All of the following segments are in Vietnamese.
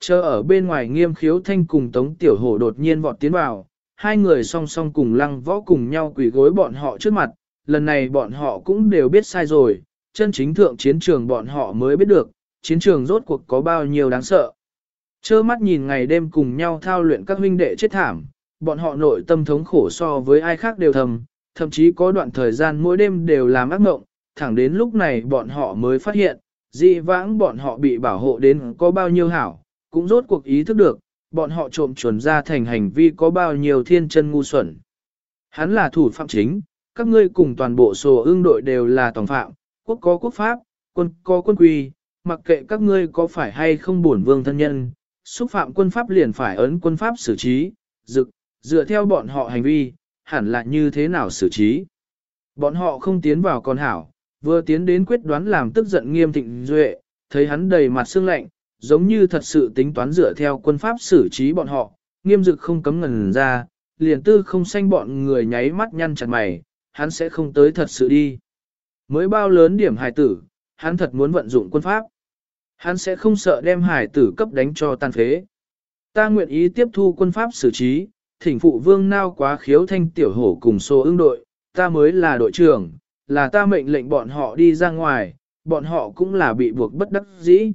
chờ ở bên ngoài nghiêm khiếu thanh cùng tống tiểu hổ đột nhiên vọt tiến vào, hai người song song cùng lăng võ cùng nhau quỳ gối bọn họ trước mặt, lần này bọn họ cũng đều biết sai rồi, chân chính thượng chiến trường bọn họ mới biết được, chiến trường rốt cuộc có bao nhiêu đáng sợ. Chơ mắt nhìn ngày đêm cùng nhau thao luyện các huynh đệ chết thảm, bọn họ nội tâm thống khổ so với ai khác đều thầm, thậm chí có đoạn thời gian mỗi đêm đều làm ác mộng, thẳng đến lúc này bọn họ mới phát hiện, dị vãng bọn họ bị bảo hộ đến có bao nhiêu hảo, cũng rốt cuộc ý thức được, bọn họ trộm chuẩn ra thành hành vi có bao nhiêu thiên chân ngu xuẩn. Hắn là thủ phạm chính, các ngươi cùng toàn bộ sổ ương đội đều là tổng phạm, quốc có quốc pháp, quân có quân quy, mặc kệ các ngươi có phải hay không bổn vương thân nhân, xúc phạm quân pháp liền phải ấn quân pháp xử trí, dực, dựa theo bọn họ hành vi, hẳn là như thế nào xử trí. Bọn họ không tiến vào con hảo, vừa tiến đến quyết đoán làm tức giận nghiêm thịnh duệ, thấy hắn đầy mặt sương lạnh, giống như thật sự tính toán dựa theo quân pháp xử trí bọn họ, nghiêm dực không cấm ngần ra, liền tư không xanh bọn người nháy mắt nhăn chặt mày, hắn sẽ không tới thật sự đi. Mới bao lớn điểm hài tử, hắn thật muốn vận dụng quân pháp. Hắn sẽ không sợ đem hải tử cấp đánh cho tan phế. Ta nguyện ý tiếp thu quân pháp xử trí, thỉnh phụ vương nao quá khiếu thanh tiểu hổ cùng số ứng đội, ta mới là đội trưởng, là ta mệnh lệnh bọn họ đi ra ngoài, bọn họ cũng là bị buộc bất đắc dĩ.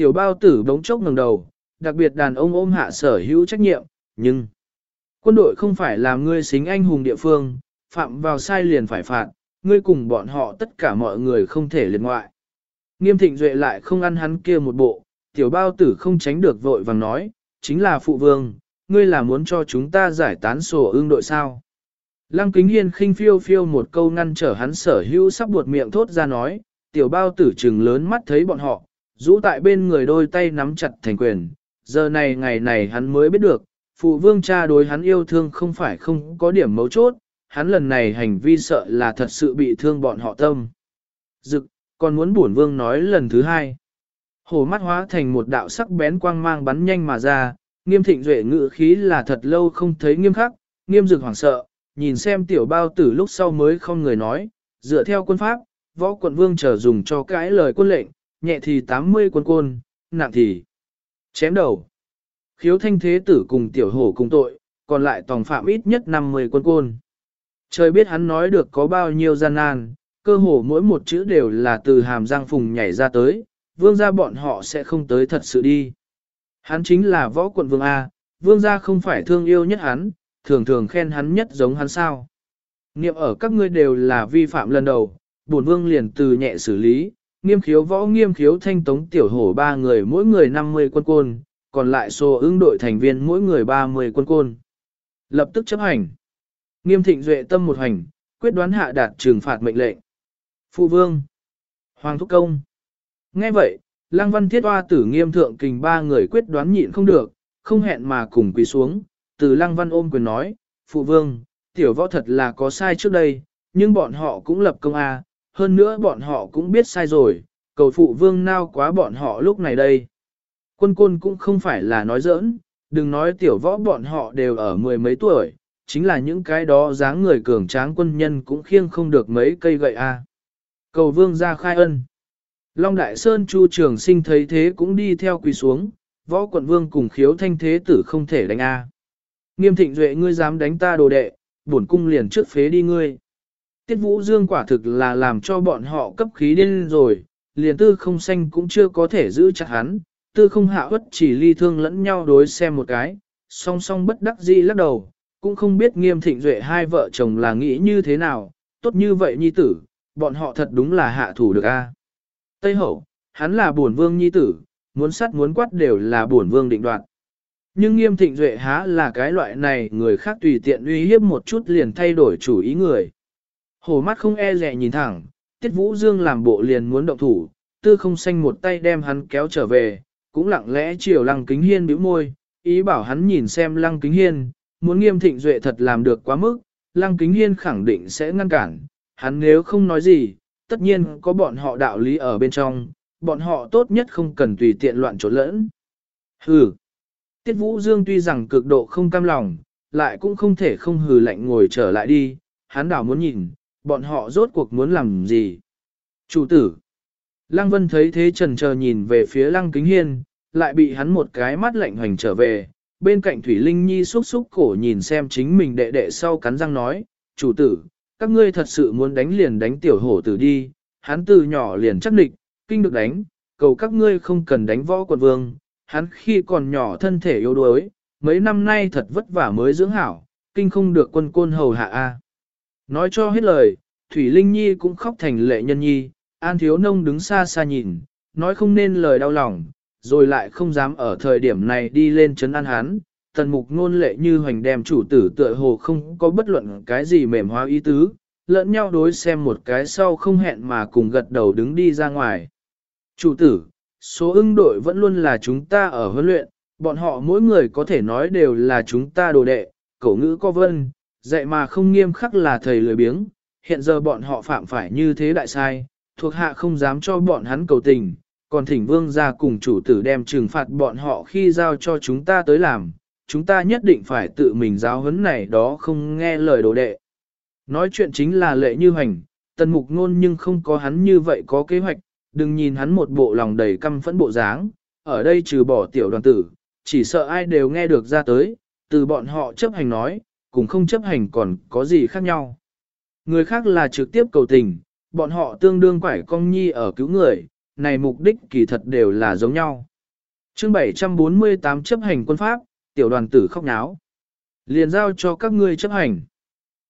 Tiểu bao tử bỗng chốc ngẩng đầu, đặc biệt đàn ông ôm hạ sở hữu trách nhiệm, nhưng quân đội không phải làm ngươi xính anh hùng địa phương, phạm vào sai liền phải phạt, ngươi cùng bọn họ tất cả mọi người không thể liệt ngoại. Nghiêm thịnh duệ lại không ăn hắn kia một bộ, tiểu bao tử không tránh được vội vàng nói, chính là phụ vương, ngươi là muốn cho chúng ta giải tán sổ ương đội sao. Lăng kính hiên khinh phiêu phiêu một câu ngăn trở hắn sở hữu sắp buột miệng thốt ra nói, tiểu bao tử trừng lớn mắt thấy bọn họ, rũ tại bên người đôi tay nắm chặt thành quyền, giờ này ngày này hắn mới biết được, phụ vương cha đối hắn yêu thương không phải không có điểm mấu chốt, hắn lần này hành vi sợ là thật sự bị thương bọn họ tâm. Dực, còn muốn bổn vương nói lần thứ hai. Hổ mắt hóa thành một đạo sắc bén quang mang bắn nhanh mà ra, nghiêm thịnh duệ ngự khí là thật lâu không thấy nghiêm khắc, nghiêm dực hoảng sợ, nhìn xem tiểu bao tử lúc sau mới không người nói, dựa theo quân pháp, võ quận vương chờ dùng cho cái lời quân lệnh, nhẹ thì 80 quân côn, nặng thì chém đầu. Khiếu thanh thế tử cùng tiểu hổ cùng tội, còn lại tòng phạm ít nhất 50 quân côn. Trời biết hắn nói được có bao nhiêu gian nan, cơ hồ mỗi một chữ đều là từ hàm răng phùng nhảy ra tới, vương gia bọn họ sẽ không tới thật sự đi. Hắn chính là võ quận vương A, vương gia không phải thương yêu nhất hắn, thường thường khen hắn nhất giống hắn sao. Niệm ở các ngươi đều là vi phạm lần đầu, bổn vương liền từ nhẹ xử lý, nghiêm khiếu võ nghiêm khiếu thanh tống tiểu hổ ba người mỗi người 50 quân côn, còn lại số ứng đội thành viên mỗi người 30 quân côn. Lập tức chấp hành. Nghiêm thịnh duệ tâm một hành, quyết đoán hạ đạt trừng phạt mệnh lệnh. Phụ vương. Hoàng thúc công. Nghe vậy, lăng văn thiết hoa tử nghiêm thượng kình ba người quyết đoán nhịn không được, không hẹn mà cùng quỳ xuống, từ lăng văn ôm quyền nói, phụ vương, tiểu võ thật là có sai trước đây, nhưng bọn họ cũng lập công A, hơn nữa bọn họ cũng biết sai rồi, cầu phụ vương nao quá bọn họ lúc này đây. Quân côn cũng không phải là nói giỡn, đừng nói tiểu võ bọn họ đều ở mười mấy tuổi, chính là những cái đó dáng người cường tráng quân nhân cũng khiêng không được mấy cây gậy A. Cầu vương ra khai ân. Long Đại Sơn Chu Trường Sinh thấy thế cũng đi theo quỳ xuống, võ quận vương cùng khiếu thanh thế tử không thể đánh A. Nghiêm thịnh duệ ngươi dám đánh ta đồ đệ, bổn cung liền trước phế đi ngươi. Tiết Vũ Dương quả thực là làm cho bọn họ cấp khí điên rồi, liền tư không xanh cũng chưa có thể giữ chặt hắn, tư không hạ bất chỉ ly thương lẫn nhau đối xem một cái, song song bất đắc dĩ lắc đầu, cũng không biết nghiêm thịnh duệ hai vợ chồng là nghĩ như thế nào, tốt như vậy nhi tử, bọn họ thật đúng là hạ thủ được a. Tây hậu, hắn là bổn vương nhi tử, muốn sắt muốn quát đều là bổn vương định đoạt. Nhưng nghiêm thịnh duệ há là cái loại này người khác tùy tiện uy hiếp một chút liền thay đổi chủ ý người. Hổ mắt không e rẻ nhìn thẳng, tiết vũ dương làm bộ liền muốn động thủ, tư không xanh một tay đem hắn kéo trở về, cũng lặng lẽ chiều lăng kính hiên bĩu môi, ý bảo hắn nhìn xem lăng kính hiên, muốn nghiêm thịnh duệ thật làm được quá mức, lăng kính hiên khẳng định sẽ ngăn cản, hắn nếu không nói gì, tất nhiên có bọn họ đạo lý ở bên trong, bọn họ tốt nhất không cần tùy tiện loạn trộn lẫn. Hừ. Tiết Vũ Dương tuy rằng cực độ không cam lòng, lại cũng không thể không hừ lạnh ngồi trở lại đi, hắn đảo muốn nhìn, bọn họ rốt cuộc muốn làm gì. Chủ tử. Lăng Vân thấy thế trần chờ nhìn về phía Lăng Kính Hiên, lại bị hắn một cái mắt lạnh hoành trở về. Bên cạnh Thủy Linh Nhi xúc xúc cổ nhìn xem chính mình đệ đệ sau cắn răng nói, chủ tử, các ngươi thật sự muốn đánh liền đánh tiểu hổ tử đi, hắn từ nhỏ liền chắc địch, kinh được đánh, cầu các ngươi không cần đánh võ quận vương, hắn khi còn nhỏ thân thể yếu đuối, mấy năm nay thật vất vả mới dưỡng hảo, kinh không được quân côn hầu hạ a. Nói cho hết lời, Thủy Linh Nhi cũng khóc thành lệ nhân nhi, An Thiếu Nông đứng xa xa nhìn, nói không nên lời đau lòng, rồi lại không dám ở thời điểm này đi lên chấn an hắn. Tần mục ngôn lệ như hoành đem chủ tử tựa hồ không có bất luận cái gì mềm hóa ý tứ, lẫn nhau đối xem một cái sau không hẹn mà cùng gật đầu đứng đi ra ngoài. Chủ tử, số ưng đội vẫn luôn là chúng ta ở huấn luyện, bọn họ mỗi người có thể nói đều là chúng ta đồ đệ, cổ ngữ có vân, dạy mà không nghiêm khắc là thầy lười biếng, hiện giờ bọn họ phạm phải như thế đại sai, thuộc hạ không dám cho bọn hắn cầu tình, còn thỉnh vương ra cùng chủ tử đem trừng phạt bọn họ khi giao cho chúng ta tới làm, chúng ta nhất định phải tự mình giáo huấn này đó không nghe lời đồ đệ. Nói chuyện chính là lệ như hành, tần mục ngôn nhưng không có hắn như vậy có kế hoạch, đừng nhìn hắn một bộ lòng đầy căm phẫn bộ dáng, ở đây trừ bỏ tiểu đoàn tử, chỉ sợ ai đều nghe được ra tới, từ bọn họ chấp hành nói, cùng không chấp hành còn có gì khác nhau. Người khác là trực tiếp cầu tình, bọn họ tương đương quải cong nhi ở cứu người, này mục đích kỳ thật đều là giống nhau. chương 748 chấp hành quân pháp, tiểu đoàn tử khóc náo. Liền giao cho các ngươi chấp hành.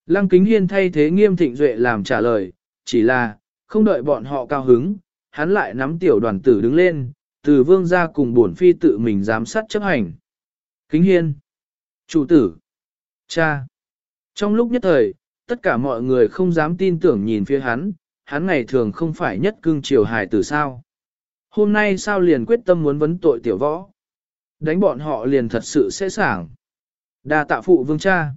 Lăng Kính Hiên thay thế nghiêm thịnh duệ làm trả lời, chỉ là, không đợi bọn họ cao hứng, hắn lại nắm tiểu đoàn tử đứng lên, từ vương ra cùng bổn phi tự mình giám sát chấp hành. Kính Hiên, chủ tử, cha. Trong lúc nhất thời, tất cả mọi người không dám tin tưởng nhìn phía hắn, hắn ngày thường không phải nhất cưng triều hài tử sao. Hôm nay sao liền quyết tâm muốn vấn tội tiểu võ. Đánh bọn họ liền thật sự sẽ sảng. đa tạ phụ vương cha.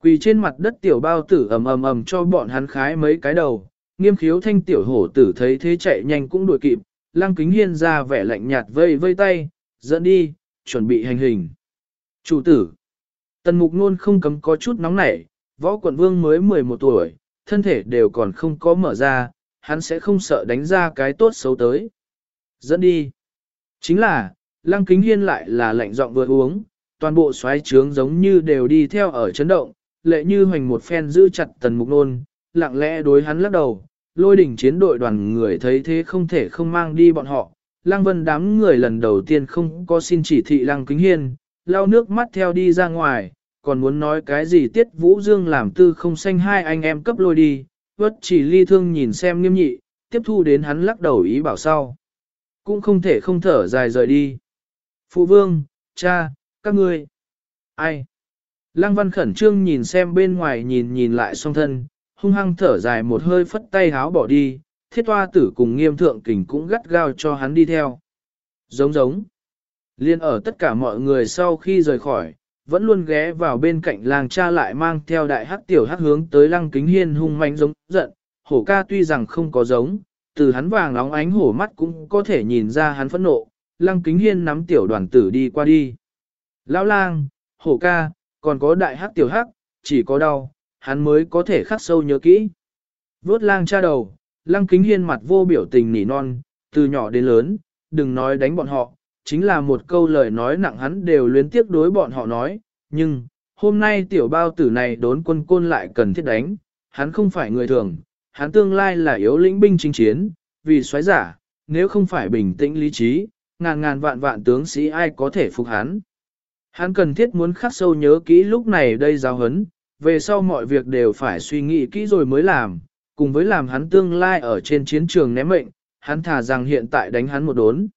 Quỳ trên mặt đất tiểu bao tử ầm ầm ầm cho bọn hắn khái mấy cái đầu, nghiêm khiếu thanh tiểu hổ tử thấy thế chạy nhanh cũng đuổi kịp, lăng kính hiên ra vẻ lạnh nhạt vây vây tay, dẫn đi, chuẩn bị hành hình. Chủ tử, tần mục nôn không cấm có chút nóng nảy, võ quận vương mới 11 tuổi, thân thể đều còn không có mở ra, hắn sẽ không sợ đánh ra cái tốt xấu tới. Dẫn đi. Chính là, lăng kính hiên lại là lạnh giọng vừa uống, toàn bộ xoáy trướng giống như đều đi theo ở chấn động, lệ như hoành một phen giữ chặt tần mục nôn, lặng lẽ đối hắn lắc đầu, lôi đỉnh chiến đội đoàn người thấy thế không thể không mang đi bọn họ. Lăng vân đám người lần đầu tiên không có xin chỉ thị lăng kính hiên, lau nước mắt theo đi ra ngoài, còn muốn nói cái gì tiết vũ dương làm tư không xanh hai anh em cấp lôi đi, vất chỉ ly thương nhìn xem nghiêm nhị, tiếp thu đến hắn lắc đầu ý bảo sau. Cũng không thể không thở dài rời đi. Phụ vương, cha, các ngươi. Ai? Lăng văn khẩn trương nhìn xem bên ngoài nhìn nhìn lại song thân, hung hăng thở dài một hơi phất tay háo bỏ đi, thiết toa tử cùng nghiêm thượng kình cũng gắt gao cho hắn đi theo. Giống giống. Liên ở tất cả mọi người sau khi rời khỏi, vẫn luôn ghé vào bên cạnh làng cha lại mang theo đại hắc tiểu hắc hướng tới lăng kính hiên hung manh giống giận. Hổ ca tuy rằng không có giống, từ hắn vàng nóng ánh hổ mắt cũng có thể nhìn ra hắn phẫn nộ, lăng kính hiên nắm tiểu đoàn tử đi qua đi. Lão lang, hổ ca, còn có đại hắc tiểu hắc, chỉ có đau, hắn mới có thể khắc sâu nhớ kỹ. Vốt lang cha đầu, lăng kính hiên mặt vô biểu tình nỉ non, từ nhỏ đến lớn, đừng nói đánh bọn họ, chính là một câu lời nói nặng hắn đều luyến tiếc đối bọn họ nói, nhưng, hôm nay tiểu bao tử này đốn quân côn lại cần thiết đánh, hắn không phải người thường, hắn tương lai là yếu lĩnh binh chính chiến, vì xoáy giả, nếu không phải bình tĩnh lý trí, ngàn ngàn vạn vạn tướng sĩ ai có thể phục hắn. Hắn cần thiết muốn khắc sâu nhớ kỹ lúc này đây giáo hấn, về sau mọi việc đều phải suy nghĩ kỹ rồi mới làm, cùng với làm hắn tương lai ở trên chiến trường ném mệnh, hắn thà rằng hiện tại đánh hắn một đốn.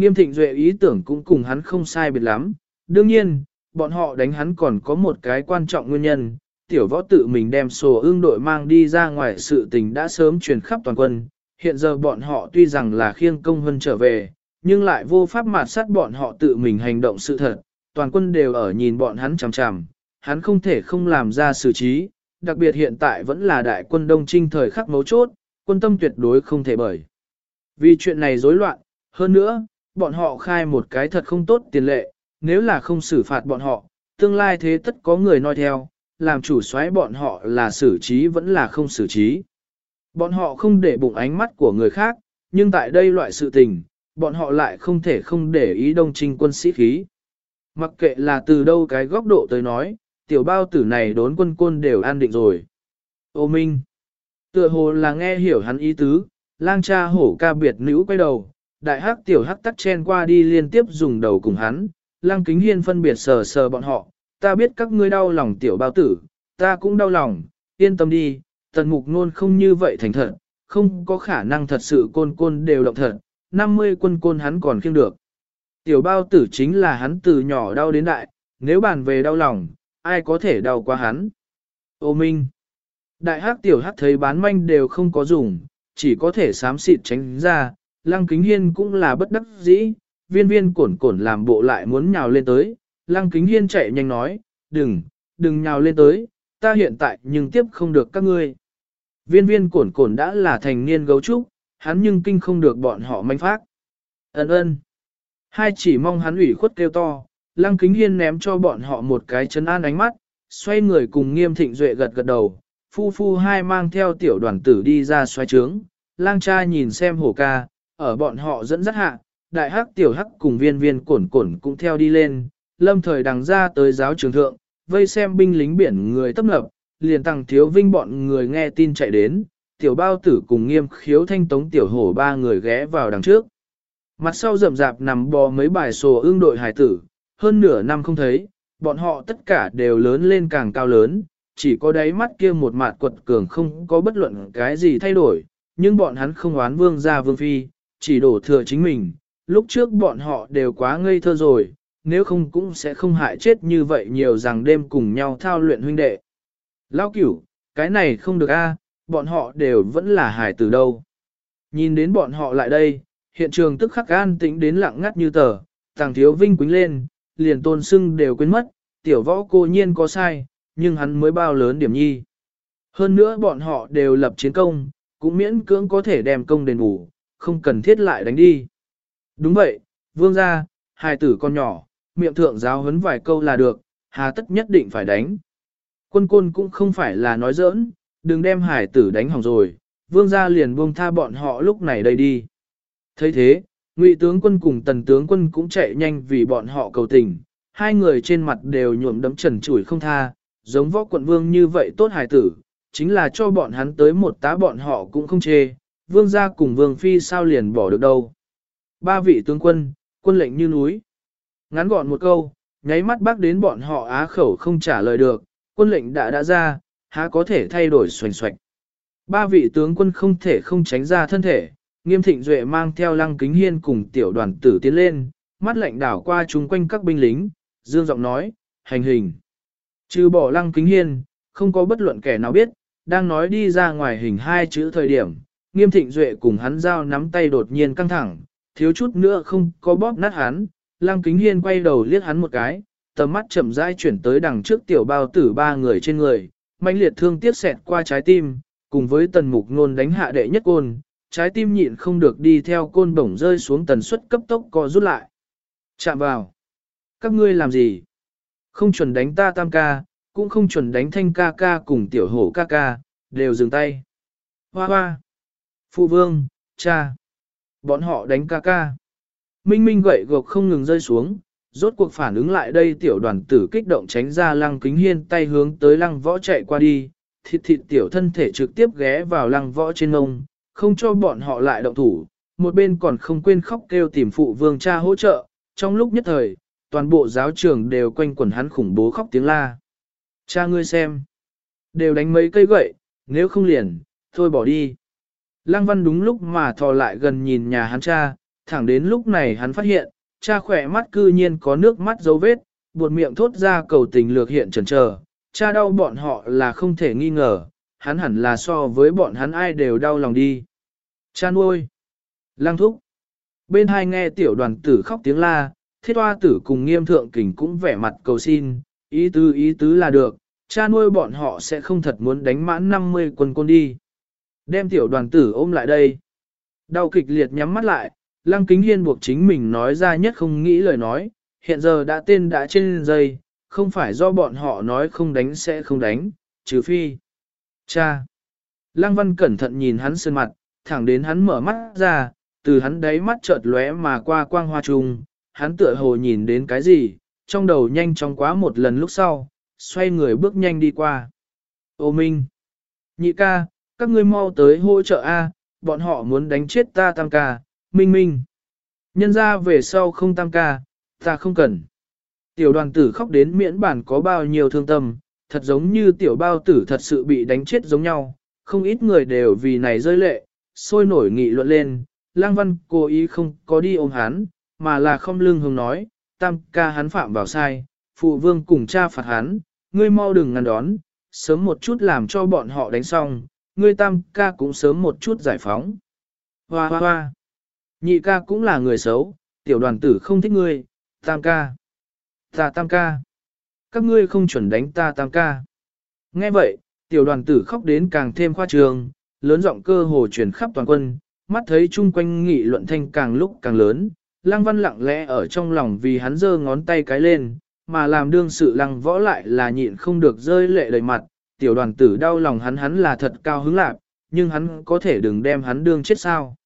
Nghiêm thịnh duệ ý tưởng cũng cùng hắn không sai biệt lắm, đương nhiên, bọn họ đánh hắn còn có một cái quan trọng nguyên nhân, tiểu võ tự mình đem sổ ương đội mang đi ra ngoài sự tình đã sớm truyền khắp toàn quân, hiện giờ bọn họ tuy rằng là khiêng công hơn trở về, nhưng lại vô pháp mạt sát bọn họ tự mình hành động sự thật, toàn quân đều ở nhìn bọn hắn chằm chằm, hắn không thể không làm ra xử trí, đặc biệt hiện tại vẫn là đại quân đông trinh thời khắc mấu chốt, quân tâm tuyệt đối không thể bởi. Vì chuyện này rối loạn, hơn nữa, bọn họ khai một cái thật không tốt tiền lệ, nếu là không xử phạt bọn họ, tương lai thế tất có người nói theo, làm chủ xoáy bọn họ là xử trí vẫn là không xử trí. Bọn họ không để bụng ánh mắt của người khác, nhưng tại đây loại sự tình, bọn họ lại không thể không để ý đông trinh quân sĩ khí. Mặc kệ là từ đâu cái góc độ tới nói, tiểu bao tử này đốn quân côn đều an định rồi. Ô Minh! Tựa hồ là nghe hiểu hắn ý tứ, lang cha hổ ca biệt nữ quay đầu, đại hắc tiểu hắc tắt chen qua đi liên tiếp dùng đầu cùng hắn, lang kính hiên phân biệt sờ sờ bọn họ, ta biết các ngươi đau lòng tiểu bao tử, ta cũng đau lòng, yên tâm đi, tần mục nôn không như vậy thành thật, không có khả năng thật sự côn côn đều động thật, 50 quân côn hắn còn khiêng được. Tiểu bao tử chính là hắn từ nhỏ đau đến đại, nếu bàn về đau lòng, ai có thể đau qua hắn. Ô Minh Đại hắc tiểu hắc thấy bán manh đều không có dùng, chỉ có thể sám xịt tránh ra, lăng kính hiên cũng là bất đắc dĩ, viên viên cổn cổn làm bộ lại muốn nhào lên tới, lăng kính hiên chạy nhanh nói, đừng, đừng nhào lên tới, ta hiện tại nhưng tiếp không được các ngươi. Viên viên cổn cổn đã là thành niên gấu trúc, hắn nhưng kinh không được bọn họ manh phát. Ấn ơn. Hai chỉ mong hắn ủy khuất kêu to, lăng kính hiên ném cho bọn họ một cái chân an ánh mắt, xoay người cùng nghiêm thịnh duệ gật gật đầu, phu phu hai mang theo tiểu đoàn tử đi ra xoay trướng, lang cha nhìn xem hổ ca, ở bọn họ dẫn dắt hạ, đại hắc tiểu hắc cùng viên viên cổn cổn cũng theo đi lên, lâm thời đằng ra tới giáo trường thượng, vây xem binh lính biển người tấp lập, liền tăng thiếu vinh bọn người nghe tin chạy đến, tiểu bao tử cùng nghiêm khiếu thanh tống tiểu hổ ba người ghé vào đằng trước. Mặt sau rậm rạp nằm bò mấy bài sổ ương đội hải tử, hơn nửa năm không thấy, bọn họ tất cả đều lớn lên càng cao lớn, chỉ có đáy mắt kia một mặt quật cường không có bất luận cái gì thay đổi, nhưng bọn hắn không oán vương gia vương phi, chỉ đổ thừa chính mình, lúc trước bọn họ đều quá ngây thơ rồi, nếu không cũng sẽ không hại chết như vậy nhiều rằng đêm cùng nhau thao luyện huynh đệ. Lao cửu, cái này không được a, à, bọn họ đều vẫn là hải từ đâu. Nhìn đến bọn họ lại đây, hiện trường tức khắc an tĩnh đến lặng ngắt như tờ, tàng thiếu vinh quính lên, liền tôn sưng đều quên mất, tiểu võ cô nhiên có sai, nhưng hắn mới bao lớn điểm nhi. Hơn nữa bọn họ đều lập chiến công, cũng miễn cưỡng có thể đem công đền bù, không cần thiết lại đánh đi. Đúng vậy, vương gia, hài tử con nhỏ, miệng thượng giáo huấn vài câu là được, hà tất nhất định phải đánh. Quân côn cũng không phải là nói giỡn, đừng đem hải tử đánh hỏng rồi, vương gia liền buông tha bọn họ lúc này đây đi. thấy thế, ngụy tướng quân cùng tần tướng quân cũng chạy nhanh vì bọn họ cầu tình, hai người trên mặt đều nhuộm đấm trần chủi không tha, giống võ quận vương như vậy tốt hải tử, chính là cho bọn hắn tới một tá bọn họ cũng không chê, vương gia cùng vương phi sao liền bỏ được đâu. Ba vị tướng quân, quân lệnh như núi. Ngắn gọn một câu, nháy mắt bác đến bọn họ á khẩu không trả lời được, quân lệnh đã đã ra, há có thể thay đổi xoành xoạch. Ba vị tướng quân không thể không tránh ra thân thể, nghiêm thịnh duệ mang theo lăng kính hiên cùng tiểu đoàn tử tiến lên, mắt lệnh đảo qua chung quanh các binh lính, dương giọng nói, hành hình. Trừ bỏ lăng kính hiên, không có bất luận kẻ nào biết, đang nói đi ra ngoài hình hai chữ thời điểm, nghiêm thịnh duệ cùng hắn giao nắm tay đột nhiên căng thẳng, thiếu chút nữa không có bóp nát hắn, lăng kính hiên quay đầu liếc hắn một cái, tầm mắt chậm rãi chuyển tới đằng trước tiểu bao tử ba người trên người, mãnh liệt thương tiếc xẹt qua trái tim, cùng với tần mục nôn đánh hạ đệ nhất côn, trái tim nhịn không được đi theo côn bổng rơi xuống tần suất cấp tốc co rút lại. Chạm vào. Các ngươi làm gì? Không chuẩn đánh ta tam ca, cũng không chuẩn đánh thanh ca ca cùng tiểu hổ ca ca, đều dừng tay. Hoa hoa. Phụ vương, cha. Bọn họ đánh ca ca. Minh Minh gậy gộc không ngừng rơi xuống, rốt cuộc phản ứng lại đây tiểu đoàn tử kích động tránh ra lăng kính hiên tay hướng tới lăng võ chạy qua đi, thịt thịt tiểu thân thể trực tiếp ghé vào lăng võ trên ngông, không cho bọn họ lại động thủ, một bên còn không quên khóc kêu tìm phụ vương cha hỗ trợ, trong lúc nhất thời, toàn bộ giáo trường đều quanh quẩn hắn khủng bố khóc tiếng la. Cha ngươi xem, đều đánh mấy cây gậy, nếu không liền, thôi bỏ đi. Lăng văn đúng lúc mà thò lại gần nhìn nhà hắn cha, thẳng đến lúc này hắn phát hiện, cha khỏe mắt cư nhiên có nước mắt dấu vết, buột miệng thốt ra cầu tình lược hiện trần trờ, cha đau bọn họ là không thể nghi ngờ, hắn hẳn là so với bọn hắn ai đều đau lòng đi. Cha nuôi, lang thúc, bên hai nghe tiểu đoàn tử khóc tiếng la, thiết hoa tử cùng nghiêm thượng kình cũng vẻ mặt cầu xin, ý tứ ý tứ là được, cha nuôi bọn họ sẽ không thật muốn đánh mãn 50 quân quân đi. Đem tiểu đoàn tử ôm lại đây. Đau kịch liệt nhắm mắt lại, Lăng Kính Hiên buộc chính mình nói ra nhất không nghĩ lời nói, hiện giờ đã tên đã trên dây, không phải do bọn họ nói không đánh sẽ không đánh, trừ phi. Cha! Lăng Văn cẩn thận nhìn hắn sơn mặt, thẳng đến hắn mở mắt ra, từ hắn đáy mắt chợt lóe mà qua quang hoa trùng, hắn tựa hồ nhìn đến cái gì, trong đầu nhanh chóng quá một lần lúc sau, xoay người bước nhanh đi qua. Ô Minh! Nhị ca, các ngươi mau tới hỗ trợ A, bọn họ muốn đánh chết ta tam ca, Minh Minh! Nhân ra về sau không tam ca, ta không cần. Tiểu đoàn tử khóc đến miễn bản có bao nhiêu thương tâm, thật giống như tiểu bao tử thật sự bị đánh chết giống nhau, không ít người đều vì này rơi lệ, sôi nổi nghị luận lên, lang văn cố ý không có đi ôm hắn, mà là không lưng hướng nói, tam ca hắn phạm vào sai, phụ vương cùng cha phạt hắn, ngươi mau đừng ngăn đón, sớm một chút làm cho bọn họ đánh xong, ngươi tam ca cũng sớm một chút giải phóng. Hoa hoa hoa, nhị ca cũng là người xấu, tiểu đoàn tử không thích ngươi, tam ca. Ta tam ca. Các ngươi không chuẩn đánh ta tam ca. Nghe vậy, tiểu đoàn tử khóc đến càng thêm khoa trường, lớn giọng cơ hồ truyền khắp toàn quân, mắt thấy chung quanh nghị luận thanh càng lúc càng lớn, Lăng Văn lặng lẽ ở trong lòng vì hắn giơ ngón tay cái lên, mà làm đương sự lăng võ lại là nhịn không được rơi lệ đầy mặt, tiểu đoàn tử đau lòng hắn hắn là thật cao hứng lạc, nhưng hắn có thể đừng đem hắn đương chết sao.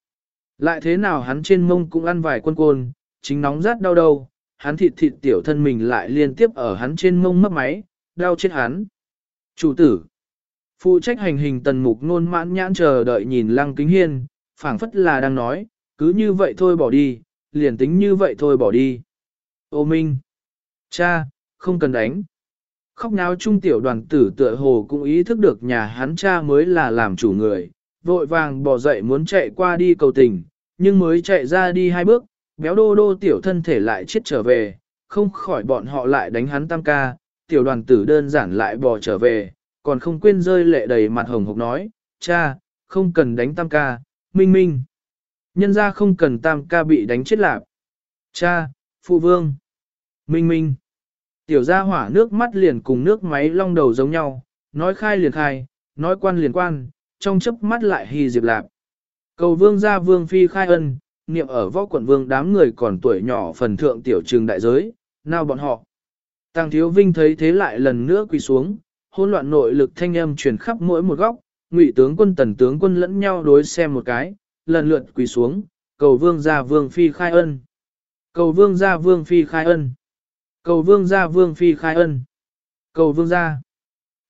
Lại thế nào hắn trên mông cũng ăn vài quân côn, chính nóng rát đau đầu, hắn thịt thịt tiểu thân mình lại liên tiếp ở hắn trên mông mất máy, đau chết hắn. Chủ tử, phụ trách hành hình tần mục nôn mãn nhãn chờ đợi nhìn lăng kính hiên, phảng phất là đang nói, cứ như vậy thôi bỏ đi, liền tính như vậy thôi bỏ đi. Ô Minh, cha, không cần đánh. Khóc náo trung tiểu đoàn tử tựa hồ cũng ý thức được nhà hắn cha mới là làm chủ người, vội vàng bỏ dậy muốn chạy qua đi cầu tình, nhưng mới chạy ra đi hai bước, béo đô đô tiểu thân thể lại chết trở về, không khỏi bọn họ lại đánh hắn tam ca, tiểu đoàn tử đơn giản lại bỏ trở về, còn không quên rơi lệ đầy mặt hồng hộc nói, cha, không cần đánh tam ca, minh minh. Nhân ra không cần tam ca bị đánh chết lạc. Cha, phụ vương, minh minh. Tiểu gia hỏa nước mắt liền cùng nước máy long đầu giống nhau, nói khai liền khai, nói quan liền quan, trong chớp mắt lại hy diệp lạp. Cầu vương gia vương phi khai ân, niệm ở võ quận vương đám người còn tuổi nhỏ phần thượng tiểu trường đại giới, nào bọn họ. Tàng thiếu vinh thấy thế lại lần nữa quỳ xuống, hỗn loạn nội lực thanh âm truyền khắp mỗi một góc, ngụy tướng quân tần tướng quân lẫn nhau đối xem một cái, lần lượt quỳ xuống, cầu vương gia vương phi khai ân. Cầu vương gia vương phi khai ân. Cầu vương gia vương phi khai ân. Cầu vương gia.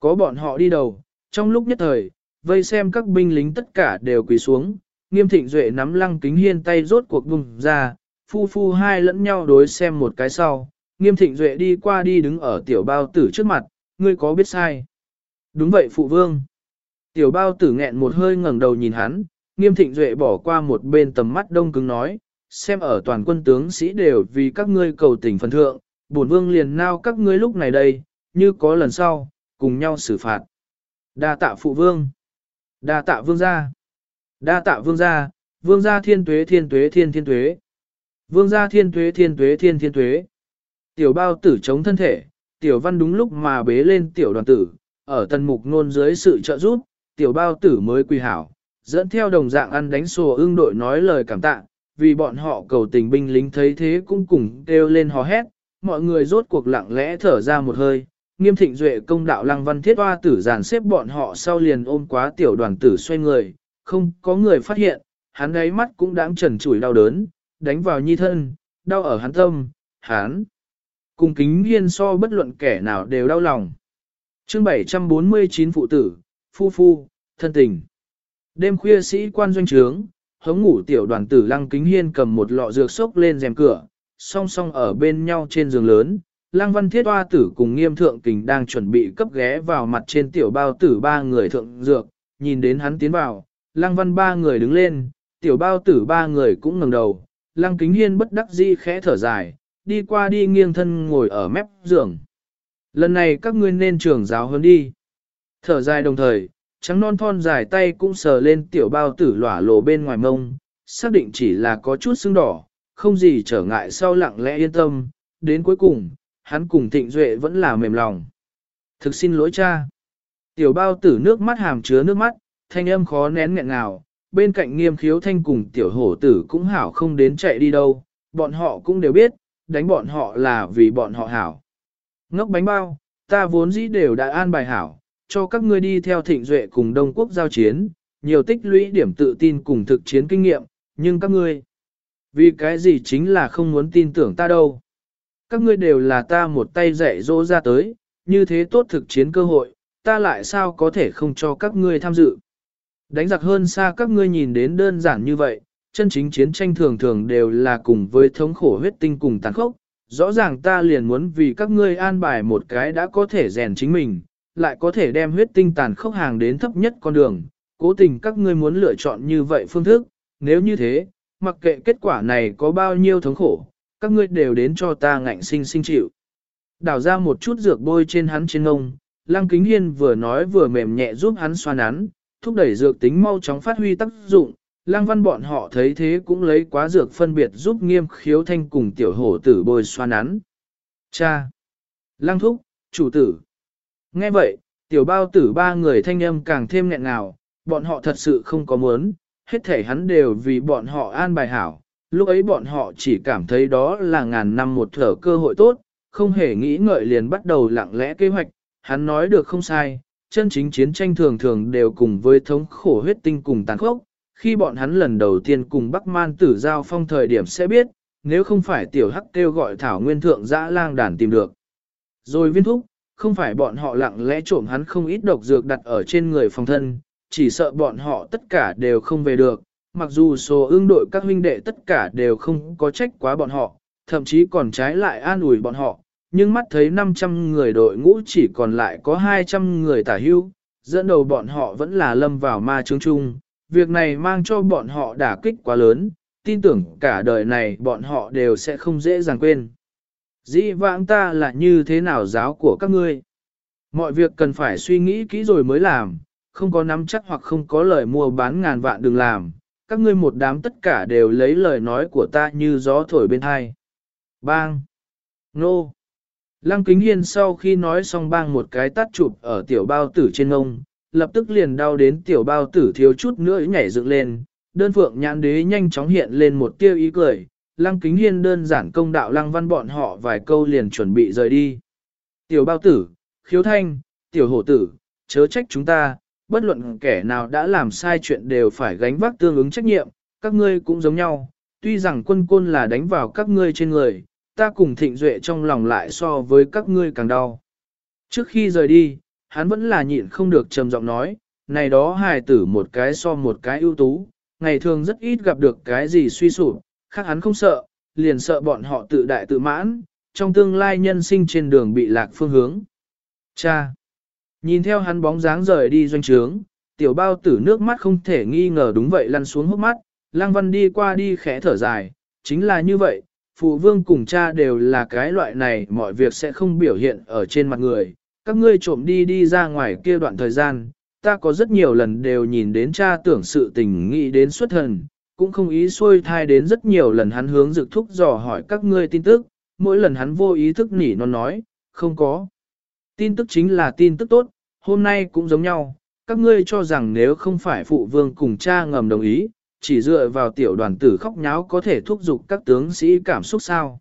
Có bọn họ đi đầu, trong lúc nhất thời, vây xem các binh lính tất cả đều quỳ xuống, nghiêm thịnh duệ nắm lăng kính hiên tay rốt cuộc vùng ra, phu phu hai lẫn nhau đối xem một cái sau, nghiêm thịnh duệ đi qua đi đứng ở tiểu bao tử trước mặt, ngươi có biết sai? Đúng vậy phụ vương. Tiểu bao tử nghẹn một hơi ngẩng đầu nhìn hắn, nghiêm thịnh duệ bỏ qua một bên tầm mắt đông cứng nói, xem ở toàn quân tướng sĩ đều vì các ngươi cầu tình phần thượng, bổn vương liền nao các ngươi lúc này đây, như có lần sau, cùng nhau xử phạt. Đa tạ phụ vương. Đa tạ vương gia. Đa tạ vương gia, vương gia thiên tuế thiên tuế thiên thiên tuế. Vương gia thiên tuế thiên tuế thiên thiên tuế. Tiểu bao tử chống thân thể, tiểu văn đúng lúc mà bế lên tiểu đoàn tử, ở tần mục nôn dưới sự trợ giúp, tiểu bao tử mới quy hảo, dẫn theo đồng dạng ăn đánh sổ ưng đội nói lời cảm tạ, vì bọn họ cầu tình binh lính thấy thế cũng cùng kêu lên hò hét, mọi người rốt cuộc lặng lẽ thở ra một hơi, nghiêm thịnh duệ công đạo lăng văn thiết hoa tử giàn xếp bọn họ sau liền ôm quá tiểu đoàn tử xoay người, không có người phát hiện, hắn ấy mắt cũng đáng trần trụi đau đớn, đánh vào nhi thân, đau ở hắn tâm, hắn. Cùng kính hiên so bất luận kẻ nào đều đau lòng. chương 749 phụ tử, phu phu, thân tình. Đêm khuya sĩ quan doanh trướng, hống ngủ tiểu đoàn tử lăng kính hiên cầm một lọ dược sốc lên rèm cửa, song song ở bên nhau trên giường lớn. Lăng văn thiết hoa tử cùng nghiêm thượng kình đang chuẩn bị cấp ghé vào mặt trên tiểu bao tử ba người thượng dược, nhìn đến hắn tiến vào, lăng văn ba người đứng lên, tiểu bao tử ba người cũng ngẩng đầu, lăng kính hiên bất đắc dĩ khẽ thở dài, đi qua đi nghiêng thân ngồi ở mép giường. Lần này các ngươi nên trưởng giáo hơn đi. Thở dài đồng thời, trắng non thon dài tay cũng sờ lên tiểu bao tử lỏa lộ bên ngoài mông, xác định chỉ là có chút sưng đỏ, không gì trở ngại sau lặng lẽ yên tâm, đến cuối cùng, hắn cùng thịnh duệ vẫn là mềm lòng. Thực xin lỗi cha. Tiểu bao tử nước mắt hàm chứa nước mắt, thanh âm khó nén nghẹn nào, bên cạnh nghiêm khiếu thanh cùng tiểu hổ tử cũng hảo không đến chạy đi đâu, bọn họ cũng đều biết, đánh bọn họ là vì bọn họ hảo. Ngốc bánh bao, ta vốn dĩ đều đã an bài hảo, cho các ngươi đi theo thịnh duệ cùng Đông Quốc giao chiến, nhiều tích lũy điểm tự tin cùng thực chiến kinh nghiệm, nhưng các ngươi, vì cái gì chính là không muốn tin tưởng ta đâu. Các ngươi đều là ta một tay dạy dỗ ra tới, như thế tốt thực chiến cơ hội, ta lại sao có thể không cho các ngươi tham dự. Đánh giặc hơn xa các ngươi nhìn đến đơn giản như vậy, chân chính chiến tranh thường thường đều là cùng với thống khổ huyết tinh cùng tàn khốc. Rõ ràng ta liền muốn vì các ngươi an bài một cái đã có thể rèn chính mình, lại có thể đem huyết tinh tàn khốc hàng đến thấp nhất con đường. Cố tình các ngươi muốn lựa chọn như vậy phương thức, nếu như thế, mặc kệ kết quả này có bao nhiêu thống khổ, các ngươi đều đến cho ta ngạnh sinh sinh chịu. Đảo ra một chút dược bôi trên hắn trên ngông, Lăng Kính Hiên vừa nói vừa mềm nhẹ giúp hắn xoa nắn, thúc đẩy dược tính mau chóng phát huy tác dụng. Lăng văn bọn họ thấy thế cũng lấy quá dược phân biệt giúp nghiêm khiếu thanh cùng tiểu hổ tử bôi xoa nắn. Cha! Lăng thúc, chủ tử! Nghe vậy, tiểu bao tử ba người thanh âm càng thêm nghẹn ngào, bọn họ thật sự không có muốn, hết thể hắn đều vì bọn họ an bài hảo, lúc ấy bọn họ chỉ cảm thấy đó là ngàn năm một thở cơ hội tốt, không hề nghĩ ngợi liền bắt đầu lặng lẽ kế hoạch, hắn nói được không sai, chân chính chiến tranh thường thường đều cùng với thống khổ huyết tinh cùng tàn khốc, khi bọn hắn lần đầu tiên cùng Bắc Man tử giao phong thời điểm sẽ biết, nếu không phải tiểu hắc kêu gọi thảo nguyên thượng dã lang đàn tìm được. Rồi viên thúc, không phải bọn họ lặng lẽ trộm hắn không ít độc dược đặt ở trên người phòng thân, chỉ sợ bọn họ tất cả đều không về được, mặc dù số ương đội các huynh đệ tất cả đều không có trách quá bọn họ, thậm chí còn trái lại an ủi bọn họ, nhưng mắt thấy 500 người đội ngũ chỉ còn lại có 200 người tả hưu, dẫn đầu bọn họ vẫn là lâm vào ma trướng chung, việc này mang cho bọn họ đả kích quá lớn, tin tưởng cả đời này bọn họ đều sẽ không dễ dàng quên. Dĩ vãng ta là như thế nào giáo của các ngươi? Mọi việc cần phải suy nghĩ kỹ rồi mới làm, không có nắm chắc hoặc không có lời mua bán ngàn vạn đừng làm, các ngươi một đám tất cả đều lấy lời nói của ta như gió thổi bên hai. Bang! Nô! Lăng kính hiên sau khi nói xong bang một cái tắt chụp ở tiểu bao tử trên ngông, lập tức liền đau đến tiểu bao tử thiếu chút nữa nhảy dựng lên, đơn phượng nhãn đế nhanh chóng hiện lên một tiêu ý cười, lăng kính hiên đơn giản công đạo lăng văn bọn họ vài câu liền chuẩn bị rời đi. Tiểu bao tử, khiếu thanh, tiểu hổ tử, chớ trách chúng ta, bất luận kẻ nào đã làm sai chuyện đều phải gánh vác tương ứng trách nhiệm, các ngươi cũng giống nhau, tuy rằng quân côn là đánh vào các ngươi trên người, ta cùng thịnh duệ trong lòng lại so với các ngươi càng đau. Trước khi rời đi, hắn vẫn là nhịn không được trầm giọng nói, này đó hài tử một cái so một cái ưu tú, ngày thường rất ít gặp được cái gì suy sụp, khác hắn không sợ, liền sợ bọn họ tự đại tự mãn, trong tương lai nhân sinh trên đường bị lạc phương hướng. Cha! Nhìn theo hắn bóng dáng rời đi doanh trướng, tiểu bao tử nước mắt không thể nghi ngờ đúng vậy lăn xuống hốc mắt, lang văn đi qua đi khẽ thở dài, chính là như vậy, phụ vương cùng cha đều là cái loại này mọi việc sẽ không biểu hiện ở trên mặt người, các ngươi trộm đi đi ra ngoài kia đoạn thời gian, ta có rất nhiều lần đều nhìn đến cha tưởng sự tình nghĩ đến xuất thần, cũng không ý xuôi thai đến rất nhiều lần hắn hướng dực thúc dò hỏi các ngươi tin tức, mỗi lần hắn vô ý thức nỉ non nói, không có. Tin tức chính là tin tức tốt, hôm nay cũng giống nhau, các ngươi cho rằng nếu không phải phụ vương cùng cha ngầm đồng ý, chỉ dựa vào tiểu đoàn tử khóc nháo có thể thúc giục các tướng sĩ cảm xúc sao.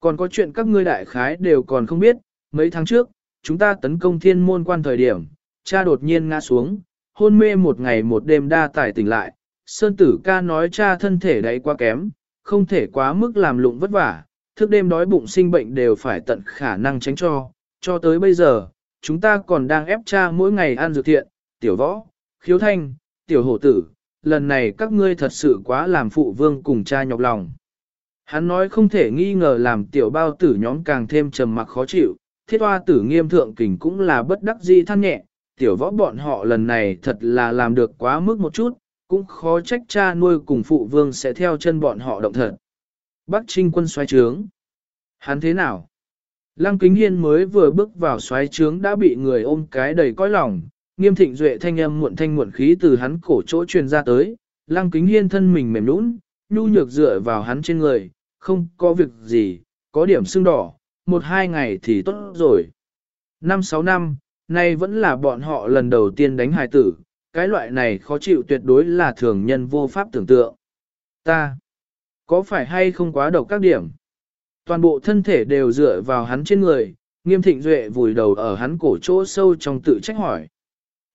Còn có chuyện các ngươi đại khái đều còn không biết, mấy tháng trước, chúng ta tấn công thiên môn quan thời điểm, cha đột nhiên ngã xuống, hôn mê một ngày một đêm đa tài tỉnh lại, Sơn Tử ca nói cha thân thể đấy quá kém, không thể quá mức làm lụng vất vả, thức đêm đói bụng sinh bệnh đều phải tận khả năng tránh cho, cho tới bây giờ, chúng ta còn đang ép cha mỗi ngày ăn dược thiện, tiểu võ, khiếu thanh, tiểu hổ tử, lần này các ngươi thật sự quá làm phụ vương cùng cha nhọc lòng. Hắn nói không thể nghi ngờ làm tiểu bao tử nhóm càng thêm trầm mặc khó chịu, thiết hoa tử nghiêm thượng kình cũng là bất đắc dĩ than nhẹ, tiểu võ bọn họ lần này thật là làm được quá mức một chút, cũng khó trách cha nuôi cùng phụ vương sẽ theo chân bọn họ động thật. Bắc trinh quân xoay trướng. Hắn thế nào? Lăng kính hiên mới vừa bước vào xoáy trướng đã bị người ôm cái đầy cõi lòng, nghiêm thịnh duệ thanh âm muộn thanh muộn khí từ hắn cổ chỗ truyền ra tới, lăng kính hiên thân mình mềm nũng, nhu nhược dựa vào hắn trên người, không có việc gì, có điểm sưng đỏ, một hai ngày thì tốt rồi. Năm sáu năm, nay vẫn là bọn họ lần đầu tiên đánh hài tử, cái loại này khó chịu tuyệt đối là thường nhân vô pháp tưởng tượng. Ta, có phải hay không quá độc các điểm? Toàn bộ thân thể đều dựa vào hắn trên người, nghiêm thịnh duệ vùi đầu ở hắn cổ chỗ sâu trong tự trách hỏi.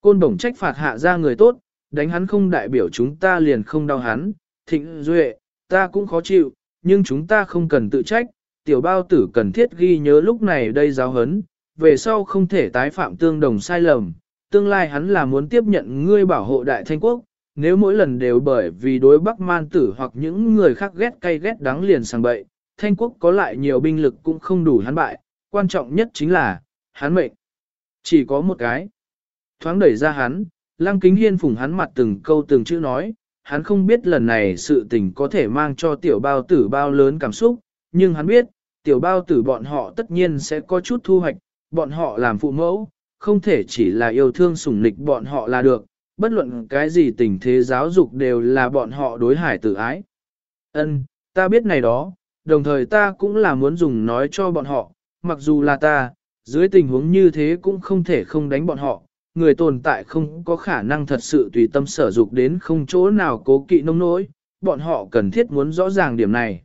Côn đồng trách phạt hạ ra người tốt, đánh hắn không đại biểu chúng ta liền không đau hắn, Thịnh Duệ, ta cũng khó chịu, nhưng chúng ta không cần tự trách, tiểu bao tử cần thiết ghi nhớ lúc này đây giáo hấn, về sau không thể tái phạm tương đồng sai lầm, tương lai hắn là muốn tiếp nhận ngươi bảo hộ đại thanh quốc, nếu mỗi lần đều bởi vì đối bắc man tử hoặc những người khác ghét cay ghét đắng liền sang bậy, thanh quốc có lại nhiều binh lực cũng không đủ hắn bại, quan trọng nhất chính là, hắn mệnh. Chỉ có một cái. Thoáng đẩy ra hắn, lăng kính hiên phùng hắn mặt từng câu từng chữ nói, hắn không biết lần này sự tình có thể mang cho tiểu bao tử bao lớn cảm xúc, nhưng hắn biết, tiểu bao tử bọn họ tất nhiên sẽ có chút thu hoạch, bọn họ làm phụ mẫu, không thể chỉ là yêu thương sủng nịch bọn họ là được, bất luận cái gì tình thế giáo dục đều là bọn họ đối hải tử ái. Ân, ta biết này đó, đồng thời ta cũng là muốn dùng nói cho bọn họ, mặc dù là ta, dưới tình huống như thế cũng không thể không đánh bọn họ, người tồn tại không có khả năng thật sự tùy tâm sở dục đến không chỗ nào cố kỵ nông nỗi, bọn họ cần thiết muốn rõ ràng điểm này.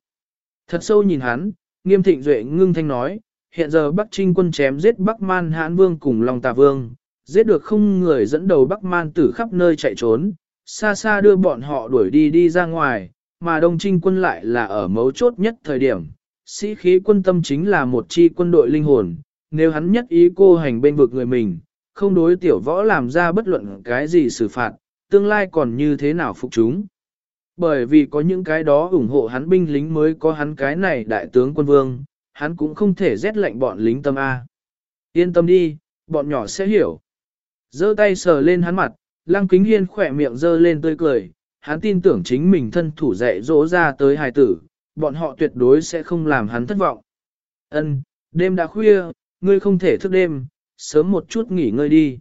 Thật sâu nhìn hắn, nghiêm thịnh duệ ngưng thanh nói, hiện giờ Bắc Trinh quân chém giết Bắc Man Hãn Vương cùng Long Tà Vương, giết được không người dẫn đầu Bắc Man tử khắp nơi chạy trốn, xa xa đưa bọn họ đuổi đi đi ra ngoài, mà Đông Trinh quân lại là ở mấu chốt nhất thời điểm. Sĩ khí quân tâm chính là một chi quân đội linh hồn, nếu hắn nhất ý cô hành bên vực người mình, không đối tiểu võ làm ra bất luận cái gì xử phạt, tương lai còn như thế nào phục chúng. Bởi vì có những cái đó ủng hộ hắn binh lính mới có hắn cái này đại tướng quân vương, hắn cũng không thể rét lệnh bọn lính tâm A. Yên tâm đi, bọn nhỏ sẽ hiểu. giơ tay sờ lên hắn mặt, lăng kính hiên khỏe miệng giơ lên tươi cười, hắn tin tưởng chính mình thân thủ dạy dỗ ra tới hài tử, bọn họ tuyệt đối sẽ không làm hắn thất vọng. Ân, đêm đã khuya, ngươi không thể thức đêm, sớm một chút nghỉ ngơi đi.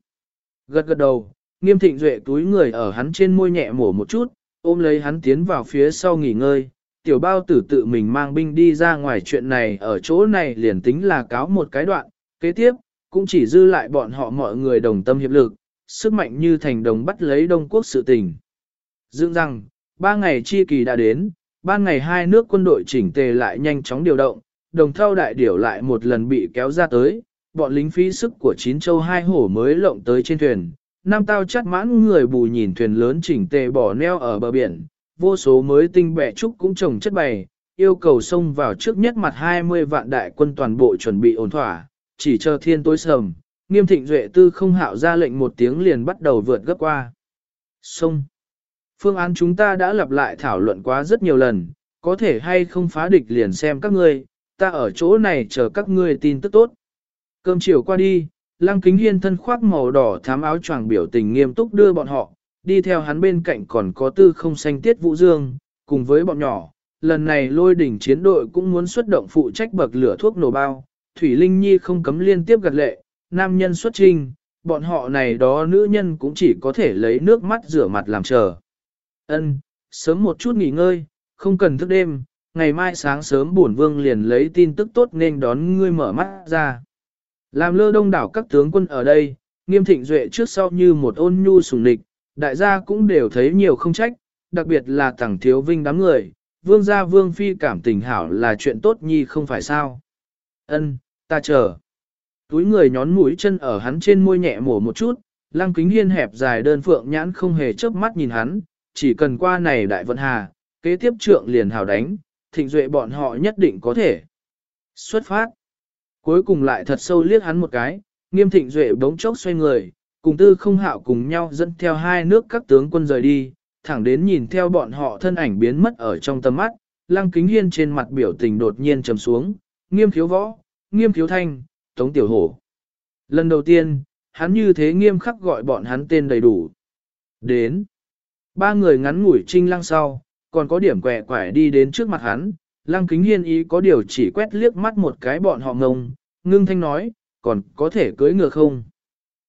Gật gật đầu, nghiêm thịnh duệ túi người ở hắn trên môi nhẹ mổ một chút, ôm lấy hắn tiến vào phía sau nghỉ ngơi. Tiểu bao tử tự mình mang binh đi ra ngoài chuyện này ở chỗ này liền tính là cáo một cái đoạn, kế tiếp, cũng chỉ dư lại bọn họ mọi người đồng tâm hiệp lực, sức mạnh như thành đồng bắt lấy Đông Quốc sự tình. Dương rằng, ba ngày chi kỳ đã đến, ban ngày hai nước quân đội chỉnh tề lại nhanh chóng điều động, đồng thao đại điểu lại một lần bị kéo ra tới, bọn lính phí sức của chín châu hai hổ mới lộng tới trên thuyền. Nam tao chắt mãn người bù nhìn thuyền lớn chỉnh tề bỏ neo ở bờ biển, vô số mới tinh bẻ trúc cũng trồng chất bày, yêu cầu xông vào trước nhất mặt 20 vạn đại quân toàn bộ chuẩn bị ổn thỏa, chỉ chờ thiên tối sầm, nghiêm thịnh duệ tư không hạo ra lệnh một tiếng liền bắt đầu vượt gấp qua. Xông! Phương án chúng ta đã lặp lại thảo luận quá rất nhiều lần, có thể hay không phá địch liền xem các ngươi, ta ở chỗ này chờ các ngươi tin tức tốt. Cơm chiều qua đi, Lăng Kính Hiên thân khoác màu đỏ thám áo choàng biểu tình nghiêm túc đưa bọn họ, đi theo hắn bên cạnh còn có tư không xanh tiết vũ dương, cùng với bọn nhỏ. Lần này lôi đỉnh chiến đội cũng muốn xuất động phụ trách bậc lửa thuốc nổ bao, Thủy Linh Nhi không cấm liên tiếp gật lệ, nam nhân xuất trình, bọn họ này đó nữ nhân cũng chỉ có thể lấy nước mắt rửa mặt làm chờ. Ân, sớm một chút nghỉ ngơi, không cần thức đêm, ngày mai sáng sớm bổn vương liền lấy tin tức tốt nên đón ngươi mở mắt ra. Làm lơ đông đảo các tướng quân ở đây, nghiêm thịnh duệ trước sau như một ôn nhu sủng địch, đại gia cũng đều thấy nhiều không trách, đặc biệt là tẳng thiếu vinh đám người, vương gia vương phi cảm tình hảo là chuyện tốt nhi không phải sao. Ân, ta chờ. Túi người nhón mũi chân ở hắn trên môi nhẹ mổ một chút, lăng kính hiên hẹp dài đơn phượng nhãn không hề chớp mắt nhìn hắn, chỉ cần qua này đại vận hà, kế tiếp trượng liền hào đánh, thịnh duệ bọn họ nhất định có thể. Xuất phát. Cuối cùng lại thật sâu liếc hắn một cái, nghiêm thịnh duệ bỗng chốc xoay người, cùng tư không hạo cùng nhau dẫn theo hai nước các tướng quân rời đi, thẳng đến nhìn theo bọn họ thân ảnh biến mất ở trong tầm mắt, lăng kính hiên trên mặt biểu tình đột nhiên trầm xuống, nghiêm thiếu võ, nghiêm thiếu thanh, tống tiểu hổ. Lần đầu tiên, hắn như thế nghiêm khắc gọi bọn hắn tên đầy đủ. Đến, ba người ngắn ngủi trinh lăng sau, còn có điểm quẹ quải đi đến trước mặt hắn, lăng kính hiên ý có điều chỉ quét liếc mắt một cái bọn họ ngông, ngưng thanh nói, còn có thể cưới ngựa không?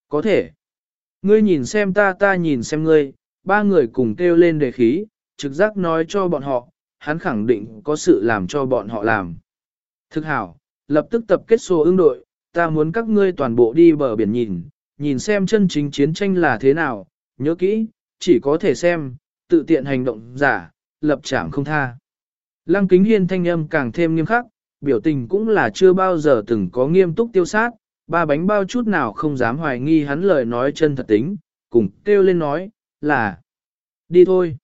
Có thể. Ngươi nhìn xem ta ta nhìn xem ngươi, ba người cùng kêu lên đề khí, trực giác nói cho bọn họ, hắn khẳng định có sự làm cho bọn họ làm. Thực hảo, lập tức tập kết số ứng đội, ta muốn các ngươi toàn bộ đi bờ biển nhìn, nhìn xem chân chính chiến tranh là thế nào, nhớ kỹ, chỉ có thể xem, tự tiện hành động giả, lập trảm không tha. Lăng kính hiên thanh âm càng thêm nghiêm khắc, biểu tình cũng là chưa bao giờ từng có nghiêm túc tiêu sát, ba bánh bao chút nào không dám hoài nghi hắn lời nói chân thật tính, cùng kêu lên nói, là, đi thôi.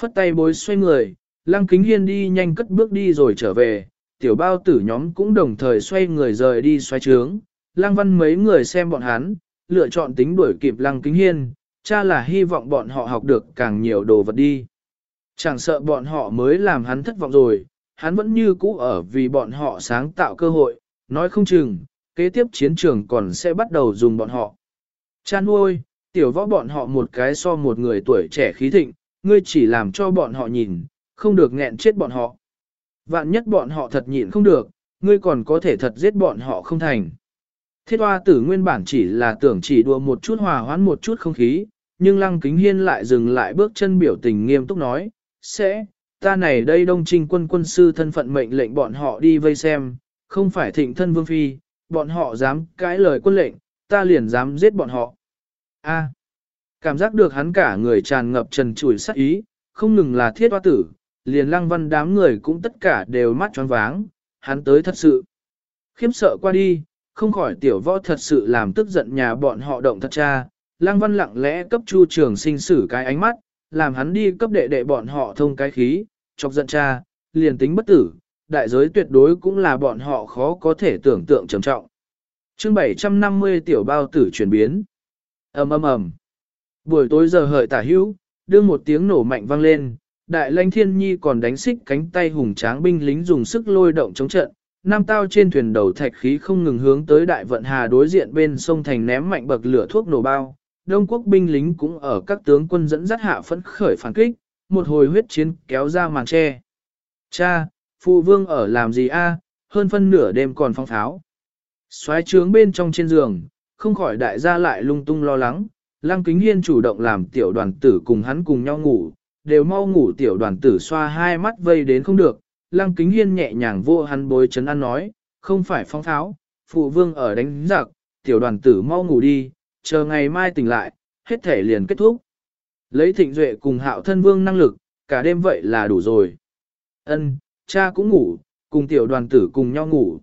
Phất tay bối xoay người, lăng kính hiên đi nhanh cất bước đi rồi trở về, tiểu bao tử nhóm cũng đồng thời xoay người rời đi xoay trướng. Lăng văn mấy người xem bọn hắn, lựa chọn tính đuổi kịp lăng kính hiên, cha là hy vọng bọn họ học được càng nhiều đồ vật đi. Chẳng sợ bọn họ mới làm hắn thất vọng rồi, hắn vẫn như cũ ở vì bọn họ sáng tạo cơ hội, nói không chừng, kế tiếp chiến trường còn sẽ bắt đầu dùng bọn họ. Cha nuôi, tiểu võ bọn họ một cái so một người tuổi trẻ khí thịnh, ngươi chỉ làm cho bọn họ nhìn, không được nghẹn chết bọn họ. Vạn nhất bọn họ thật nhịn không được, ngươi còn có thể thật giết bọn họ không thành. Thiết hoa tử nguyên bản chỉ là tưởng chỉ đùa một chút hòa hoãn một chút không khí, nhưng lăng kính hiên lại dừng lại bước chân biểu tình nghiêm túc nói, sẽ, ta này đây đông trinh quân quân sư thân phận mệnh lệnh bọn họ đi vây xem, không phải thịnh thân vương phi, bọn họ dám cãi lời quân lệnh, ta liền dám giết bọn họ. A. À, cảm giác được hắn cả người tràn ngập trần trùi sắc ý, không ngừng là thiết hoa tử, liền lăng văn đám người cũng tất cả đều mắt tròn váng, hắn tới thật sự. Khiếm sợ qua đi, không khỏi tiểu võ thật sự làm tức giận nhà bọn họ động thật cha, lăng văn lặng lẽ cấp chu trường sinh xử cái ánh mắt, làm hắn đi cấp đệ đệ bọn họ thông cái khí, chọc giận cha, liền tính bất tử, đại giới tuyệt đối cũng là bọn họ khó có thể tưởng tượng trầm trọng. chương 750 tiểu bao tử chuyển biến. ầm ầm ầm Buổi tối giờ hợi tả hữu, đưa một tiếng nổ mạnh vang lên, đại lãnh thiên nhi còn đánh xích cánh tay hùng tráng binh lính dùng sức lôi động chống trận. Nam tao trên thuyền đầu thạch khí không ngừng hướng tới đại vận hà đối diện bên sông thành ném mạnh bậc lửa thuốc nổ bao. Đông quốc binh lính cũng ở các tướng quân dẫn dắt hạ phấn khởi phản kích, một hồi huyết chiến kéo ra màn tre. Cha, phụ vương ở làm gì a? hơn phân nửa đêm còn phong pháo. Xoáy trướng bên trong trên giường, không khỏi đại gia lại lung tung lo lắng, Lăng Kính Hiên chủ động làm tiểu đoàn tử cùng hắn cùng nhau ngủ, đều mau ngủ tiểu đoàn tử xoa hai mắt vây đến không được. Lăng Kính Hiên nhẹ nhàng vô hắn bối chấn ăn nói, không phải phong tháo, phụ vương ở đánh giặc, tiểu đoàn tử mau ngủ đi, chờ ngày mai tỉnh lại, hết thể liền kết thúc. Lấy thịnh duệ cùng hạo thân vương năng lực, cả đêm vậy là đủ rồi. Ân, cha cũng ngủ, cùng tiểu đoàn tử cùng nhau ngủ.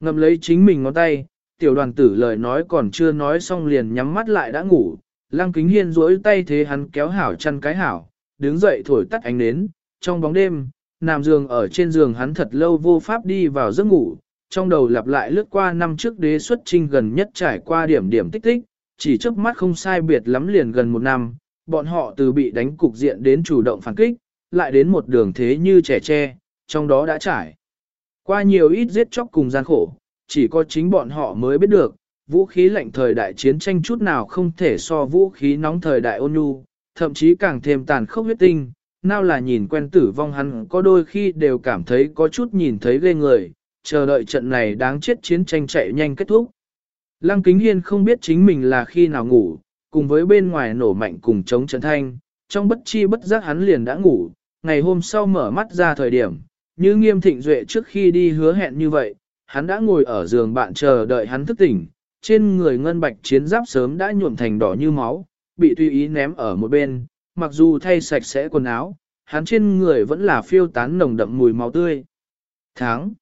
Ngầm lấy chính mình ngón tay, tiểu đoàn tử lời nói còn chưa nói xong liền nhắm mắt lại đã ngủ. Lăng kính hiên duỗi tay thế hắn kéo hảo chăn cái hảo, đứng dậy thổi tắt ánh nến, trong bóng đêm, nằm giường ở trên giường hắn thật lâu vô pháp đi vào giấc ngủ, trong đầu lặp lại lướt qua năm trước đế xuất trinh gần nhất trải qua điểm điểm tích tích, chỉ trước mắt không sai biệt lắm liền gần một năm, bọn họ từ bị đánh cục diện đến chủ động phản kích, lại đến một đường thế như trẻ tre, trong đó đã trải. Qua nhiều ít giết chóc cùng gian khổ, chỉ có chính bọn họ mới biết được, vũ khí lạnh thời đại chiến tranh chút nào không thể so vũ khí nóng thời đại ôn nhu, thậm chí càng thêm tàn khốc huyết tinh, nào là nhìn quen tử vong hắn có đôi khi đều cảm thấy có chút nhìn thấy ghê người, chờ đợi trận này đáng chết chiến tranh chạy nhanh kết thúc. Lăng Kính Hiên không biết chính mình là khi nào ngủ, cùng với bên ngoài nổ mạnh cùng chống trận thanh, trong bất chi bất giác hắn liền đã ngủ, ngày hôm sau mở mắt ra thời điểm, như nghiêm thịnh duệ trước khi đi hứa hẹn như vậy, hắn đã ngồi ở giường bạn chờ đợi hắn thức tỉnh, trên người ngân bạch chiến giáp sớm đã nhuộm thành đỏ như máu, bị tùy ý ném ở một bên, mặc dù thay sạch sẽ quần áo, hắn trên người vẫn là phiêu tán nồng đậm mùi máu tươi. Tháng.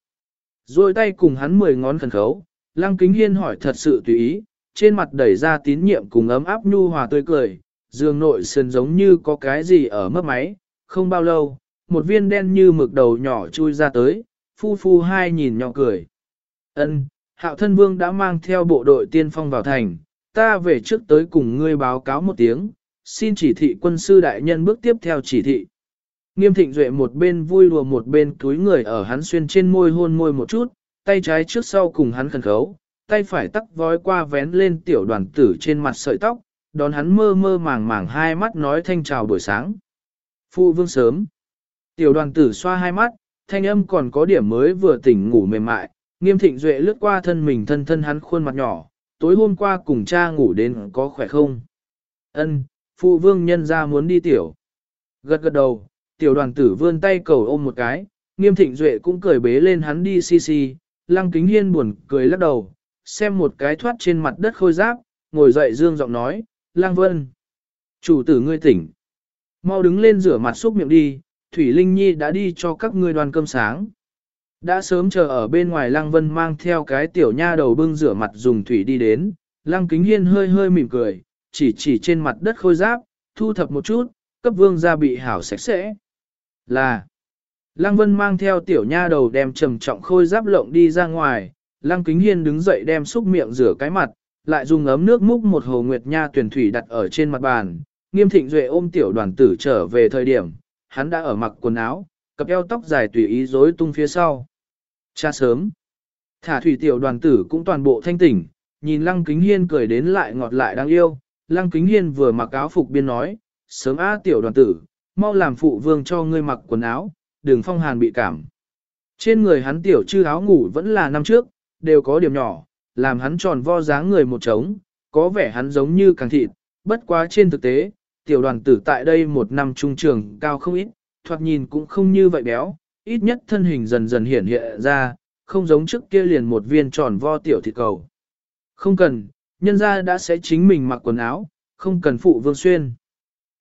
Rồi tay cùng hắn mười ngón khẩn khấu, Lăng Kính Hiên hỏi thật sự tùy ý, trên mặt đẩy ra tín nhiệm cùng ấm áp nhu hòa tươi cười, giường nội sườn giống như có cái gì ở mất máy, không bao lâu, một viên đen như mực đầu nhỏ chui ra tới, phu phu hai nhìn nhỏ cười. Ân, hạo thân vương đã mang theo bộ đội tiên phong vào thành, ta về trước tới cùng ngươi báo cáo một tiếng, xin chỉ thị quân sư đại nhân bước tiếp theo chỉ thị. Nghiêm thịnh duệ một bên vui lùa một bên túi người ở hắn xuyên trên môi hôn môi một chút, tay trái trước sau cùng hắn khẩn khấu, tay phải tắc vói qua vén lên tiểu đoàn tử trên mặt sợi tóc, đón hắn mơ mơ màng màng hai mắt nói thanh chào buổi sáng. Phụ vương sớm. Tiểu đoàn tử xoa hai mắt, thanh âm còn có điểm mới vừa tỉnh ngủ mềm mại, nghiêm thịnh duệ lướt qua thân mình thân thân hắn khuôn mặt nhỏ, tối hôm qua cùng cha ngủ đến có khỏe không? Ân, phụ vương nhân ra muốn đi tiểu. Gật gật đầu, tiểu đoàn tử vươn tay cầu ôm một cái, nghiêm thịnh duệ cũng cười bế lên hắn đi xi xi, lăng kính hiên buồn cười lắc đầu, xem một cái thoát trên mặt đất khôi giáp, ngồi dậy dương giọng nói, lang vân. Chủ tử ngươi tỉnh. Mau đứng lên rửa mặt xúc miệng đi, Thủy Linh Nhi đã đi cho các ngươi đoàn cơm sáng. Đã sớm chờ ở bên ngoài Lăng Vân mang theo cái tiểu nha đầu bưng rửa mặt dùng thủy đi đến, Lăng Kính Hiên hơi hơi mỉm cười, chỉ chỉ trên mặt đất khôi giáp, thu thập một chút, cấp vương gia bị hảo sạch sẽ. Là, Lăng Vân mang theo tiểu nha đầu đem trầm trọng khôi giáp lộng đi ra ngoài, Lăng Kính Hiên đứng dậy đem xúc miệng rửa cái mặt, lại dùng ấm nước múc một hồ nguyệt nha tuyển thủy đặt ở trên mặt bàn, nghiêm thịnh duệ ôm tiểu đoàn tử trở về thời điểm, hắn đã ở mặc quần áo, cặp eo tóc dài tùy ý rối tung phía sau. Cha sớm, thả thủy tiểu đoàn tử cũng toàn bộ thanh tỉnh, nhìn Lăng Kính Hiên cười đến lại ngọt lại đáng yêu, Lăng Kính Hiên vừa mặc áo phục biên nói, sớm á tiểu đoàn tử, mau làm phụ vương cho ngươi mặc quần áo, đường phong hàn bị cảm. Trên người hắn tiểu chư áo ngủ vẫn là năm trước, đều có điểm nhỏ, làm hắn tròn vo dáng người một trống, có vẻ hắn giống như càng thịt, bất quá trên thực tế, tiểu đoàn tử tại đây một năm trung trường cao không ít, thoạt nhìn cũng không như vậy béo, ít nhất thân hình dần dần hiện hiện ra, không giống trước kia liền một viên tròn vo tiểu thịt cầu. Không cần, nhân ra đã sẽ chính mình mặc quần áo, không cần phụ vương xuyên.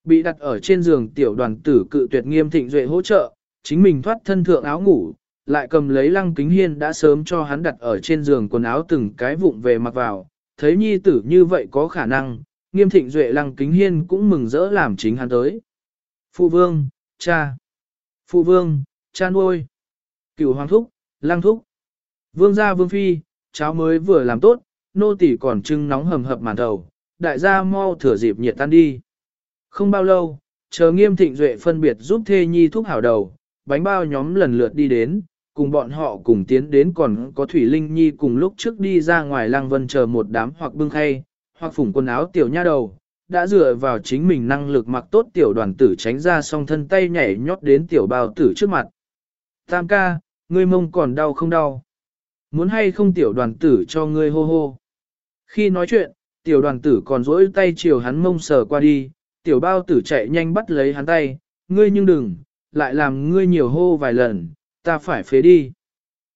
Bị đặt ở trên giường tiểu đoàn tử cự tuyệt nghiêm thịnh duệ hỗ trợ, chính mình thoát thân thượng áo ngủ, lại cầm lấy lăng kính hiên đã sớm cho hắn đặt ở trên giường quần áo từng cái vụng về mặc vào, thấy nhi tử như vậy có khả năng, nghiêm thịnh duệ lăng kính hiên cũng mừng rỡ làm chính hắn tới. Phụ vương, cha, phụ vương, cha nuôi, cửu hoàng thúc, lăng thúc, vương gia vương phi, cháu mới vừa làm tốt, nô tỳ còn trưng nóng hầm hập màn đầu, đại gia mau thừa dịp nhiệt tan đi. Không bao lâu, chờ nghiêm thịnh duệ phân biệt giúp thê nhi thuốc hảo đầu, bánh bao nhóm lần lượt đi đến, cùng bọn họ cùng tiến đến còn có Thủy Linh Nhi cùng lúc trước đi ra ngoài Lang vân chờ một đám hoặc bưng khay, hoặc phủng quần áo tiểu nha đầu, đã dựa vào chính mình năng lực mặc tốt tiểu đoàn tử tránh ra song thân tay nhảy nhót đến tiểu bao tử trước mặt. Tam ca, ngươi mông còn đau không đau? Muốn hay không tiểu đoàn tử cho ngươi hô hô? Khi nói chuyện, tiểu đoàn tử còn rỗi tay chiều hắn mông sờ qua đi, tiểu bao tử chạy nhanh bắt lấy hắn tay, ngươi nhưng đừng, lại làm ngươi nhiều hô vài lần, ta phải phế đi.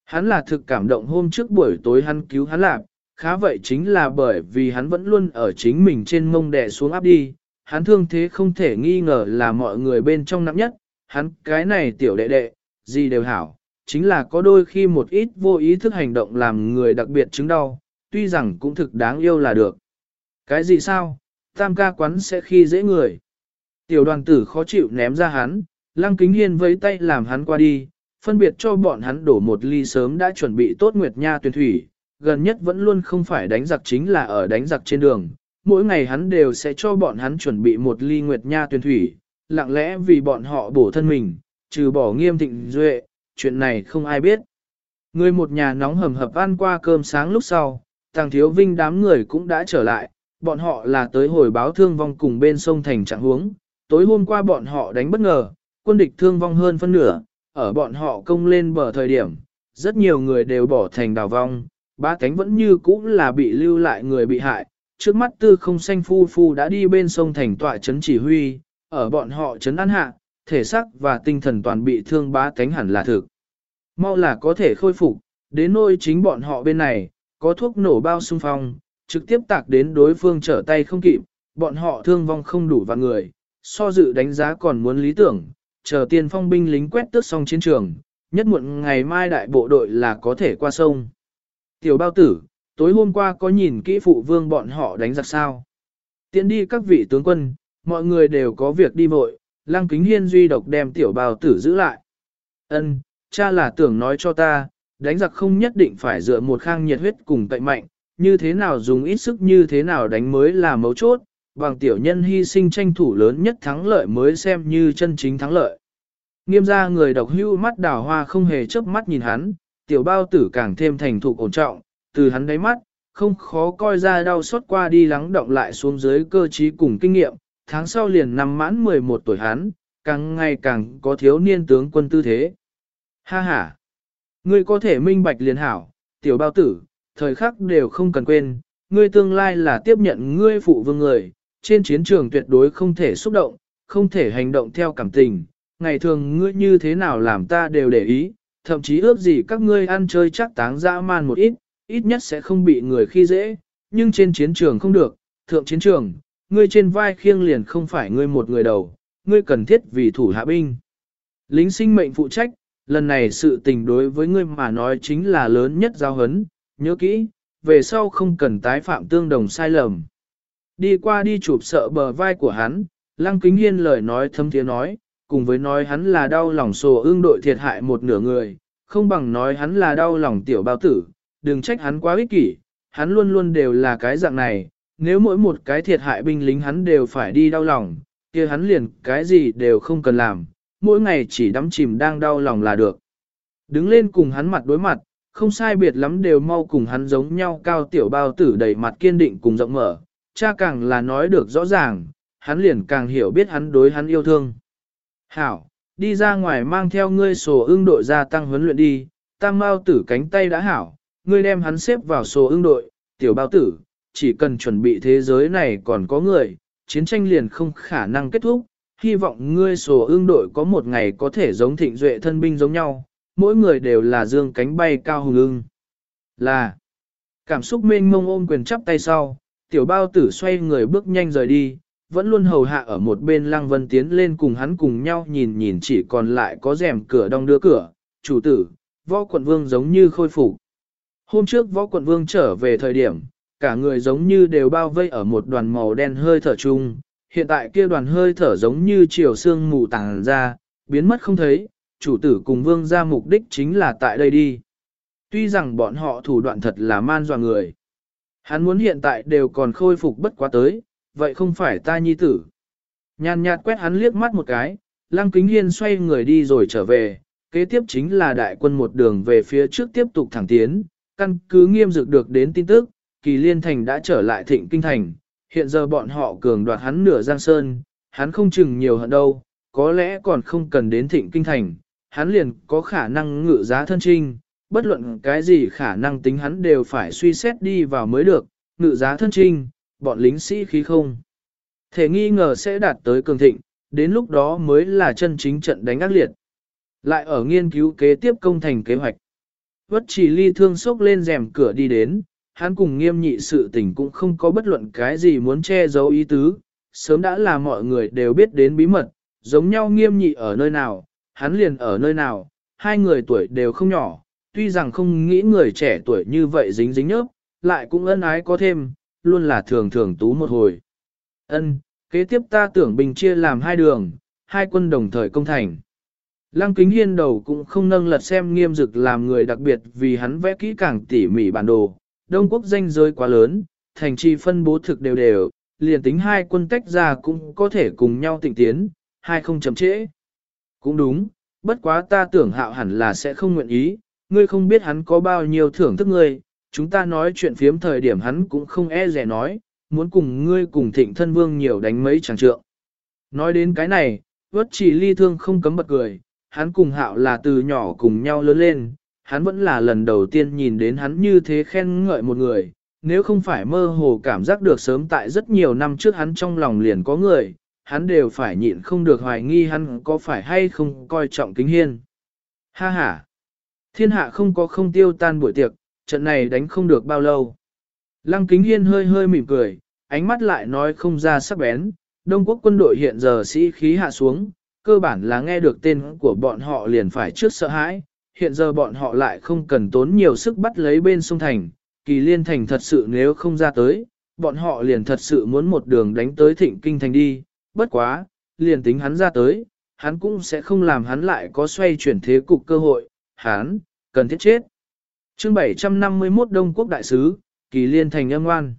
Hắn là thực cảm động hôm trước buổi tối hắn cứu hắn làm, khá vậy chính là bởi vì hắn vẫn luôn ở chính mình trên mông đè xuống áp đi, hắn thương thế không thể nghi ngờ là mọi người bên trong nặng nhất, hắn cái này tiểu đệ đệ, gì đều hảo, chính là có đôi khi một ít vô ý thức hành động làm người đặc biệt chứng đau, tuy rằng cũng thực đáng yêu là được. Cái gì sao, tam ca quán sẽ khi dễ người. Tiểu đoàn tử khó chịu ném ra hắn, lăng kính hiên với tay làm hắn qua đi, phân biệt cho bọn hắn đổ một ly sớm đã chuẩn bị tốt nguyệt nha tuyển thủy, gần nhất vẫn luôn không phải đánh giặc chính là ở đánh giặc trên đường, mỗi ngày hắn đều sẽ cho bọn hắn chuẩn bị một ly nguyệt nha tuyển thủy, lặng lẽ vì bọn họ bổ thân mình, trừ bỏ nghiêm thịnh duệ, chuyện này không ai biết. Người một nhà nóng hầm hập ăn qua cơm sáng lúc sau, tàng thiếu vinh đám người cũng đã trở lại, bọn họ là tới hồi báo thương vong cùng bên sông thành trạng huống. Tối hôm qua bọn họ đánh bất ngờ, quân địch thương vong hơn phân nửa, ở bọn họ công lên bờ thời điểm, rất nhiều người đều bỏ thành đào vong, ba cánh vẫn như cũ là bị lưu lại người bị hại. Trước mắt tư không xanh phu phu đã đi bên sông thành tọa chấn chỉ huy, ở bọn họ chấn an hạ, thể xác và tinh thần toàn bị thương ba cánh hẳn là thực. Mau là có thể khôi phục, đến nôi chính bọn họ bên này, có thuốc nổ bao xung phong, trực tiếp tạc đến đối phương trở tay không kịp, bọn họ thương vong không đủ vạn người, so dự đánh giá còn muốn lý tưởng, chờ tiên phong binh lính quét tước xong chiến trường, nhất muộn ngày mai đại bộ đội là có thể qua sông. Tiểu bao tử, tối hôm qua có nhìn kỹ phụ vương bọn họ đánh giặc sao. Tiến đi các vị tướng quân, mọi người đều có việc đi vội, lăng kính hiên duy độc đem tiểu bao tử giữ lại. Ân, cha là tưởng nói cho ta, đánh giặc không nhất định phải dựa một khang nhiệt huyết cùng tệ mạnh, như thế nào dùng ít sức như thế nào đánh mới là mấu chốt, bằng tiểu nhân hy sinh tranh thủ lớn nhất thắng lợi mới xem như chân chính thắng lợi. Nghiêm ra người độc hưu mắt đào hoa không hề chớp mắt nhìn hắn, tiểu bao tử càng thêm thành thục ổn trọng, từ hắn đáy mắt, không khó coi ra đau xót qua đi lắng động lại xuống dưới cơ trí cùng kinh nghiệm, tháng sau liền năm mãn 11 tuổi hắn, càng ngày càng có thiếu niên tướng quân tư thế. Ha ha! Ngươi có thể minh bạch liền hảo, tiểu bao tử, thời khắc đều không cần quên, ngươi tương lai là tiếp nhận ngươi phụ vương người, trên chiến trường tuyệt đối không thể xúc động, không thể hành động theo cảm tình, ngày thường ngươi như thế nào làm ta đều để ý, thậm chí ước gì các ngươi ăn chơi chắc táng dã man một ít, ít nhất sẽ không bị người khi dễ, nhưng trên chiến trường không được, thượng chiến trường, ngươi trên vai khiêng liền không phải ngươi một người đầu, ngươi cần thiết vì thủ hạ binh. Lính sinh mệnh phụ trách, lần này sự tình đối với ngươi mà nói chính là lớn nhất giao hấn, nhớ kỹ, về sau không cần tái phạm tương đồng sai lầm. Đi qua đi chụp sợ bờ vai của hắn, Lăng Kính Hiên lời nói thâm tiếng nói, cùng với nói hắn là đau lòng sổ ương đội thiệt hại một nửa người, không bằng nói hắn là đau lòng tiểu bao tử, đừng trách hắn quá ích kỷ, hắn luôn luôn đều là cái dạng này, nếu mỗi một cái thiệt hại binh lính hắn đều phải đi đau lòng, kia hắn liền cái gì đều không cần làm, mỗi ngày chỉ đắm chìm đang đau lòng là được. Đứng lên cùng hắn mặt đối mặt, không sai biệt lắm đều mau cùng hắn giống nhau cao tiểu bao tử đầy mặt kiên định cùng rộng mở, cha càng là nói được rõ ràng, hắn liền càng hiểu biết hắn đối hắn yêu thương. Hảo, đi ra ngoài mang theo ngươi sổ ưng đội ra tăng huấn luyện đi, tam Mao tử cánh tay đã hảo, ngươi đem hắn xếp vào sổ ưng đội, tiểu bao tử, chỉ cần chuẩn bị thế giới này còn có người, chiến tranh liền không khả năng kết thúc, hy vọng ngươi sổ ưng đội có một ngày có thể giống thịnh duệ thân binh giống nhau, mỗi người đều là dương cánh bay cao hùng ưng. Là, cảm xúc mênh mông ôm quyền chắp tay sau, tiểu bao tử xoay người bước nhanh rời đi, vẫn luôn hầu hạ ở một bên lăng vân tiến lên cùng hắn cùng nhau nhìn nhìn chỉ còn lại có rèm cửa đong đưa cửa, chủ tử, võ quận vương giống như khôi phục. Hôm trước võ quận vương trở về thời điểm, cả người giống như đều bao vây ở một đoàn màu đen hơi thở chung, hiện tại kia đoàn hơi thở giống như chiều sương mù tàng ra, biến mất không thấy, chủ tử cùng vương ra mục đích chính là tại đây đi. Tuy rằng bọn họ thủ đoạn thật là man dọa người. Hắn muốn hiện tại đều còn khôi phục bất quá tới, vậy không phải ta nhi tử. Nhàn nhạt quét hắn liếc mắt một cái, lăng kính hiên xoay người đi rồi trở về, kế tiếp chính là đại quân một đường về phía trước tiếp tục thẳng tiến, căn cứ nghiêm dực được đến tin tức, kỳ liên thành đã trở lại thịnh kinh thành, hiện giờ bọn họ cường đoạt hắn nửa giang sơn, hắn không chừng nhiều hận đâu, có lẽ còn không cần đến thịnh kinh thành, hắn liền có khả năng ngự giá thân trinh, bất luận cái gì khả năng tính hắn đều phải suy xét đi vào mới được, ngự giá thân trinh, bọn lính sĩ khí không. Thể nghi ngờ sẽ đạt tới cường thịnh, đến lúc đó mới là chân chính trận đánh ác liệt. Lại ở nghiên cứu kế tiếp công thành kế hoạch. Vất chỉ ly thương sốc lên rèm cửa đi đến, hắn cùng nghiêm nhị sự tình cũng không có bất luận cái gì muốn che giấu ý tứ, sớm đã là mọi người đều biết đến bí mật, giống nhau nghiêm nhị ở nơi nào, hắn liền ở nơi nào, hai người tuổi đều không nhỏ, tuy rằng không nghĩ người trẻ tuổi như vậy dính dính nhớp, lại cũng ân ái có thêm, luôn là thường thường tú một hồi. Ân, kế tiếp ta tưởng bình chia làm hai đường, hai quân đồng thời công thành. Lăng kính hiên đầu cũng không nâng lật xem nghiêm dực làm người đặc biệt vì hắn vẽ kỹ càng tỉ mỉ bản đồ. Đông quốc danh giới quá lớn, thành trì phân bố thực đều đều, liền tính hai quân tách ra cũng có thể cùng nhau tịnh tiến, hai không chậm trễ. Cũng đúng, bất quá ta tưởng hạo hẳn là sẽ không nguyện ý, ngươi không biết hắn có bao nhiêu thưởng thức ngươi, chúng ta nói chuyện phiếm thời điểm hắn cũng không e rẻ nói, muốn cùng ngươi cùng thịnh thân vương nhiều đánh mấy chàng trượng. Nói đến cái này, vất chỉ ly thương không cấm bật cười, hắn cùng hạo là từ nhỏ cùng nhau lớn lên, hắn vẫn là lần đầu tiên nhìn đến hắn như thế khen ngợi một người, nếu không phải mơ hồ cảm giác được sớm tại rất nhiều năm trước hắn trong lòng liền có người, hắn đều phải nhịn không được hoài nghi hắn có phải hay không coi trọng kính hiên. Ha ha! Thiên hạ không có không tiêu tan buổi tiệc, trận này đánh không được bao lâu. Lăng kính hiên hơi hơi mỉm cười, ánh mắt lại nói không ra sắc bén, Đông quốc quân đội hiện giờ sĩ khí hạ xuống, cơ bản là nghe được tên của bọn họ liền phải trước sợ hãi, hiện giờ bọn họ lại không cần tốn nhiều sức bắt lấy bên sông thành, kỳ liên thành thật sự nếu không ra tới, bọn họ liền thật sự muốn một đường đánh tới thịnh kinh thành đi, bất quá, liền tính hắn ra tới, hắn cũng sẽ không làm hắn lại có xoay chuyển thế cục cơ hội, hán, cần thiết chết. chương 751 Đông Quốc Đại Sứ, Kỳ Liên Thành âm ngoan.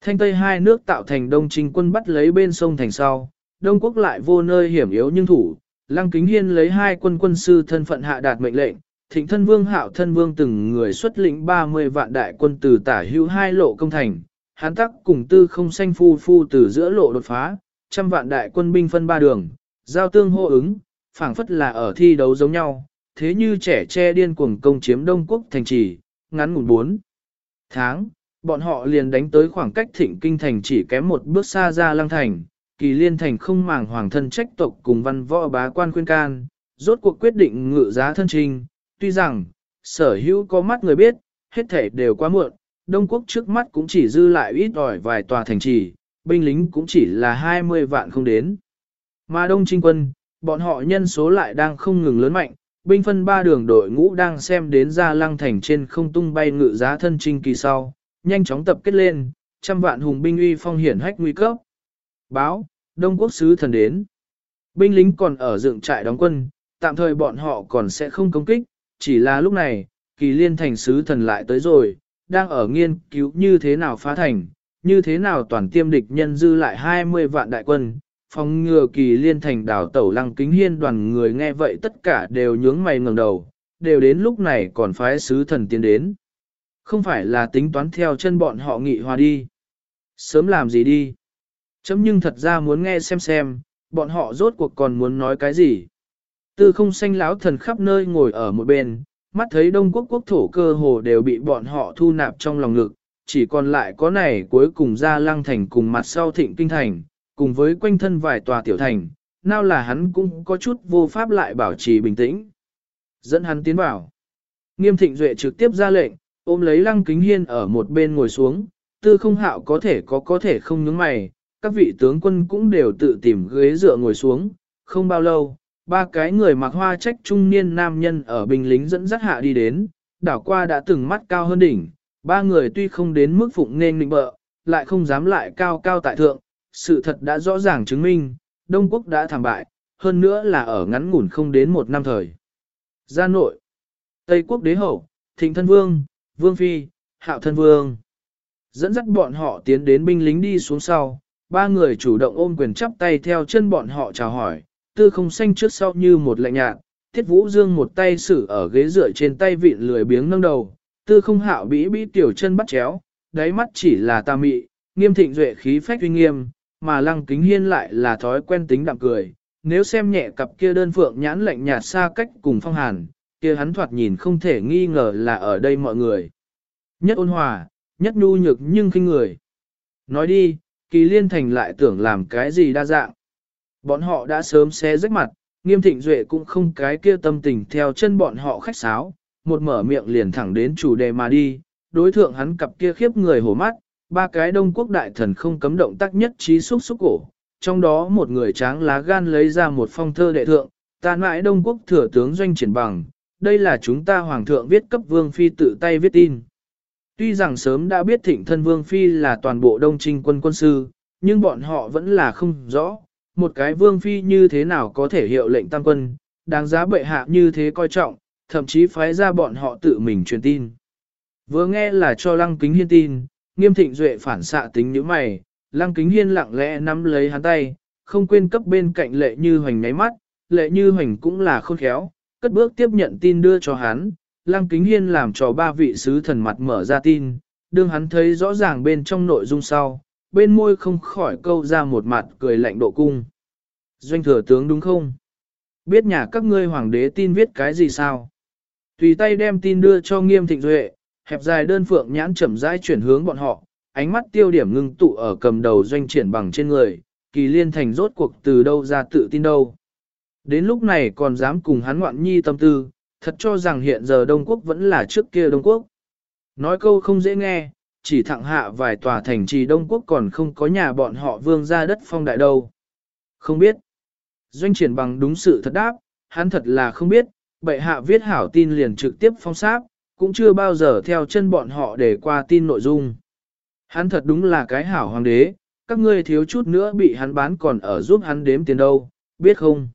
Thanh Tây hai nước tạo thành Đông Trinh quân bắt lấy bên sông thành sau, Đông Quốc lại vô nơi hiểm yếu nhưng thủ, Lăng Kính Hiên lấy hai quân quân sư thân phận hạ đạt mệnh lệnh, Thịnh thân vương hạo thân vương từng người xuất lĩnh 30 vạn đại quân từ tả hữu hai lộ công thành, hán tắc cùng tư không xanh phu phu từ giữa lộ đột phá, trăm vạn đại quân binh phân ba đường, giao tương hô ứng, phảng phất là ở thi đấu giống nhau, thế như trẻ che điên cuồng công chiếm Đông Quốc thành trì, ngắn ngủn 4 tháng, bọn họ liền đánh tới khoảng cách thịnh kinh thành chỉ kém một bước xa ra lăng thành, kỳ liên thành không màng hoàng thân trách tộc cùng văn võ bá quan khuyên can, rốt cuộc quyết định ngự giá thân trình, tuy rằng, sở hữu có mắt người biết, hết thể đều quá muộn, Đông Quốc trước mắt cũng chỉ dư lại ít ỏi vài tòa thành trì, binh lính cũng chỉ là 20 vạn không đến. Mà Đông Trinh quân, bọn họ nhân số lại đang không ngừng lớn mạnh, binh phân ba đường đội ngũ đang xem đến ra lăng thành trên không tung bay ngự giá thân trinh kỳ sau, nhanh chóng tập kết lên, trăm vạn hùng binh uy phong hiển hách nguy cấp. Báo, Đông Quốc sứ thần đến. Binh lính còn ở dựng trại đóng quân, tạm thời bọn họ còn sẽ không công kích, chỉ là lúc này, kỳ liên thành sứ thần lại tới rồi, đang ở nghiên cứu như thế nào phá thành, như thế nào toàn tiêm địch nhân dư lại 20 vạn đại quân, phòng ngừa kỳ liên thành đảo tẩu lăng kính hiên đoàn người nghe vậy tất cả đều nhướng mày ngẩng đầu, đều đến lúc này còn phái sứ thần tiến đến. Không phải là tính toán theo chân bọn họ nghị hòa đi. Sớm làm gì đi. Chấm nhưng thật ra muốn nghe xem xem, bọn họ rốt cuộc còn muốn nói cái gì. Tư không xanh láo thần khắp nơi ngồi ở một bên, mắt thấy đông quốc quốc thổ cơ hồ đều bị bọn họ thu nạp trong lòng ngực, chỉ còn lại có này cuối cùng ra lăng thành cùng mặt sau thịnh kinh thành, cùng với quanh thân vài tòa tiểu thành, nào là hắn cũng có chút vô pháp lại bảo trì bình tĩnh. Dẫn hắn tiến vào. Nghiêm thịnh duệ trực tiếp ra lệnh, ôm lấy lăng kính hiên ở một bên ngồi xuống, tư không hạo có thể có có thể không nhướng mày, các vị tướng quân cũng đều tự tìm ghế dựa ngồi xuống, không bao lâu, ba cái người mặc hoa trách trung niên nam nhân ở binh lính dẫn dắt hạ đi đến, đảo qua đã từng mắt cao hơn đỉnh, ba người tuy không đến mức phụng nên định bợ, lại không dám lại cao cao tại thượng, sự thật đã rõ ràng chứng minh, Đông Quốc đã thảm bại, hơn nữa là ở ngắn ngủn không đến một năm thời. Gia nội, Tây Quốc đế hậu, Thịnh thân vương, Vương Phi, Hạo thân vương. Dẫn dắt bọn họ tiến đến binh lính đi xuống sau, ba người chủ động ôm quyền chắp tay theo chân bọn họ chào hỏi, tư không xanh trước sau như một lạnh nhạt, Tiết Vũ Dương một tay xử ở ghế dựa trên tay vịn lười biếng nâng đầu, tư không hạo bĩ bĩ tiểu chân bắt chéo, đáy mắt chỉ là tà mị, nghiêm thịnh duệ khí phách uy nghiêm, mà lăng kính hiên lại là thói quen tính đạm cười. Nếu xem nhẹ cặp kia đơn phượng nhãn lạnh nhạt xa cách cùng phong hàn, kia hắn thoạt nhìn không thể nghi ngờ là ở đây mọi người. Nhất ôn hòa, nhất nhu nhược nhưng khinh người. Nói đi, kỳ liên thành lại tưởng làm cái gì đa dạng. Bọn họ đã sớm xé rách mặt, nghiêm thịnh duệ cũng không cái kia tâm tình theo chân bọn họ khách sáo, một mở miệng liền thẳng đến chủ đề mà đi, đối thượng hắn cặp kia khiếp người hổ mắt, ba cái đông quốc đại thần không cấm động tác nhất trí xúc xúc cổ, trong đó một người tráng lá gan lấy ra một phong thơ đệ thượng, ta mãi đông quốc thừa tướng doanh triển bằng, đây là chúng ta hoàng thượng viết cấp vương phi tự tay viết tin. Tuy rằng sớm đã biết thịnh thân vương phi là toàn bộ đông trinh quân quân sư, nhưng bọn họ vẫn là không rõ, một cái vương phi như thế nào có thể hiệu lệnh tăng quân, đáng giá bệ hạ như thế coi trọng, thậm chí phái ra bọn họ tự mình truyền tin. Vừa nghe là cho lăng kính hiên tin, nghiêm thịnh duệ phản xạ tính như mày, lăng kính hiên lặng lẽ nắm lấy hắn tay, không quên cấp bên cạnh lệ như hoành nháy mắt, lệ như hoành cũng là khôn khéo, cất bước tiếp nhận tin đưa cho hắn, lăng kính hiên làm cho ba vị sứ thần mặt mở ra tin, đương hắn thấy rõ ràng bên trong nội dung sau, bên môi không khỏi câu ra một mặt cười lạnh độ cung. Doanh thừa tướng đúng không? Biết nhà các ngươi hoàng đế tin viết cái gì sao? Tùy tay đem tin đưa cho nghiêm thịnh duệ, hẹp dài đơn phượng nhãn chậm rãi chuyển hướng bọn họ, ánh mắt tiêu điểm ngưng tụ ở cầm đầu doanh triển bằng trên người, kỳ liên thành rốt cuộc từ đâu ra tự tin đâu. Đến lúc này còn dám cùng hắn ngoạn nhi tâm tư, thật cho rằng hiện giờ Đông Quốc vẫn là trước kia Đông Quốc. Nói câu không dễ nghe, chỉ thẳng hạ vài tòa thành trì Đông Quốc còn không có nhà bọn họ vương ra đất phong đại đâu. Không biết. Doanh triển bằng đúng sự thật đáp, hắn thật là không biết, bệ hạ viết hảo tin liền trực tiếp phong sát, cũng chưa bao giờ theo chân bọn họ để qua tin nội dung. Hắn thật đúng là cái hảo hoàng đế, các ngươi thiếu chút nữa bị hắn bán còn ở giúp hắn đếm tiền đâu, biết không?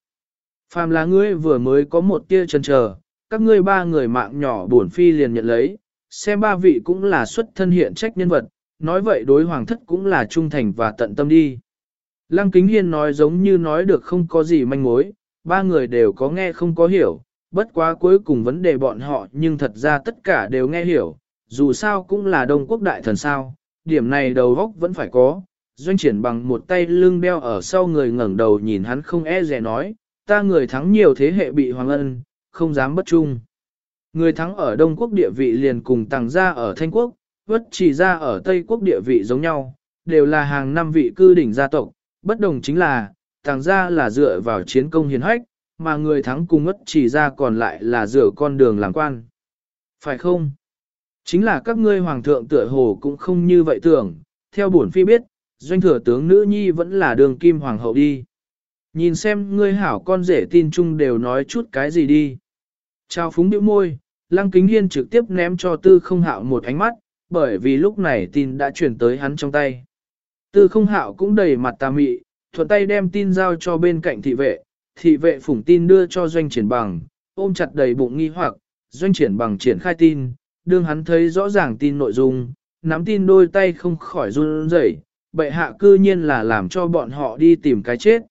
Phàm là ngươi vừa mới có một tia chân chờ, các ngươi ba người mạng nhỏ bổn phi liền nhận lấy, xem ba vị cũng là xuất thân hiện trách nhân vật, nói vậy đối hoàng thất cũng là trung thành và tận tâm đi. Lăng Kính Hiên nói giống như nói được không có gì manh mối, ba người đều có nghe không có hiểu, bất quá cuối cùng vấn đề bọn họ nhưng thật ra tất cả đều nghe hiểu, dù sao cũng là Đông Quốc đại thần sao, điểm này đầu góc vẫn phải có. Doanh triển bằng một tay lưng đeo ở sau người ngẩng đầu nhìn hắn không e rẻ nói, ta người thắng nhiều thế hệ bị hoàng ân, không dám bất trung. Người thắng ở Đông Quốc địa vị liền cùng tàng gia ở Thanh Quốc, vất chỉ ra ở Tây Quốc địa vị giống nhau, đều là hàng năm vị cư đỉnh gia tộc, bất đồng chính là, tàng gia là dựa vào chiến công hiền hách, mà người thắng cùng ất chỉ ra còn lại là rửa con đường làm quan. Phải không? Chính là các ngươi hoàng thượng tựa hồ cũng không như vậy tưởng, theo bổn phi biết, doanh thừa tướng nữ nhi vẫn là đường kim hoàng hậu đi. Nhìn xem ngươi hảo con rể tin chung đều nói chút cái gì đi. Chào phúng điệu môi, lăng kính hiên trực tiếp ném cho tư không hạo một ánh mắt, bởi vì lúc này tin đã chuyển tới hắn trong tay. Tư không hạo cũng đầy mặt tà mị, thuận tay đem tin giao cho bên cạnh thị vệ, thị vệ phủng tin đưa cho doanh triển bằng, ôm chặt đầy bụng nghi hoặc, doanh triển bằng triển khai tin, đương hắn thấy rõ ràng tin nội dung, nắm tin đôi tay không khỏi run rẩy, bệ hạ cư nhiên là làm cho bọn họ đi tìm cái chết.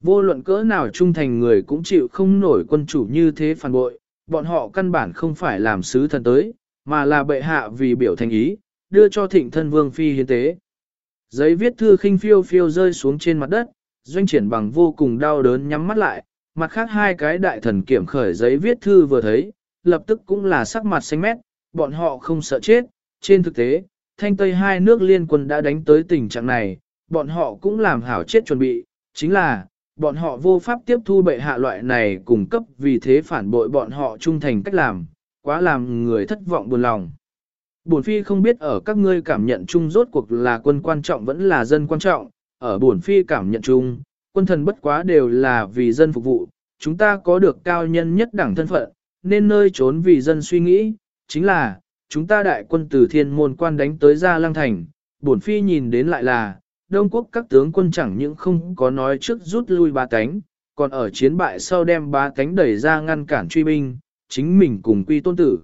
Vô luận cỡ nào trung thành người cũng chịu không nổi quân chủ như thế phản bội, bọn họ căn bản không phải làm sứ thần tới, mà là bệ hạ vì biểu thành ý, đưa cho thịnh thân vương phi hiến tế. Giấy viết thư khinh phiêu phiêu rơi xuống trên mặt đất, doanh triển bằng vô cùng đau đớn nhắm mắt lại, mặt khác hai cái đại thần kiểm khởi giấy viết thư vừa thấy, lập tức cũng là sắc mặt xanh mét, bọn họ không sợ chết, trên thực tế, thanh tây hai nước liên quân đã đánh tới tình trạng này, bọn họ cũng làm hảo chết chuẩn bị, chính là, bọn họ vô pháp tiếp thu bệ hạ loại này cung cấp vì thế phản bội bọn họ trung thành cách làm, quá làm người thất vọng buồn lòng. Bổn phi không biết ở các ngươi cảm nhận chung rốt cuộc là quân quan trọng vẫn là dân quan trọng, ở bổn phi cảm nhận chung, quân thần bất quá đều là vì dân phục vụ, chúng ta có được cao nhân nhất đẳng thân phận, nên nơi trốn vì dân suy nghĩ, chính là, chúng ta đại quân từ thiên môn quan đánh tới ra lăng thành, bổn phi nhìn đến lại là, Đông Quốc các tướng quân chẳng những không có nói trước rút lui ba cánh, còn ở chiến bại sau đem ba cánh đẩy ra ngăn cản truy binh, chính mình cùng quy tôn tử.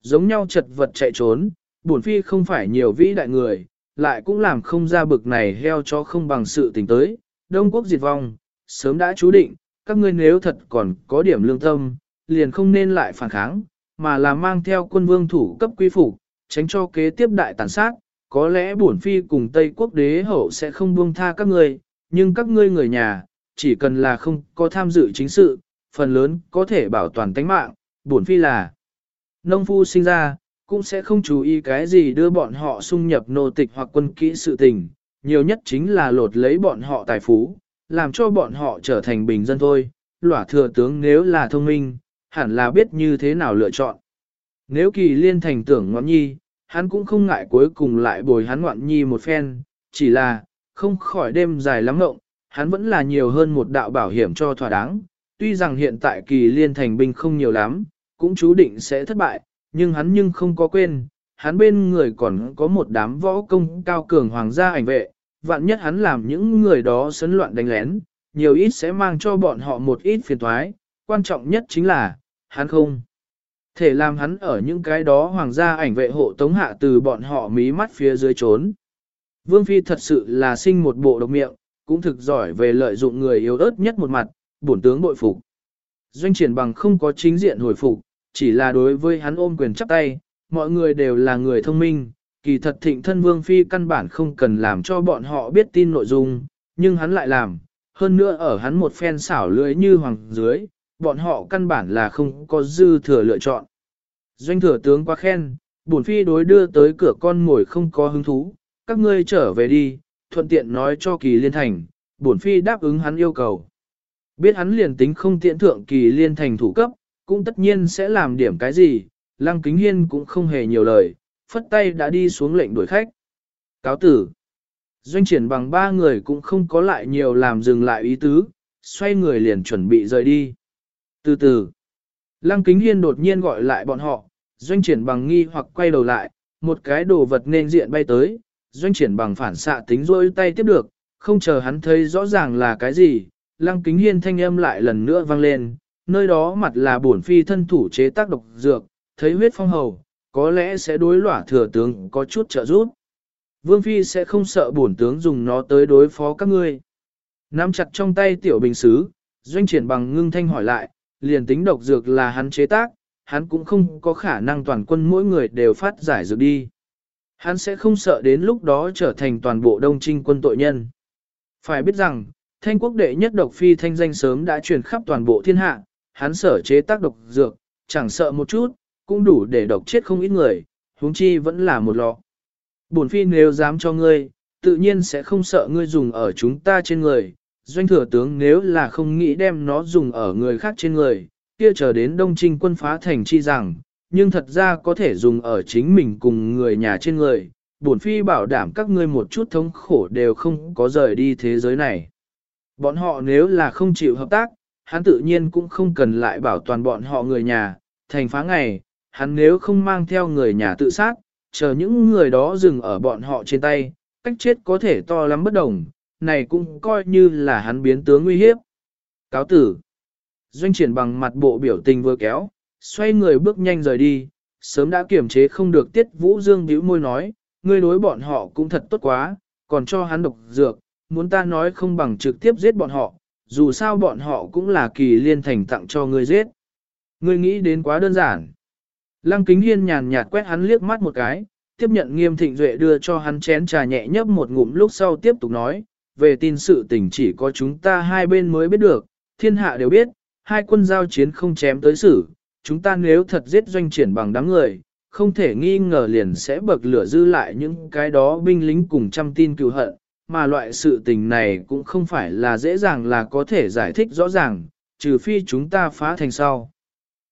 Giống nhau chật vật chạy trốn, bổn phi không phải nhiều vĩ đại người, lại cũng làm không ra bực này heo cho không bằng sự tình tới. Đông quốc diệt vong, sớm đã chú định, các ngươi nếu thật còn có điểm lương tâm, liền không nên lại phản kháng, mà là mang theo quân vương thủ cấp quy phục, tránh cho kế tiếp đại tàn sát. Có lẽ bổn phi cùng Tây quốc đế hậu sẽ không buông tha các ngươi, nhưng các ngươi người nhà, chỉ cần là không có tham dự chính sự, phần lớn có thể bảo toàn tánh mạng, bổn phi là nông phu sinh ra, cũng sẽ không chú ý cái gì đưa bọn họ xung nhập nô tịch hoặc quân kỹ sự tình, nhiều nhất chính là lột lấy bọn họ tài phú, làm cho bọn họ trở thành bình dân thôi, lỏa thừa tướng nếu là thông minh, hẳn là biết như thế nào lựa chọn. Nếu kỳ liên thành tưởng ngoạn nhi, hắn cũng không ngại cuối cùng lại bồi hắn ngoạn nhi một phen, chỉ là, không khỏi đêm dài lắm ngộng, hắn vẫn là nhiều hơn một đạo bảo hiểm cho thỏa đáng, tuy rằng hiện tại kỳ liên thành binh không nhiều lắm, cũng chú định sẽ thất bại, nhưng hắn nhưng không có quên, hắn bên người còn có một đám võ công cao cường hoàng gia ảnh vệ, vạn nhất hắn làm những người đó sấn loạn đánh lén, nhiều ít sẽ mang cho bọn họ một ít phiền toái, quan trọng nhất chính là, hắn không thể làm hắn ở những cái đó hoàng gia ảnh vệ hộ tống hạ từ bọn họ mí mắt phía dưới trốn. Vương Phi thật sự là sinh một bộ độc miệng, cũng thực giỏi về lợi dụng người yếu ớt nhất một mặt, bổn tướng bội phục. Doanh triển bằng không có chính diện hồi phục, chỉ là đối với hắn ôm quyền chắp tay, mọi người đều là người thông minh, kỳ thật thịnh thân vương phi căn bản không cần làm cho bọn họ biết tin nội dung, nhưng hắn lại làm, hơn nữa ở hắn một phen xảo lưỡi như hoàng dưới, bọn họ căn bản là không có dư thừa lựa chọn. Doanh thừa tướng quá khen, bổn phi đối đưa tới cửa con ngồi không có hứng thú, các ngươi trở về đi, thuận tiện nói cho kỳ liên thành, bổn phi đáp ứng hắn yêu cầu. Biết hắn liền tính không tiện thượng kỳ liên thành thủ cấp, cũng tất nhiên sẽ làm điểm cái gì, Lăng Kính Hiên cũng không hề nhiều lời, phất tay đã đi xuống lệnh đuổi khách. Cáo tử. Doanh triển bằng ba người cũng không có lại nhiều làm dừng lại ý tứ, xoay người liền chuẩn bị rời đi. Từ từ, Lăng Kính Hiên đột nhiên gọi lại bọn họ, doanh triển bằng nghi hoặc quay đầu lại, một cái đồ vật nên diện bay tới, doanh triển bằng phản xạ tính rôi tay tiếp được, không chờ hắn thấy rõ ràng là cái gì, Lăng Kính Hiên thanh âm lại lần nữa vang lên, nơi đó mặt là bổn phi thân thủ chế tác độc dược, thấy huyết phong hầu, có lẽ sẽ đối lỏa thừa tướng có chút trợ giúp. Vương phi sẽ không sợ bổn tướng dùng nó tới đối phó các ngươi. Nắm chặt trong tay tiểu bình sứ doanh triển bằng ngưng thanh hỏi lại, liền tính độc dược là hắn chế tác, hắn cũng không có khả năng toàn quân mỗi người đều phát giải dược đi. Hắn sẽ không sợ đến lúc đó trở thành toàn bộ đông trinh quân tội nhân. Phải biết rằng, thanh quốc đệ nhất độc phi thanh danh sớm đã truyền khắp toàn bộ thiên hạ, hắn sở chế tác độc dược, chẳng sợ một chút, cũng đủ để độc chết không ít người, huống chi vẫn là một lọ. Bổn phi nếu dám cho ngươi, tự nhiên sẽ không sợ ngươi dùng ở chúng ta trên người, doanh thừa tướng nếu là không nghĩ đem nó dùng ở người khác trên người, kia chờ đến đông trinh quân phá thành chi rằng, nhưng thật ra có thể dùng ở chính mình cùng người nhà trên người. Bổn phi bảo đảm các ngươi một chút thống khổ đều không có rời đi thế giới này. Bọn họ nếu là không chịu hợp tác, hắn tự nhiên cũng không cần lại bảo toàn bọn họ người nhà, thành phá ngày, hắn nếu không mang theo người nhà tự sát, chờ những người đó dừng ở bọn họ trên tay, cách chết có thể to lắm bất đồng, này cũng coi như là hắn biến tướng nguy hiếp. Cáo tử. Doanh triển bằng mặt bộ biểu tình vừa kéo, xoay người bước nhanh rời đi, sớm đã kiểm chế không được tiết vũ dương bĩu môi nói, ngươi đối bọn họ cũng thật tốt quá, còn cho hắn độc dược, muốn ta nói không bằng trực tiếp giết bọn họ, dù sao bọn họ cũng là kỳ liên thành tặng cho ngươi giết. Ngươi nghĩ đến quá đơn giản. Lăng kính hiên nhàn nhạt quét hắn liếc mắt một cái, tiếp nhận nghiêm thịnh duệ đưa cho hắn chén trà nhẹ nhấp một ngụm lúc sau tiếp tục nói, về tin sự tình chỉ có chúng ta hai bên mới biết được, thiên hạ đều biết, hai quân giao chiến không chém tới xử, chúng ta nếu thật giết doanh triển bằng đám người, không thể nghi ngờ liền sẽ bậc lửa dư lại những cái đó binh lính cùng trăm tin cựu hận, mà loại sự tình này cũng không phải là dễ dàng là có thể giải thích rõ ràng, trừ phi chúng ta phá thành sau.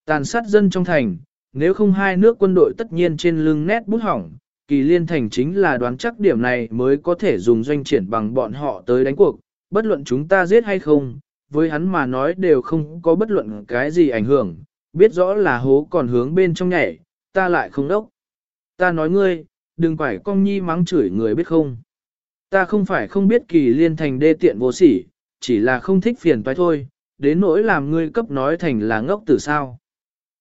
Tàn sát dân trong thành, nếu không hai nước quân đội tất nhiên trên lưng nét bút hỏng, kỳ liên thành chính là đoán chắc điểm này mới có thể dùng doanh triển bằng bọn họ tới đánh cuộc, bất luận chúng ta giết hay không, với hắn mà nói đều không có bất luận cái gì ảnh hưởng, biết rõ là hố còn hướng bên trong nhảy, ta lại không đốc. Ta nói ngươi, đừng phải cong nhi mắng chửi người biết không. Ta không phải không biết kỳ liên thành đê tiện vô sỉ, chỉ là không thích phiền toái thôi, đến nỗi làm ngươi cấp nói thành là ngốc tử sao.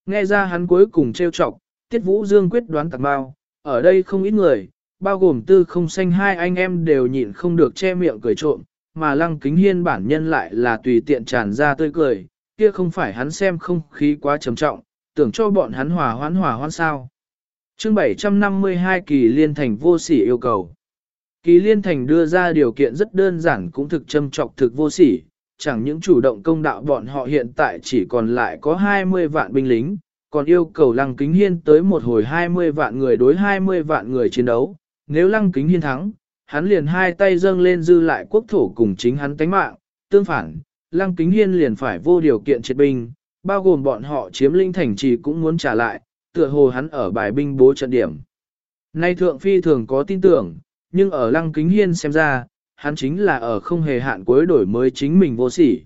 Nghe ra hắn cuối cùng trêu chọc, Tiết Vũ Dương quyết đoán tạc bao, ở đây không ít người, bao gồm tư không xanh hai anh em đều nhịn không được che miệng cười trộm, mà lăng kính hiên bản nhân lại là tùy tiện tràn ra tươi cười, kia không phải hắn xem không khí quá trầm trọng, tưởng cho bọn hắn hòa hoãn hòa hoãn sao. chương 752 kỳ liên thành vô sỉ yêu cầu. Kỳ liên thành đưa ra điều kiện rất đơn giản cũng thực châm trọc thực vô sỉ, chẳng những chủ động công đạo bọn họ hiện tại chỉ còn lại có 20 vạn binh lính, còn yêu cầu Lăng Kính Hiên tới một hồi 20 vạn người đối 20 vạn người chiến đấu. Nếu Lăng Kính Hiên thắng, hắn liền hai tay dâng lên dư lại quốc thổ cùng chính hắn tánh mạng. Tương phản, Lăng Kính Hiên liền phải vô điều kiện triệt binh, bao gồm bọn họ chiếm linh thành trì cũng muốn trả lại, tựa hồ hắn ở bài binh bố trận điểm. Nay Thượng Phi thường có tin tưởng, nhưng ở Lăng Kính Hiên xem ra, hắn chính là ở không hề hạn cuối đổi mới chính mình vô sỉ.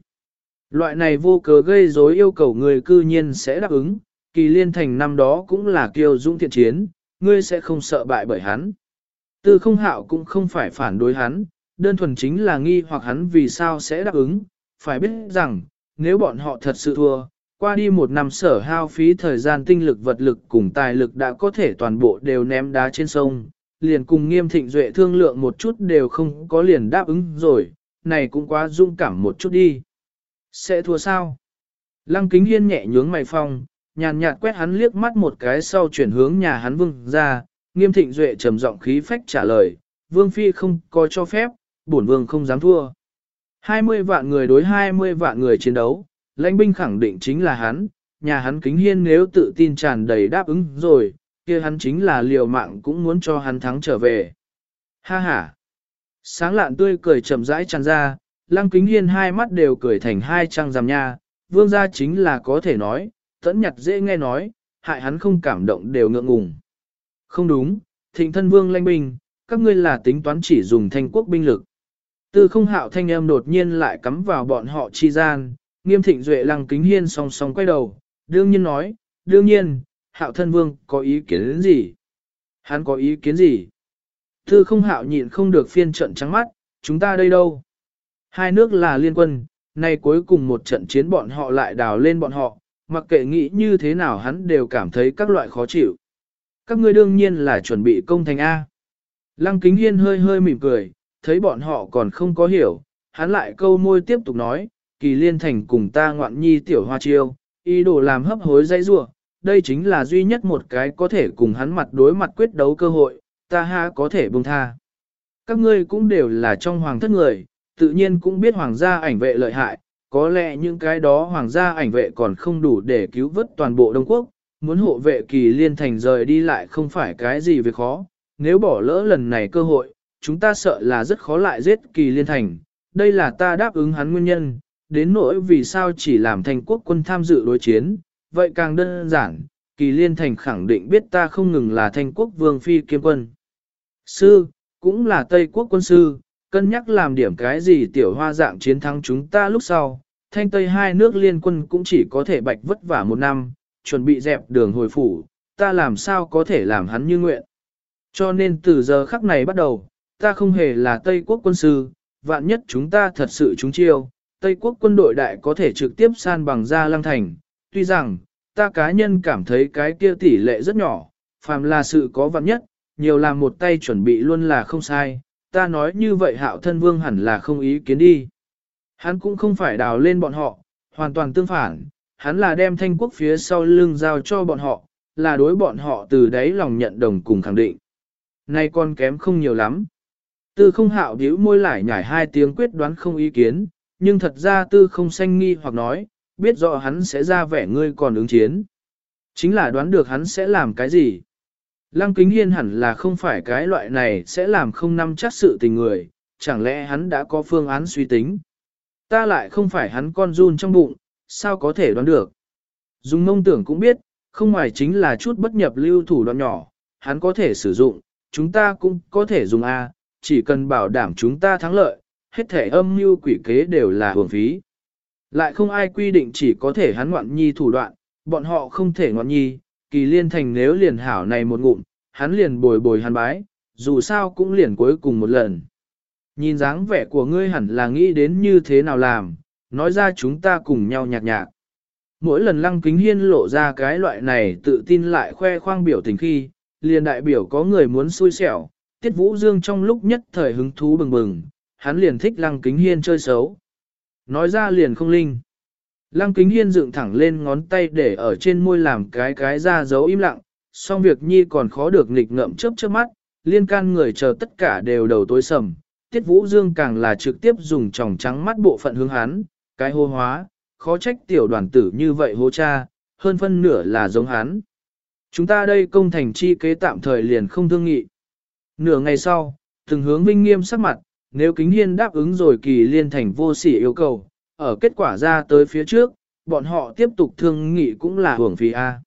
Loại này vô cớ gây rối yêu cầu người cư nhiên sẽ đáp ứng, kỳ liên thành năm đó cũng là kiêu dũng thiện chiến, ngươi sẽ không sợ bại bởi hắn. Tư không hạo cũng không phải phản đối hắn, đơn thuần chính là nghi hoặc hắn vì sao sẽ đáp ứng, phải biết rằng, nếu bọn họ thật sự thua, qua đi một năm sở hao phí thời gian tinh lực vật lực cùng tài lực đã có thể toàn bộ đều ném đá trên sông, liền cùng nghiêm thịnh duệ thương lượng một chút đều không có liền đáp ứng rồi, này cũng quá dung cảm một chút đi. Sẽ thua sao? Lăng kính hiên nhẹ nhướng mày phong, nhàn nhạt quét hắn liếc mắt một cái sau chuyển hướng nhà hắn vương ra, nghiêm thịnh duệ trầm giọng khí phách trả lời, vương phi không có cho phép, bổn vương không dám thua. 20 vạn người đối 20 vạn người chiến đấu, lãnh binh khẳng định chính là hắn, nhà hắn kính hiên nếu tự tin tràn đầy đáp ứng rồi, kia hắn chính là liều mạng cũng muốn cho hắn thắng trở về. Ha ha! Sáng lạn tươi cười chậm rãi tràn ra, lăng kính hiên hai mắt đều cười thành hai trăng rằm nha, vương gia chính là có thể nói, tẫn nhặt dễ nghe nói, hại hắn không cảm động đều ngượng ngùng. Không đúng, thịnh thân vương lanh binh, các ngươi là tính toán chỉ dùng thanh quốc binh lực. Từ không hạo thanh em đột nhiên lại cắm vào bọn họ chi gian, nghiêm thịnh duệ lăng kính hiên song song quay đầu, đương nhiên nói, đương nhiên, hạo thân vương có ý kiến gì? Hắn có ý kiến gì? Thư không hạo nhịn không được phiên trận trắng mắt, chúng ta đây đâu? Hai nước là liên quân, nay cuối cùng một trận chiến bọn họ lại đào lên bọn họ, mặc kệ nghĩ như thế nào hắn đều cảm thấy các loại khó chịu. Các ngươi đương nhiên là chuẩn bị công thành A. Lăng kính hiên hơi hơi mỉm cười, thấy bọn họ còn không có hiểu, hắn lại câu môi tiếp tục nói, kỳ liên thành cùng ta ngoạn nhi tiểu hoa chiêu, ý đồ làm hấp hối dây rua, đây chính là duy nhất một cái có thể cùng hắn mặt đối mặt quyết đấu cơ hội, ta ha có thể buông tha. Các ngươi cũng đều là trong hoàng thất người, tự nhiên cũng biết hoàng gia ảnh vệ lợi hại, có lẽ những cái đó hoàng gia ảnh vệ còn không đủ để cứu vớt toàn bộ Đông Quốc, muốn hộ vệ kỳ liên thành rời đi lại không phải cái gì việc khó, nếu bỏ lỡ lần này cơ hội, chúng ta sợ là rất khó lại giết kỳ liên thành, đây là ta đáp ứng hắn nguyên nhân, đến nỗi vì sao chỉ làm thành quốc quân tham dự đối chiến, vậy càng đơn giản, kỳ liên thành khẳng định biết ta không ngừng là thanh quốc vương phi kiêm quân. Sư, cũng là Tây quốc quân sư, cân nhắc làm điểm cái gì tiểu hoa dạng chiến thắng chúng ta lúc sau, thanh Tây hai nước liên quân cũng chỉ có thể bạch vất vả một năm, chuẩn bị dẹp đường hồi phủ, ta làm sao có thể làm hắn như nguyện. Cho nên từ giờ khắc này bắt đầu, ta không hề là Tây quốc quân sư, vạn nhất chúng ta thật sự chúng chiêu, Tây quốc quân đội đại có thể trực tiếp san bằng ra lăng thành, tuy rằng, ta cá nhân cảm thấy cái kia tỷ lệ rất nhỏ, phàm là sự có vặn nhất, nhiều làm một tay chuẩn bị luôn là không sai, ta nói như vậy hạo thân vương hẳn là không ý kiến đi. Hắn cũng không phải đào lên bọn họ, hoàn toàn tương phản, hắn là đem thanh quốc phía sau lưng giao cho bọn họ, là đối bọn họ từ đấy lòng nhận đồng cùng khẳng định. Nay con kém không nhiều lắm. Tư không hạo điếu môi lại nhảy hai tiếng quyết đoán không ý kiến, nhưng thật ra tư không xanh nghi hoặc nói, biết rõ hắn sẽ ra vẻ ngươi còn ứng chiến. Chính là đoán được hắn sẽ làm cái gì. Lăng kính hiên hẳn là không phải cái loại này sẽ làm không năm chắc sự tình người, chẳng lẽ hắn đã có phương án suy tính. Ta lại không phải hắn con run trong bụng, sao có thể đoán được. Dùng mông tưởng cũng biết, không ngoài chính là chút bất nhập lưu thủ đoạn nhỏ, hắn có thể sử dụng, chúng ta cũng có thể dùng A, chỉ cần bảo đảm chúng ta thắng lợi, hết thể âm mưu quỷ kế đều là hưởng phí. Lại không ai quy định chỉ có thể hắn ngoạn nhi thủ đoạn, bọn họ không thể ngoạn nhi, kỳ liên thành nếu liền hảo này một ngụm, hắn liền bồi bồi hắn bái, dù sao cũng liền cuối cùng một lần. Nhìn dáng vẻ của ngươi hẳn là nghĩ đến như thế nào làm, nói ra chúng ta cùng nhau nhạc nhạc. Mỗi lần lăng kính hiên lộ ra cái loại này tự tin lại khoe khoang biểu tình khi, liền đại biểu có người muốn xui xẻo, tiết vũ dương trong lúc nhất thời hứng thú bừng bừng, hắn liền thích lăng kính hiên chơi xấu. Nói ra liền không linh. Lăng kính hiên dựng thẳng lên ngón tay để ở trên môi làm cái cái ra dấu im lặng, song việc nhi còn khó được nghịch ngậm chớp chớp mắt, liên can người chờ tất cả đều đầu tối sầm. Tiết Vũ Dương càng là trực tiếp dùng tròng trắng mắt bộ phận hướng hắn, cái hô hóa, khó trách tiểu đoàn tử như vậy hô cha, hơn phân nửa là giống hắn. Chúng ta đây công thành chi kế tạm thời liền không thương nghị. Nửa ngày sau, từng hướng vinh nghiêm sắc mặt, nếu kính hiên đáp ứng rồi kỳ liên thành vô sỉ yêu cầu, ở kết quả ra tới phía trước, bọn họ tiếp tục thương nghị cũng là hưởng phí A.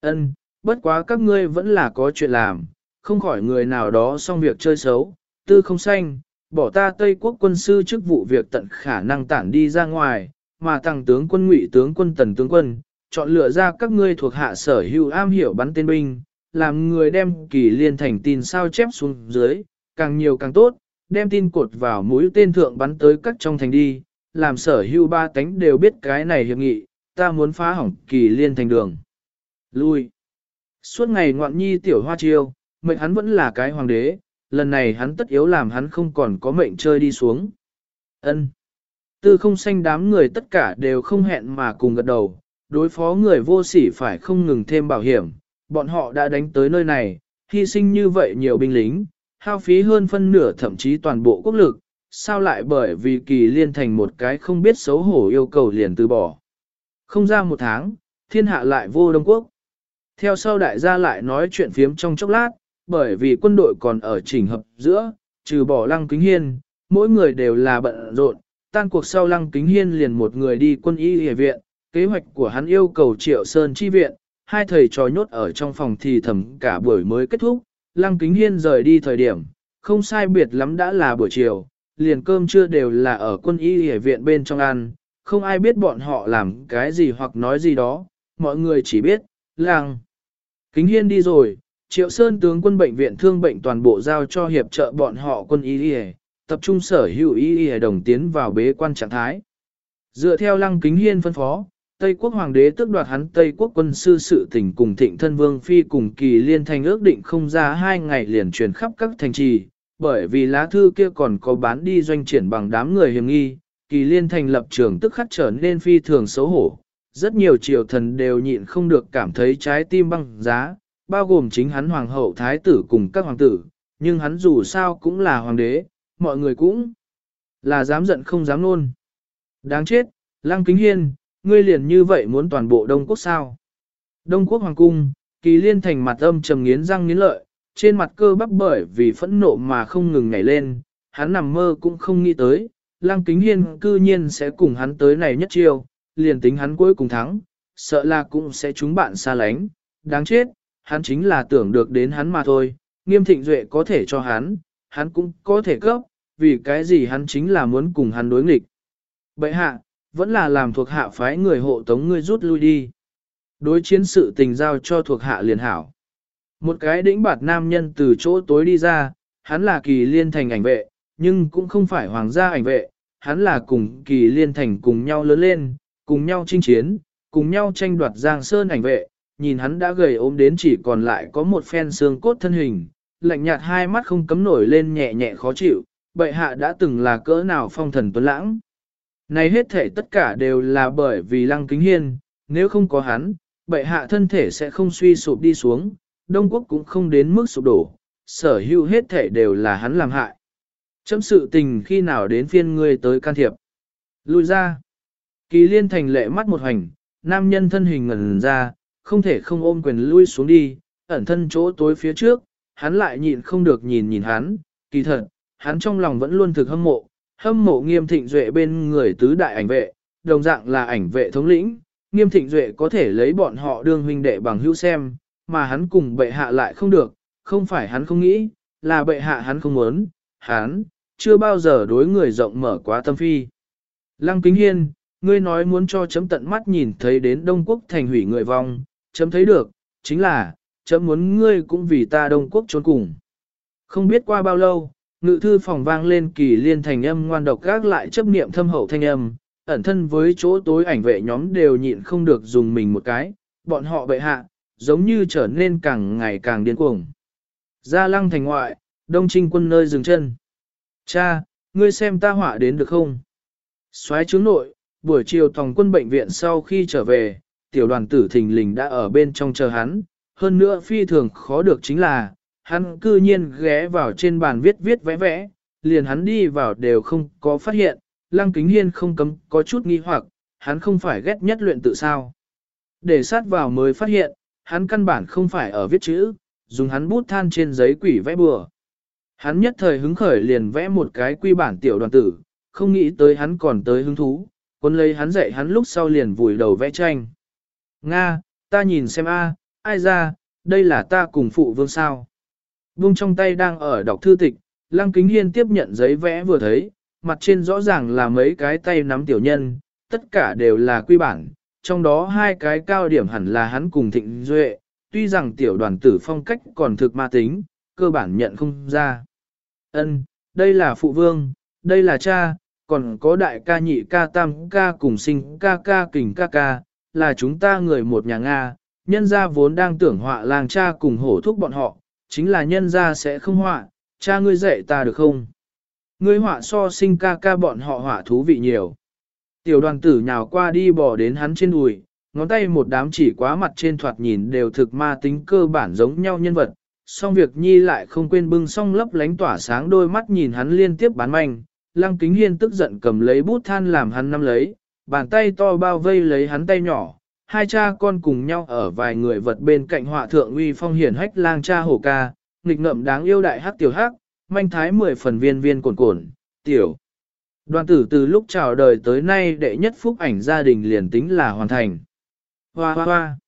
Ân, bất quá các ngươi vẫn là có chuyện làm, không khỏi người nào đó xong việc chơi xấu, tư không xanh, bỏ ta Tây quốc quân sư chức vụ việc tận khả năng tản đi ra ngoài, mà tăng tướng quân ngụy tướng quân tần tướng quân, chọn lựa ra các ngươi thuộc hạ sở hữu am hiểu bắn tên binh, làm người đem kỳ liên thành tin sao chép xuống dưới, càng nhiều càng tốt, đem tin cột vào mũi tên thượng bắn tới các trong thành đi, làm sở hưu ba tánh đều biết cái này hiệp nghị, ta muốn phá hỏng kỳ liên thành đường. Lui. Suốt ngày ngoạn nhi tiểu hoa chiêu, mệnh hắn vẫn là cái hoàng đế, lần này hắn tất yếu làm hắn không còn có mệnh chơi đi xuống. Ân. Tư không xanh đám người tất cả đều không hẹn mà cùng gật đầu, đối phó người vô sỉ phải không ngừng thêm bảo hiểm, bọn họ đã đánh tới nơi này, hy sinh như vậy nhiều binh lính, hao phí hơn phân nửa thậm chí toàn bộ quốc lực, sao lại bởi vì kỳ liên thành một cái không biết xấu hổ yêu cầu liền từ bỏ. Không ra một tháng, thiên hạ lại vô Đông Quốc. Theo sau đại gia lại nói chuyện phiếm trong chốc lát, bởi vì quân đội còn ở chỉnh hợp giữa, trừ bỏ lăng kính hiên, mỗi người đều là bận rộn, tan cuộc sau lăng kính hiên liền một người đi quân y hề viện, kế hoạch của hắn yêu cầu triệu sơn chi viện, hai thầy trò nhốt ở trong phòng thì thầm cả buổi mới kết thúc, lăng kính hiên rời đi thời điểm, không sai biệt lắm đã là buổi chiều, liền cơm trưa đều là ở quân y hệ viện bên trong ăn, không ai biết bọn họ làm cái gì hoặc nói gì đó, mọi người chỉ biết, lăng. Kính hiên đi rồi, triệu sơn tướng quân bệnh viện thương bệnh toàn bộ giao cho hiệp trợ bọn họ quân y hệ, tập trung sở hữu y hệ đồng tiến vào bế quan trạng thái. Dựa theo lăng kính hiên phân phó, Tây quốc hoàng đế tước đoạt hắn Tây quốc quân sư sự tình cùng thịnh thân vương phi cùng kỳ liên thành ước định không ra hai ngày liền truyền khắp các thành trì, bởi vì lá thư kia còn có bán đi doanh triển bằng đám người hiểm nghi, kỳ liên thành lập trường tức khắc trở nên phi thường xấu hổ. Rất nhiều triều thần đều nhịn không được cảm thấy trái tim băng giá, bao gồm chính hắn hoàng hậu thái tử cùng các hoàng tử, nhưng hắn dù sao cũng là hoàng đế, mọi người cũng là dám giận không dám nôn. Đáng chết, Lăng Kính Hiên, ngươi liền như vậy muốn toàn bộ Đông Quốc sao? Đông Quốc Hoàng Cung, kỳ liên thành mặt âm trầm nghiến răng nghiến lợi, trên mặt cơ bắp bởi vì phẫn nộ mà không ngừng nhảy lên, hắn nằm mơ cũng không nghĩ tới, Lăng Kính Hiên cư nhiên sẽ cùng hắn tới này nhất chiêu, liền tính hắn cuối cùng thắng, sợ là cũng sẽ chúng bạn xa lánh, đáng chết, hắn chính là tưởng được đến hắn mà thôi, nghiêm thịnh duệ có thể cho hắn, hắn cũng có thể cấp, vì cái gì hắn chính là muốn cùng hắn đối nghịch. Bậy hạ, vẫn là làm thuộc hạ phái người hộ tống ngươi rút lui đi. Đối chiến sự tình giao cho thuộc hạ liền hảo. Một cái đĩnh bạt nam nhân từ chỗ tối đi ra, hắn là kỳ liên thành ảnh vệ, nhưng cũng không phải hoàng gia ảnh vệ, hắn là cùng kỳ liên thành cùng nhau lớn lên, cùng nhau chinh chiến, cùng nhau tranh đoạt giang sơn ảnh vệ, nhìn hắn đã gầy ốm đến chỉ còn lại có một phen xương cốt thân hình, lạnh nhạt hai mắt không cấm nổi lên nhẹ nhẹ khó chịu, bệ hạ đã từng là cỡ nào phong thần tuấn lãng. Này hết thể tất cả đều là bởi vì lăng kính hiên, nếu không có hắn, bệ hạ thân thể sẽ không suy sụp đi xuống, Đông Quốc cũng không đến mức sụp đổ, sở hữu hết thể đều là hắn làm hại. Chấm sự tình khi nào đến phiên ngươi tới can thiệp. Lui ra. Kỳ liên thành lệ mắt một hành, nam nhân thân hình ngẩn ra, không thể không ôm quyền lui xuống đi, ẩn thân chỗ tối phía trước, hắn lại nhịn không được nhìn nhìn hắn, kỳ thật, hắn trong lòng vẫn luôn thực hâm mộ, hâm mộ nghiêm thịnh duệ bên người tứ đại ảnh vệ, đồng dạng là ảnh vệ thống lĩnh, nghiêm thịnh duệ có thể lấy bọn họ đương huynh đệ bằng hữu xem, mà hắn cùng bệ hạ lại không được, không phải hắn không nghĩ, là bệ hạ hắn không muốn, hắn, chưa bao giờ đối người rộng mở quá tâm phi. Lăng Kính Hiên, ngươi nói muốn cho chấm tận mắt nhìn thấy đến Đông Quốc thành hủy người vong, chấm thấy được, chính là, chấm muốn ngươi cũng vì ta Đông Quốc trốn cùng. Không biết qua bao lâu, ngự thư phòng vang lên kỳ liên thành âm ngoan độc gác lại chấp niệm thâm hậu thanh âm, ẩn thân với chỗ tối ảnh vệ nhóm đều nhịn không được dùng mình một cái, bọn họ bệ hạ, giống như trở nên càng ngày càng điên cuồng. Ra lăng thành ngoại, đông trinh quân nơi dừng chân. Cha, ngươi xem ta họa đến được không? Xoáy trướng nội, buổi chiều tòng quân bệnh viện sau khi trở về, tiểu đoàn tử thình lình đã ở bên trong chờ hắn. Hơn nữa phi thường khó được chính là, hắn cư nhiên ghé vào trên bàn viết viết vẽ vẽ, liền hắn đi vào đều không có phát hiện, lăng kính hiên không cấm có chút nghi hoặc, hắn không phải ghét nhất luyện tự sao. Để sát vào mới phát hiện, hắn căn bản không phải ở viết chữ, dùng hắn bút than trên giấy quỷ vẽ bừa. Hắn nhất thời hứng khởi liền vẽ một cái quy bản tiểu đoàn tử, không nghĩ tới hắn còn tới hứng thú, quân lấy hắn dạy hắn lúc sau liền vùi đầu vẽ tranh. Nga, ta nhìn xem a, ai ra, đây là ta cùng phụ vương sao. Vương trong tay đang ở đọc thư tịch, Lăng Kính Hiên tiếp nhận giấy vẽ vừa thấy, mặt trên rõ ràng là mấy cái tay nắm tiểu nhân, tất cả đều là quy bản, trong đó hai cái cao điểm hẳn là hắn cùng Thịnh Duệ, tuy rằng tiểu đoàn tử phong cách còn thực ma tính, cơ bản nhận không ra. Ân, đây là phụ vương, đây là cha, còn có đại ca nhị ca tam ca cùng sinh ca ca kình ca ca, là chúng ta người một nhà Nga, nhân gia vốn đang tưởng họa làng cha cùng hổ thúc bọn họ, chính là nhân ra sẽ không họa, cha ngươi dạy ta được không? Ngươi họa so sinh ca ca bọn họ họa thú vị nhiều. Tiểu đoàn tử nhào qua đi bỏ đến hắn trên đùi, ngón tay một đám chỉ quá mặt trên thoạt nhìn đều thực ma tính cơ bản giống nhau nhân vật, xong việc nhi lại không quên bưng xong lấp lánh tỏa sáng đôi mắt nhìn hắn liên tiếp bán manh, lăng kính hiên tức giận cầm lấy bút than làm hắn nắm lấy, bàn tay to bao vây lấy hắn tay nhỏ, hai cha con cùng nhau ở vài người vật bên cạnh họa thượng uy phong hiển hách lang cha hổ ca, nghịch ngợm đáng yêu đại hắc tiểu hắc, manh thái mười phần viên viên cồn cồn, tiểu. Đoàn tử từ lúc chào đời tới nay đệ nhất phúc ảnh gia đình liền tính là hoàn thành. Hoa hoa hoa.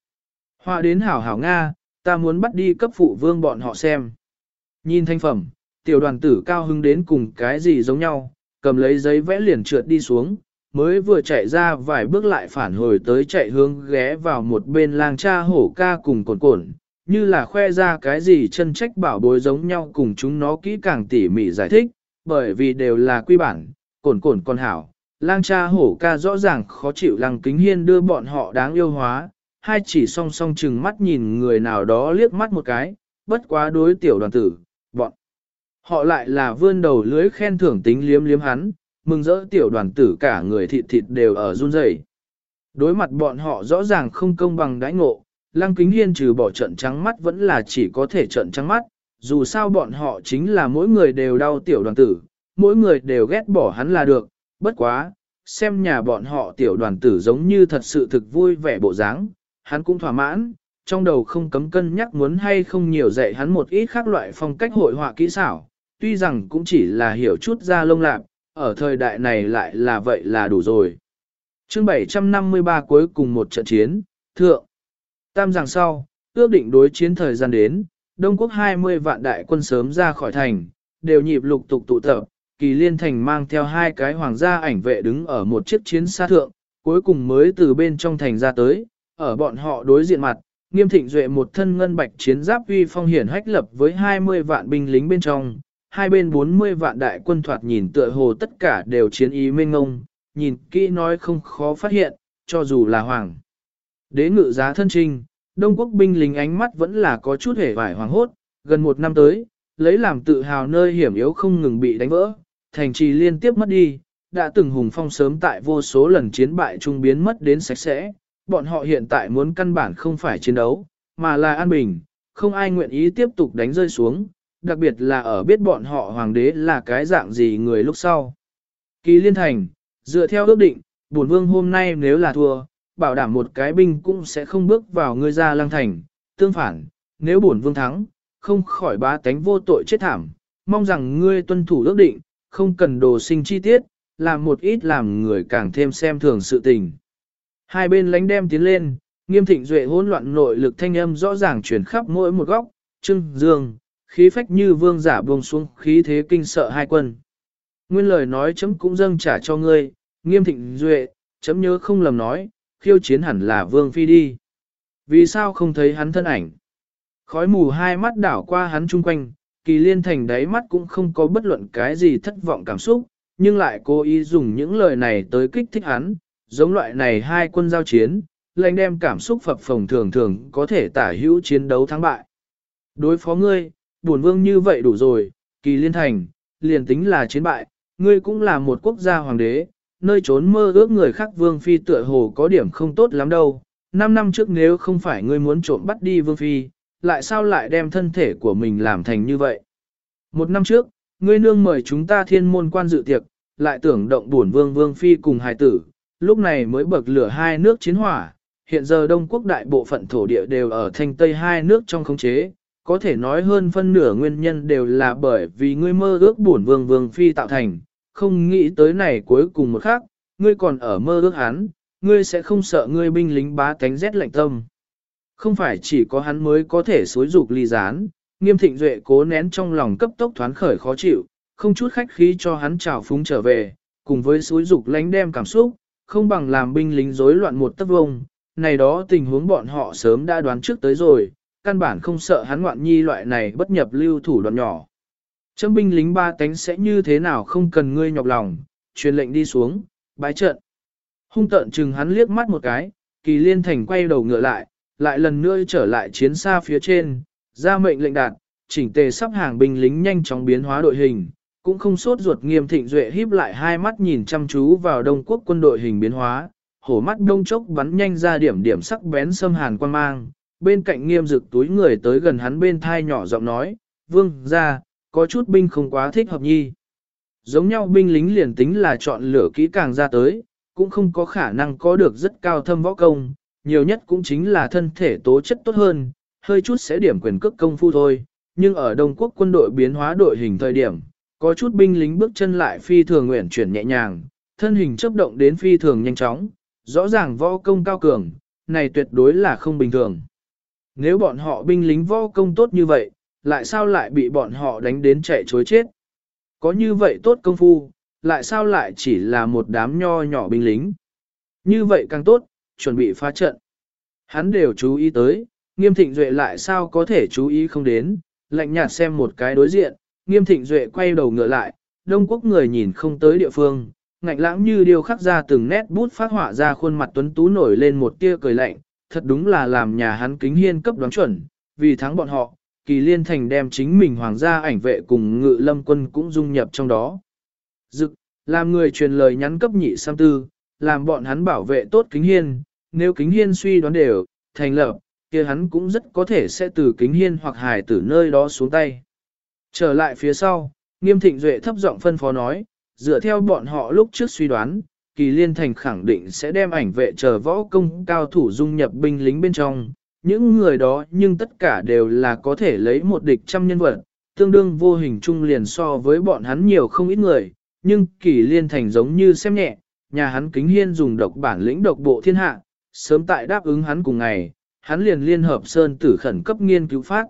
Hoa đến hảo hảo Nga, ta muốn bắt đi cấp phụ vương bọn họ xem. Nhìn thanh phẩm, tiểu đoàn tử cao hứng đến cùng cái gì giống nhau, cầm lấy giấy vẽ liền trượt đi xuống, mới vừa chạy ra vài bước lại phản hồi tới chạy hướng ghé vào một bên lang cha hổ ca cùng cồn cồn, như là khoe ra cái gì chân trách bảo bối giống nhau cùng chúng nó kỹ càng tỉ mỉ giải thích, bởi vì đều là quy bản, cồn cồn con hảo. Lang cha hổ ca rõ ràng khó chịu lăng kính hiên đưa bọn họ đáng yêu hóa, hai chỉ song song chừng mắt nhìn người nào đó liếc mắt một cái, bất quá đối tiểu đoàn tử, bọn. Họ lại là vươn đầu lưới khen thưởng tính liếm liếm hắn, mừng rỡ tiểu đoàn tử cả người thịt thịt đều ở run rẩy. Đối mặt bọn họ rõ ràng không công bằng đãi ngộ, Lăng Kính Hiên trừ bỏ trận trắng mắt vẫn là chỉ có thể trận trắng mắt, dù sao bọn họ chính là mỗi người đều đau tiểu đoàn tử, mỗi người đều ghét bỏ hắn là được, bất quá, xem nhà bọn họ tiểu đoàn tử giống như thật sự thực vui vẻ bộ dáng, hắn cũng thỏa mãn, trong đầu không cấm cân nhắc muốn hay không nhiều dạy hắn một ít khác loại phong cách hội họa kỹ xảo, tuy rằng cũng chỉ là hiểu chút ra lông lạc, ở thời đại này lại là vậy là đủ rồi. chương 753 cuối cùng một trận chiến, thượng. Tam giảng sau, ước định đối chiến thời gian đến, Đông Quốc 20 vạn đại quân sớm ra khỏi thành, đều nhịp lục tục tụ tập, kỳ liên thành mang theo hai cái hoàng gia ảnh vệ đứng ở một chiếc chiến xa thượng, cuối cùng mới từ bên trong thành ra tới, ở bọn họ đối diện mặt, nghiêm thịnh duệ một thân ngân bạch chiến giáp uy phong hiển hách lập với 20 vạn binh lính bên trong, hai bên 40 vạn đại quân thoạt nhìn tựa hồ tất cả đều chiến ý mênh ngông, nhìn kỹ nói không khó phát hiện, cho dù là hoàng. Đế ngự giá thân trinh, Đông quốc binh lính ánh mắt vẫn là có chút hề vải hoàng hốt, gần một năm tới, lấy làm tự hào nơi hiểm yếu không ngừng bị đánh vỡ, thành trì liên tiếp mất đi, đã từng hùng phong sớm tại vô số lần chiến bại trung biến mất đến sạch sẽ, bọn họ hiện tại muốn căn bản không phải chiến đấu, mà là an bình, không ai nguyện ý tiếp tục đánh rơi xuống, đặc biệt là ở biết bọn họ hoàng đế là cái dạng gì người lúc sau. Kỳ liên thành, dựa theo ước định, bổn vương hôm nay nếu là thua, bảo đảm một cái binh cũng sẽ không bước vào ngươi ra lăng thành, tương phản, nếu bổn vương thắng, không khỏi bá tánh vô tội chết thảm, mong rằng ngươi tuân thủ ước định, không cần đồ sinh chi tiết, làm một ít làm người càng thêm xem thường sự tình. Hai bên lánh đem tiến lên, nghiêm thịnh duệ hỗn loạn nội lực thanh âm rõ ràng chuyển khắp mỗi một góc, trưng, dương, khí phách như vương giả buông xuống khí thế kinh sợ hai quân. Nguyên lời nói chấm cũng dâng trả cho ngươi, nghiêm thịnh duệ, chấm nhớ không lầm nói, khiêu chiến hẳn là vương phi đi. Vì sao không thấy hắn thân ảnh? Khói mù hai mắt đảo qua hắn chung quanh, kỳ liên thành đáy mắt cũng không có bất luận cái gì thất vọng cảm xúc, nhưng lại cố ý dùng những lời này tới kích thích hắn, giống loại này hai quân giao chiến, lệnh đem cảm xúc phập phồng thường thường có thể tả hữu chiến đấu thắng bại. Đối phó ngươi, buồn vương như vậy đủ rồi, kỳ liên thành, liền tính là chiến bại, ngươi cũng là một quốc gia hoàng đế, nơi trốn mơ ước người khác vương phi tựa hồ có điểm không tốt lắm đâu. Năm năm trước nếu không phải ngươi muốn trộm bắt đi vương phi, lại sao lại đem thân thể của mình làm thành như vậy? Một năm trước, ngươi nương mời chúng ta thiên môn quan dự tiệc, lại tưởng động buồn vương vương phi cùng hài tử, lúc này mới bậc lửa hai nước chiến hỏa. Hiện giờ Đông Quốc đại bộ phận thổ địa đều ở thanh tây hai nước trong khống chế, có thể nói hơn phân nửa nguyên nhân đều là bởi vì ngươi mơ ước buồn vương vương phi tạo thành, không nghĩ tới này cuối cùng một khắc, ngươi còn ở mơ ước hắn, ngươi sẽ không sợ ngươi binh lính bá tánh rét lạnh tâm. Không phải chỉ có hắn mới có thể xối dục ly gián, nghiêm thịnh duệ cố nén trong lòng cấp tốc thoán khởi khó chịu, không chút khách khí cho hắn trào phúng trở về, cùng với xối dục lánh đem cảm xúc, không bằng làm binh lính rối loạn một tấc vông, này đó tình huống bọn họ sớm đã đoán trước tới rồi, căn bản không sợ hắn ngoạn nhi loại này bất nhập lưu thủ đoạn nhỏ. Chấm binh lính ba tánh sẽ như thế nào không cần ngươi nhọc lòng, truyền lệnh đi xuống, bái trận. Hung tợn chừng hắn liếc mắt một cái, kỳ liên thành quay đầu ngựa lại, lại lần nữa trở lại chiến xa phía trên, ra mệnh lệnh đạt, chỉnh tề sắp hàng binh lính nhanh chóng biến hóa đội hình, cũng không sốt ruột nghiêm thịnh duệ híp lại hai mắt nhìn chăm chú vào đông quốc quân đội hình biến hóa, hổ mắt đông chốc bắn nhanh ra điểm điểm sắc bén xâm hàn quan mang, bên cạnh nghiêm dực túi người tới gần hắn bên thai nhỏ giọng nói, vương ra, có chút binh không quá thích hợp nhi. Giống nhau binh lính liền tính là chọn lửa kỹ càng ra tới, cũng không có khả năng có được rất cao thâm võ công, nhiều nhất cũng chính là thân thể tố chất tốt hơn, hơi chút sẽ điểm quyền cước công phu thôi. Nhưng ở Đông Quốc quân đội biến hóa đội hình thời điểm, có chút binh lính bước chân lại phi thường nguyện chuyển nhẹ nhàng, thân hình chấp động đến phi thường nhanh chóng, rõ ràng võ công cao cường, này tuyệt đối là không bình thường. Nếu bọn họ binh lính võ công tốt như vậy, lại sao lại bị bọn họ đánh đến chạy chối chết? Có như vậy tốt công phu, lại sao lại chỉ là một đám nho nhỏ binh lính? Như vậy càng tốt, chuẩn bị phá trận. Hắn đều chú ý tới, nghiêm thịnh duệ lại sao có thể chú ý không đến, lạnh nhạt xem một cái đối diện, nghiêm thịnh duệ quay đầu ngựa lại, đông quốc người nhìn không tới địa phương, ngạnh lãng như điều khắc ra từng nét bút phát họa ra khuôn mặt tuấn tú nổi lên một tia cười lạnh, thật đúng là làm nhà hắn kính hiên cấp đoán chuẩn, vì thắng bọn họ, kỳ liên thành đem chính mình hoàng gia ảnh vệ cùng ngự lâm quân cũng dung nhập trong đó. Dực, làm người truyền lời nhắn cấp nhị sam tư, làm bọn hắn bảo vệ tốt kính hiên, nếu kính hiên suy đoán đều, thành lập, kia hắn cũng rất có thể sẽ từ kính hiên hoặc hải tử nơi đó xuống tay. Trở lại phía sau, nghiêm thịnh duệ thấp giọng phân phó nói, dựa theo bọn họ lúc trước suy đoán, kỳ liên thành khẳng định sẽ đem ảnh vệ chờ võ công cao thủ dung nhập binh lính bên trong, những người đó nhưng tất cả đều là có thể lấy một địch trăm nhân vật, tương đương vô hình chung liền so với bọn hắn nhiều không ít người, nhưng kỳ liên thành giống như xem nhẹ, nhà hắn kính hiên dùng độc bản lĩnh độc bộ thiên hạ, sớm tại đáp ứng hắn cùng ngày, hắn liền liên hợp sơn tử khẩn cấp nghiên cứu phát.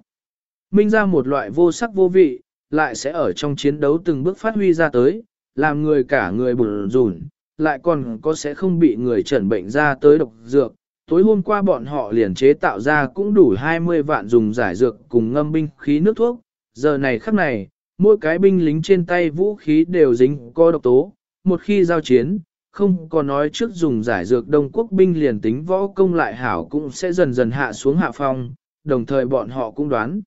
Minh ra một loại vô sắc vô vị, lại sẽ ở trong chiến đấu từng bước phát huy ra tới, làm người cả người bùn rùn, lại còn có sẽ không bị người chẩn bệnh ra tới độc dược, tối hôm qua bọn họ liền chế tạo ra cũng đủ 20 vạn dùng giải dược cùng ngâm binh khí nước thuốc, giờ này khắc này, mỗi cái binh lính trên tay vũ khí đều dính có độc tố, một khi giao chiến, không có nói trước dùng giải dược Đông Quốc binh liền tính võ công lại hảo cũng sẽ dần dần hạ xuống hạ phong, đồng thời bọn họ cũng đoán.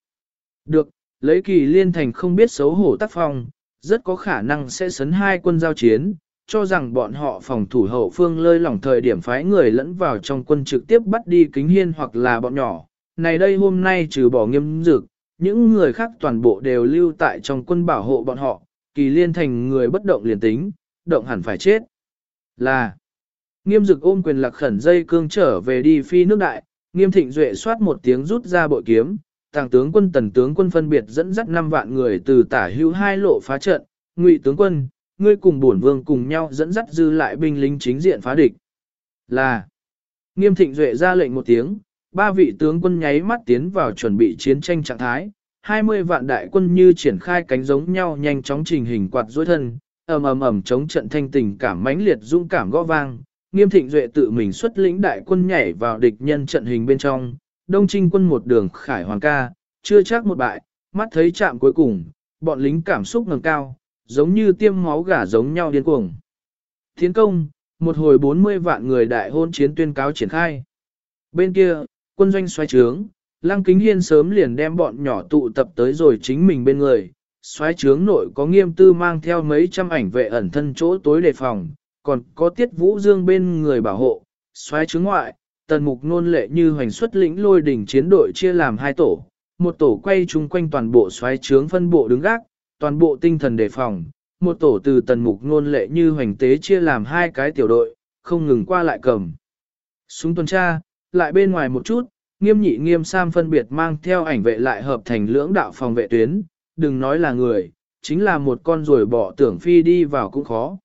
Được, lấy kỳ liên thành không biết xấu hổ tác phong, rất có khả năng sẽ sấn hai quân giao chiến, cho rằng bọn họ phòng thủ hậu phương lơi lỏng thời điểm phái người lẫn vào trong quân trực tiếp bắt đi kính hiên hoặc là bọn nhỏ. Này đây hôm nay trừ bỏ nghiêm dực, những người khác toàn bộ đều lưu tại trong quân bảo hộ bọn họ, kỳ liên thành người bất động liền tính, động hẳn phải chết. Là, nghiêm dực ôm quyền lạc khẩn dây cương trở về đi phi nước đại, nghiêm thịnh duệ soát một tiếng rút ra bội kiếm, tàng tướng quân tần tướng quân phân biệt dẫn dắt 5 vạn người từ tả hữu hai lộ phá trận, ngụy tướng quân, ngươi cùng bổn vương cùng nhau dẫn dắt dư lại binh lính chính diện phá địch. Là, nghiêm thịnh duệ ra lệnh một tiếng, ba vị tướng quân nháy mắt tiến vào chuẩn bị chiến tranh trạng thái, 20 vạn đại quân như triển khai cánh giống nhau nhanh chóng trình hình quạt dối thân, ầm ầm ầm chống trận thanh tình cảm mãnh liệt dũng cảm gõ vang. Nghiêm thịnh duệ tự mình xuất lĩnh đại quân nhảy vào địch nhân trận hình bên trong, đông trinh quân một đường khải hoàng ca, chưa chắc một bại, mắt thấy chạm cuối cùng, bọn lính cảm xúc ngầm cao, giống như tiêm máu gà giống nhau điên cuồng. Thiến công, một hồi 40 vạn người đại hôn chiến tuyên cáo triển khai. Bên kia, quân doanh xoay trướng, Lăng Kính Hiên sớm liền đem bọn nhỏ tụ tập tới rồi chính mình bên người. Xoáy trướng nội có nghiêm tư mang theo mấy trăm ảnh vệ ẩn thân chỗ tối đề phòng, còn có tiết vũ dương bên người bảo hộ. Xoáy trướng ngoại, tần mục nôn lệ như hoành xuất lĩnh lôi đỉnh chiến đội chia làm hai tổ. Một tổ quay chung quanh toàn bộ xoáy trướng phân bộ đứng gác, toàn bộ tinh thần đề phòng. Một tổ từ tần mục ngôn lệ như hoành tế chia làm hai cái tiểu đội, không ngừng qua lại cầm. Súng tuần tra, lại bên ngoài một chút, nghiêm nhị nghiêm sam phân biệt mang theo ảnh vệ lại hợp thành lưỡng đạo phòng vệ tuyến, đừng nói là người, chính là một con rồi bỏ tưởng phi đi vào cũng khó.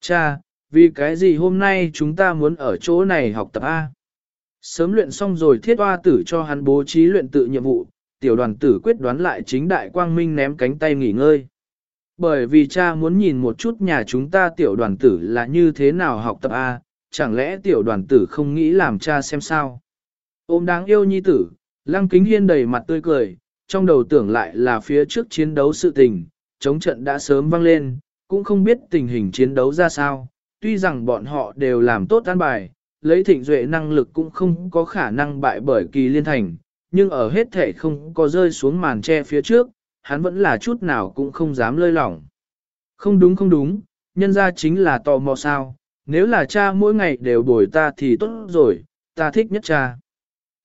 Cha, vì cái gì hôm nay chúng ta muốn ở chỗ này học tập A? Sớm luyện xong rồi thiết hoa tử cho hắn bố trí luyện tự nhiệm vụ, tiểu đoàn tử quyết đoán lại chính đại quang minh ném cánh tay nghỉ ngơi. Bởi vì cha muốn nhìn một chút nhà chúng ta tiểu đoàn tử là như thế nào học tập A, chẳng lẽ tiểu đoàn tử không nghĩ làm cha xem sao? Ôm đáng yêu nhi tử, lăng kính hiên đầy mặt tươi cười, trong đầu tưởng lại là phía trước chiến đấu sự tình, chống trận đã sớm vang lên, cũng không biết tình hình chiến đấu ra sao, tuy rằng bọn họ đều làm tốt an bài, lấy thịnh duệ năng lực cũng không có khả năng bại bởi kỳ liên thành, nhưng ở hết thể không có rơi xuống màn che phía trước, hắn vẫn là chút nào cũng không dám lơi lỏng. Không đúng không đúng, nhân ra chính là tò mò sao, nếu là cha mỗi ngày đều bồi ta thì tốt rồi, ta thích nhất cha.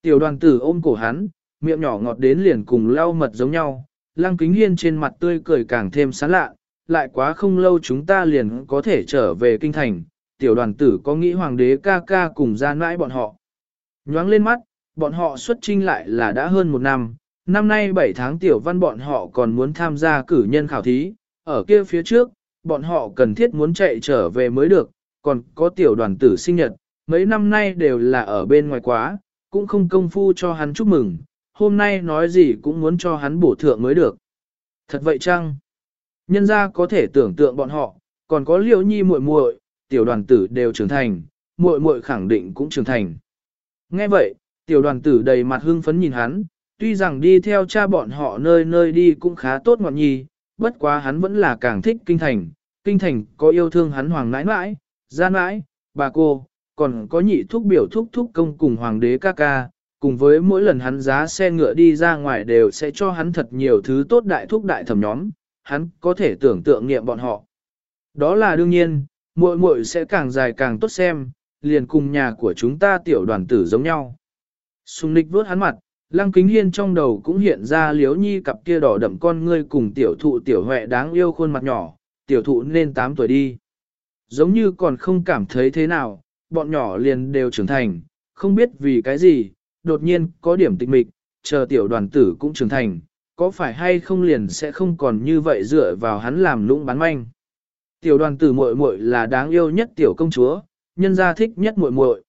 Tiểu đoàn tử ôm cổ hắn, miệng nhỏ ngọt đến liền cùng lau mật giống nhau, lăng kính hiên trên mặt tươi cười càng thêm sán lạ, lại quá không lâu chúng ta liền có thể trở về kinh thành, tiểu đoàn tử có nghĩ hoàng đế ca ca cùng ra nãi bọn họ. Nhoáng lên mắt, bọn họ xuất trinh lại là đã hơn một năm, năm nay 7 tháng tiểu văn bọn họ còn muốn tham gia cử nhân khảo thí, ở kia phía trước, bọn họ cần thiết muốn chạy trở về mới được, còn có tiểu đoàn tử sinh nhật, mấy năm nay đều là ở bên ngoài quá, cũng không công phu cho hắn chúc mừng, hôm nay nói gì cũng muốn cho hắn bổ thượng mới được. Thật vậy chăng? Nhân ra có thể tưởng tượng bọn họ, còn có liễu nhi muội muội, tiểu đoàn tử đều trưởng thành, muội muội khẳng định cũng trưởng thành. Nghe vậy, tiểu đoàn tử đầy mặt hưng phấn nhìn hắn, tuy rằng đi theo cha bọn họ nơi nơi đi cũng khá tốt ngọn nhi, bất quá hắn vẫn là càng thích kinh thành, kinh thành có yêu thương hắn hoàng nãi nãi, gia nãi, bà cô, còn có nhị thúc biểu thúc thúc công cùng hoàng đế ca ca, cùng với mỗi lần hắn giá xe ngựa đi ra ngoài đều sẽ cho hắn thật nhiều thứ tốt đại thúc đại thẩm nhóm, hắn có thể tưởng tượng nghiệm bọn họ. Đó là đương nhiên, muội muội sẽ càng dài càng tốt xem, liền cùng nhà của chúng ta tiểu đoàn tử giống nhau. Sùng nịch vớt hắn mặt, lăng kính hiên trong đầu cũng hiện ra liếu nhi cặp kia đỏ đậm con ngươi cùng tiểu thụ tiểu huệ đáng yêu khuôn mặt nhỏ, tiểu thụ nên 8 tuổi đi. Giống như còn không cảm thấy thế nào, bọn nhỏ liền đều trưởng thành, không biết vì cái gì, đột nhiên có điểm tịch mịch, chờ tiểu đoàn tử cũng trưởng thành, có phải hay không liền sẽ không còn như vậy dựa vào hắn làm lũng bán manh. Tiểu đoàn tử muội muội là đáng yêu nhất tiểu công chúa, nhân gia thích nhất muội muội.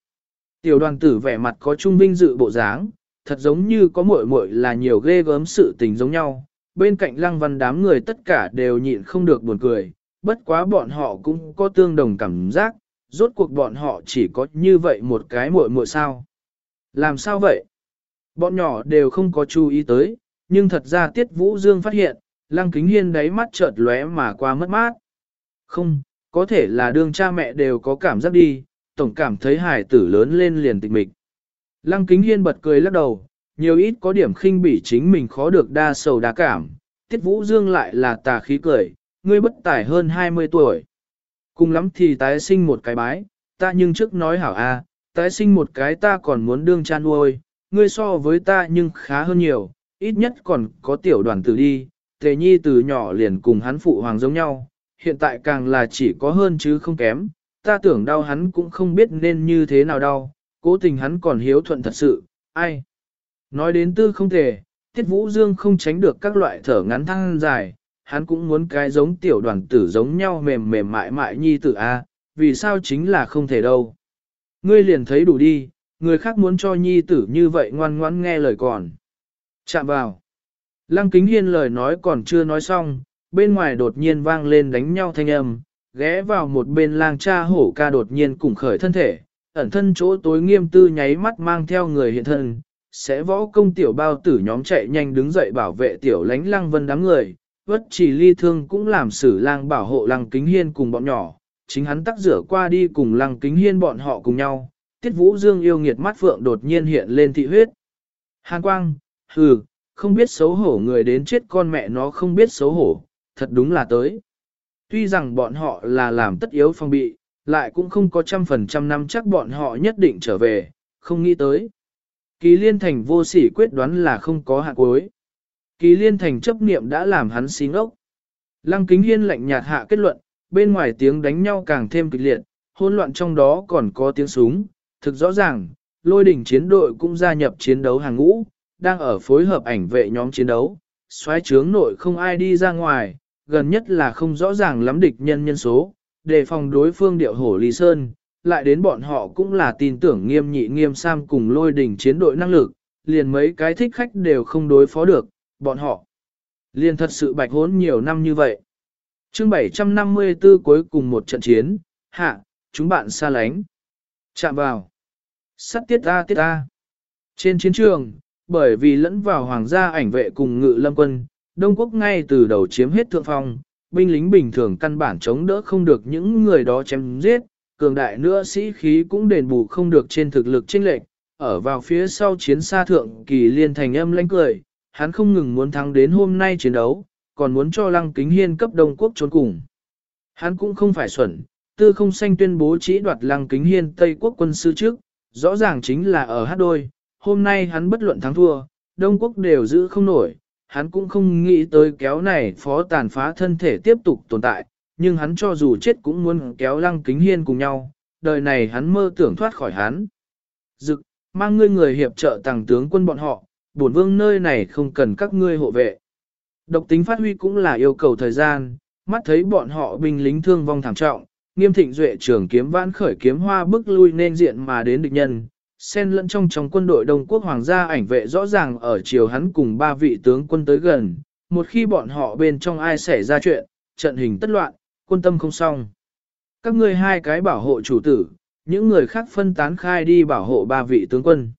Tiểu đoàn tử vẻ mặt có trung vinh dự bộ dáng, thật giống như có muội muội là nhiều ghê gớm sự tình giống nhau. Bên cạnh lăng văn đám người tất cả đều nhịn không được buồn cười, bất quá bọn họ cũng có tương đồng cảm giác, rốt cuộc bọn họ chỉ có như vậy một cái muội muội sao. Làm sao vậy? Bọn nhỏ đều không có chú ý tới, nhưng thật ra Tiết Vũ Dương phát hiện, lăng kính hiên đáy mắt chợt lóe mà qua mất mát. Không, có thể là đương cha mẹ đều có cảm giác đi, tổng cảm thấy hải tử lớn lên liền tịch mịch. Lăng kính hiên bật cười lắc đầu, nhiều ít có điểm khinh bỉ chính mình khó được đa sầu đa cảm, tiết vũ dương lại là tà khí cười, ngươi bất tải hơn 20 tuổi. Cùng lắm thì tái sinh một cái bái, ta nhưng trước nói hảo a, tái sinh một cái ta còn muốn đương cha nuôi, ngươi so với ta nhưng khá hơn nhiều, ít nhất còn có tiểu đoàn tử đi, tề nhi từ nhỏ liền cùng hắn phụ hoàng giống nhau, hiện tại càng là chỉ có hơn chứ không kém, ta tưởng đau hắn cũng không biết nên như thế nào đau, cố tình hắn còn hiếu thuận thật sự, ai. Nói đến tư không thể, tiết vũ dương không tránh được các loại thở ngắn thăng dài, hắn cũng muốn cái giống tiểu đoàn tử giống nhau mềm mềm mại mại nhi tử A, vì sao chính là không thể đâu. Ngươi liền thấy đủ đi, người khác muốn cho nhi tử như vậy ngoan ngoãn nghe lời còn. Chạm vào. Lăng kính hiên lời nói còn chưa nói xong, bên ngoài đột nhiên vang lên đánh nhau thanh âm, ghé vào một bên lang cha hổ ca đột nhiên cùng khởi thân thể, ẩn thân chỗ tối nghiêm tư nháy mắt mang theo người hiện thân, sẽ võ công tiểu bao tử nhóm chạy nhanh đứng dậy bảo vệ tiểu lánh lăng vân đám người, vất chỉ ly thương cũng làm xử lang bảo hộ lăng kính hiên cùng bọn nhỏ, chính hắn tắc rửa qua đi cùng lăng kính hiên bọn họ cùng nhau, tiết vũ dương yêu nghiệt mắt phượng đột nhiên hiện lên thị huyết. Hàn quang, hừ, không biết xấu hổ người đến chết con mẹ nó không biết xấu hổ, thật đúng là tới. Tuy rằng bọn họ là làm tất yếu phòng bị, lại cũng không có trăm phần trăm năm chắc bọn họ nhất định trở về, không nghĩ tới. Kỳ liên thành vô sỉ quyết đoán là không có hạ cuối. Kỳ liên thành chấp niệm đã làm hắn xí ngốc. Lăng kính hiên lạnh nhạt hạ kết luận, bên ngoài tiếng đánh nhau càng thêm kịch liệt, hỗn loạn trong đó còn có tiếng súng. Thực rõ ràng, lôi đỉnh chiến đội cũng gia nhập chiến đấu hàng ngũ, đang ở phối hợp ảnh vệ nhóm chiến đấu. Xoái trướng nội không ai đi ra ngoài, gần nhất là không rõ ràng lắm địch nhân nhân số, đề phòng đối phương điệu hổ Lý Sơn, lại đến bọn họ cũng là tin tưởng nghiêm nhị nghiêm sam cùng lôi đỉnh chiến đội năng lực, liền mấy cái thích khách đều không đối phó được, bọn họ liền thật sự bạch hốn nhiều năm như vậy. chương 754 cuối cùng một trận chiến, hạ, chúng bạn xa lánh. Chạm vào. Sắt tiết ta tiết ta. Trên chiến trường, bởi vì lẫn vào hoàng gia ảnh vệ cùng ngự lâm quân, Đông Quốc ngay từ đầu chiếm hết thượng phong, binh lính bình thường căn bản chống đỡ không được những người đó chém giết, cường đại nữa sĩ khí cũng đền bù không được trên thực lực chênh lệch, ở vào phía sau chiến xa thượng kỳ liên thành âm lãnh cười, hắn không ngừng muốn thắng đến hôm nay chiến đấu, còn muốn cho lăng kính hiên cấp Đông Quốc trốn cùng. Hắn cũng không phải xuẩn, tư không xanh tuyên bố chỉ đoạt lăng kính hiên Tây Quốc quân sư trước, rõ ràng chính là ở hát đôi, hôm nay hắn bất luận thắng thua, Đông Quốc đều giữ không nổi, hắn cũng không nghĩ tới kéo này phó tàn phá thân thể tiếp tục tồn tại, nhưng hắn cho dù chết cũng muốn kéo lăng kính hiên cùng nhau, đời này hắn mơ tưởng thoát khỏi hắn. Dực, mang ngươi người hiệp trợ tàng tướng quân bọn họ, bổn vương nơi này không cần các ngươi hộ vệ. Độc tính phát huy cũng là yêu cầu thời gian, mắt thấy bọn họ binh lính thương vong thảm trọng, nghiêm thịnh duệ trưởng kiếm vãn khởi kiếm hoa bức lui nên diện mà đến địch nhân, sen lẫn trong trong quân đội Đông Quốc Hoàng gia ảnh vệ rõ ràng ở chiều hắn cùng ba vị tướng quân tới gần, một khi bọn họ bên trong ai xảy ra chuyện, trận hình tất loạn, quân tâm không xong. Các ngươi hai cái bảo hộ chủ tử, những người khác phân tán khai đi bảo hộ ba vị tướng quân.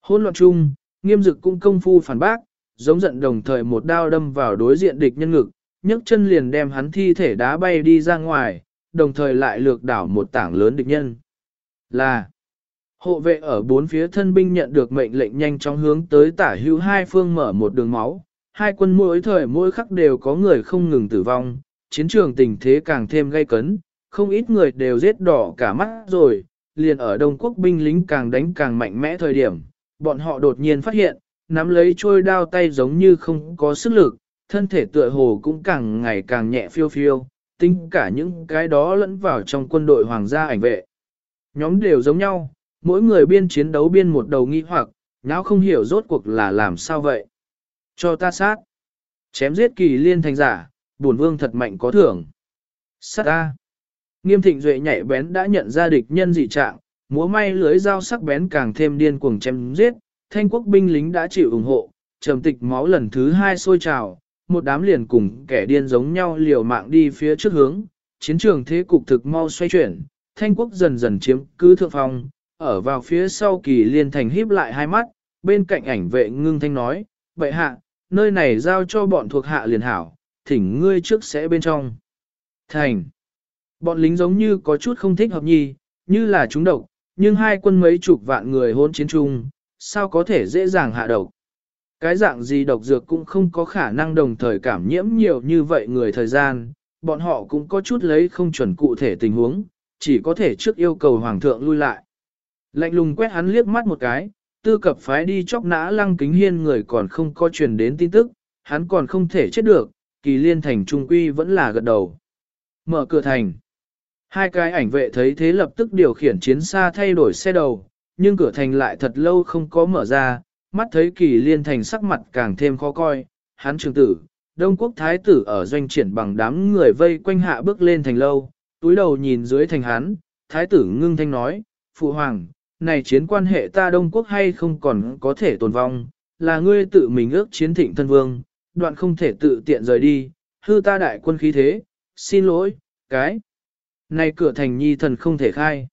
Hôn loạn chung, nghiêm dực cũng công phu phản bác, giống giận đồng thời một đao đâm vào đối diện địch nhân ngực, nhấc chân liền đem hắn thi thể đá bay đi ra ngoài, đồng thời lại lược đảo một tảng lớn địch nhân. Là Hộ vệ ở bốn phía thân binh nhận được mệnh lệnh nhanh chóng hướng tới tả hữu hai phương mở một đường máu. Hai quân mỗi thời mỗi khắc đều có người không ngừng tử vong, chiến trường tình thế càng thêm gay cấn, không ít người đều giết đỏ cả mắt rồi, liền ở Đông Quốc binh lính càng đánh càng mạnh mẽ thời điểm, bọn họ đột nhiên phát hiện, nắm lấy trôi đao tay giống như không có sức lực, thân thể tựa hồ cũng càng ngày càng nhẹ phiêu phiêu, tính cả những cái đó lẫn vào trong quân đội hoàng gia ảnh vệ. Nhóm đều giống nhau, mỗi người biên chiến đấu biên một đầu nghi hoặc, não không hiểu rốt cuộc là làm sao vậy. Cho ta sát. Chém giết kỳ liên thành giả, bổn vương thật mạnh có thưởng. Sát ta. Nghiêm thịnh duệ nhạy bén đã nhận ra địch nhân dị trạng, múa may lưới dao sắc bén càng thêm điên cuồng chém giết, thanh quốc binh lính đã chịu ủng hộ, trầm tịch máu lần thứ hai sôi trào, một đám liền cùng kẻ điên giống nhau liều mạng đi phía trước hướng, chiến trường thế cục thực mau xoay chuyển, thanh quốc dần dần chiếm cứ thượng phong, ở vào phía sau kỳ liên thành híp lại hai mắt, bên cạnh ảnh vệ ngưng thanh nói, vậy hạ, nơi này giao cho bọn thuộc hạ liền hảo, thỉnh ngươi trước sẽ bên trong. Thành. Bọn lính giống như có chút không thích hợp nhi, như là chúng độc, nhưng hai quân mấy chục vạn người hôn chiến chung, sao có thể dễ dàng hạ độc. Cái dạng gì độc dược cũng không có khả năng đồng thời cảm nhiễm nhiều như vậy người thời gian, bọn họ cũng có chút lấy không chuẩn cụ thể tình huống, chỉ có thể trước yêu cầu hoàng thượng lui lại. Lạnh lùng quét hắn liếc mắt một cái, tư cập phái đi chóc nã lăng kính hiên người còn không có truyền đến tin tức, hắn còn không thể chết được, kỳ liên thành trung quy vẫn là gật đầu. Mở cửa thành. Hai cái ảnh vệ thấy thế lập tức điều khiển chiến xa thay đổi xe đầu, nhưng cửa thành lại thật lâu không có mở ra, mắt thấy kỳ liên thành sắc mặt càng thêm khó coi, hắn trường tử, Đông Quốc Thái tử ở doanh triển bằng đám người vây quanh hạ bước lên thành lâu, túi đầu nhìn dưới thành hắn, Thái tử ngưng thanh nói, Phụ Hoàng, này chiến quan hệ ta Đông Quốc hay không còn có thể tồn vong, là ngươi tự mình ước chiến thịnh thân vương, đoạn không thể tự tiện rời đi, hư ta đại quân khí thế, xin lỗi, cái. Này cửa thành nhi thần không thể khai.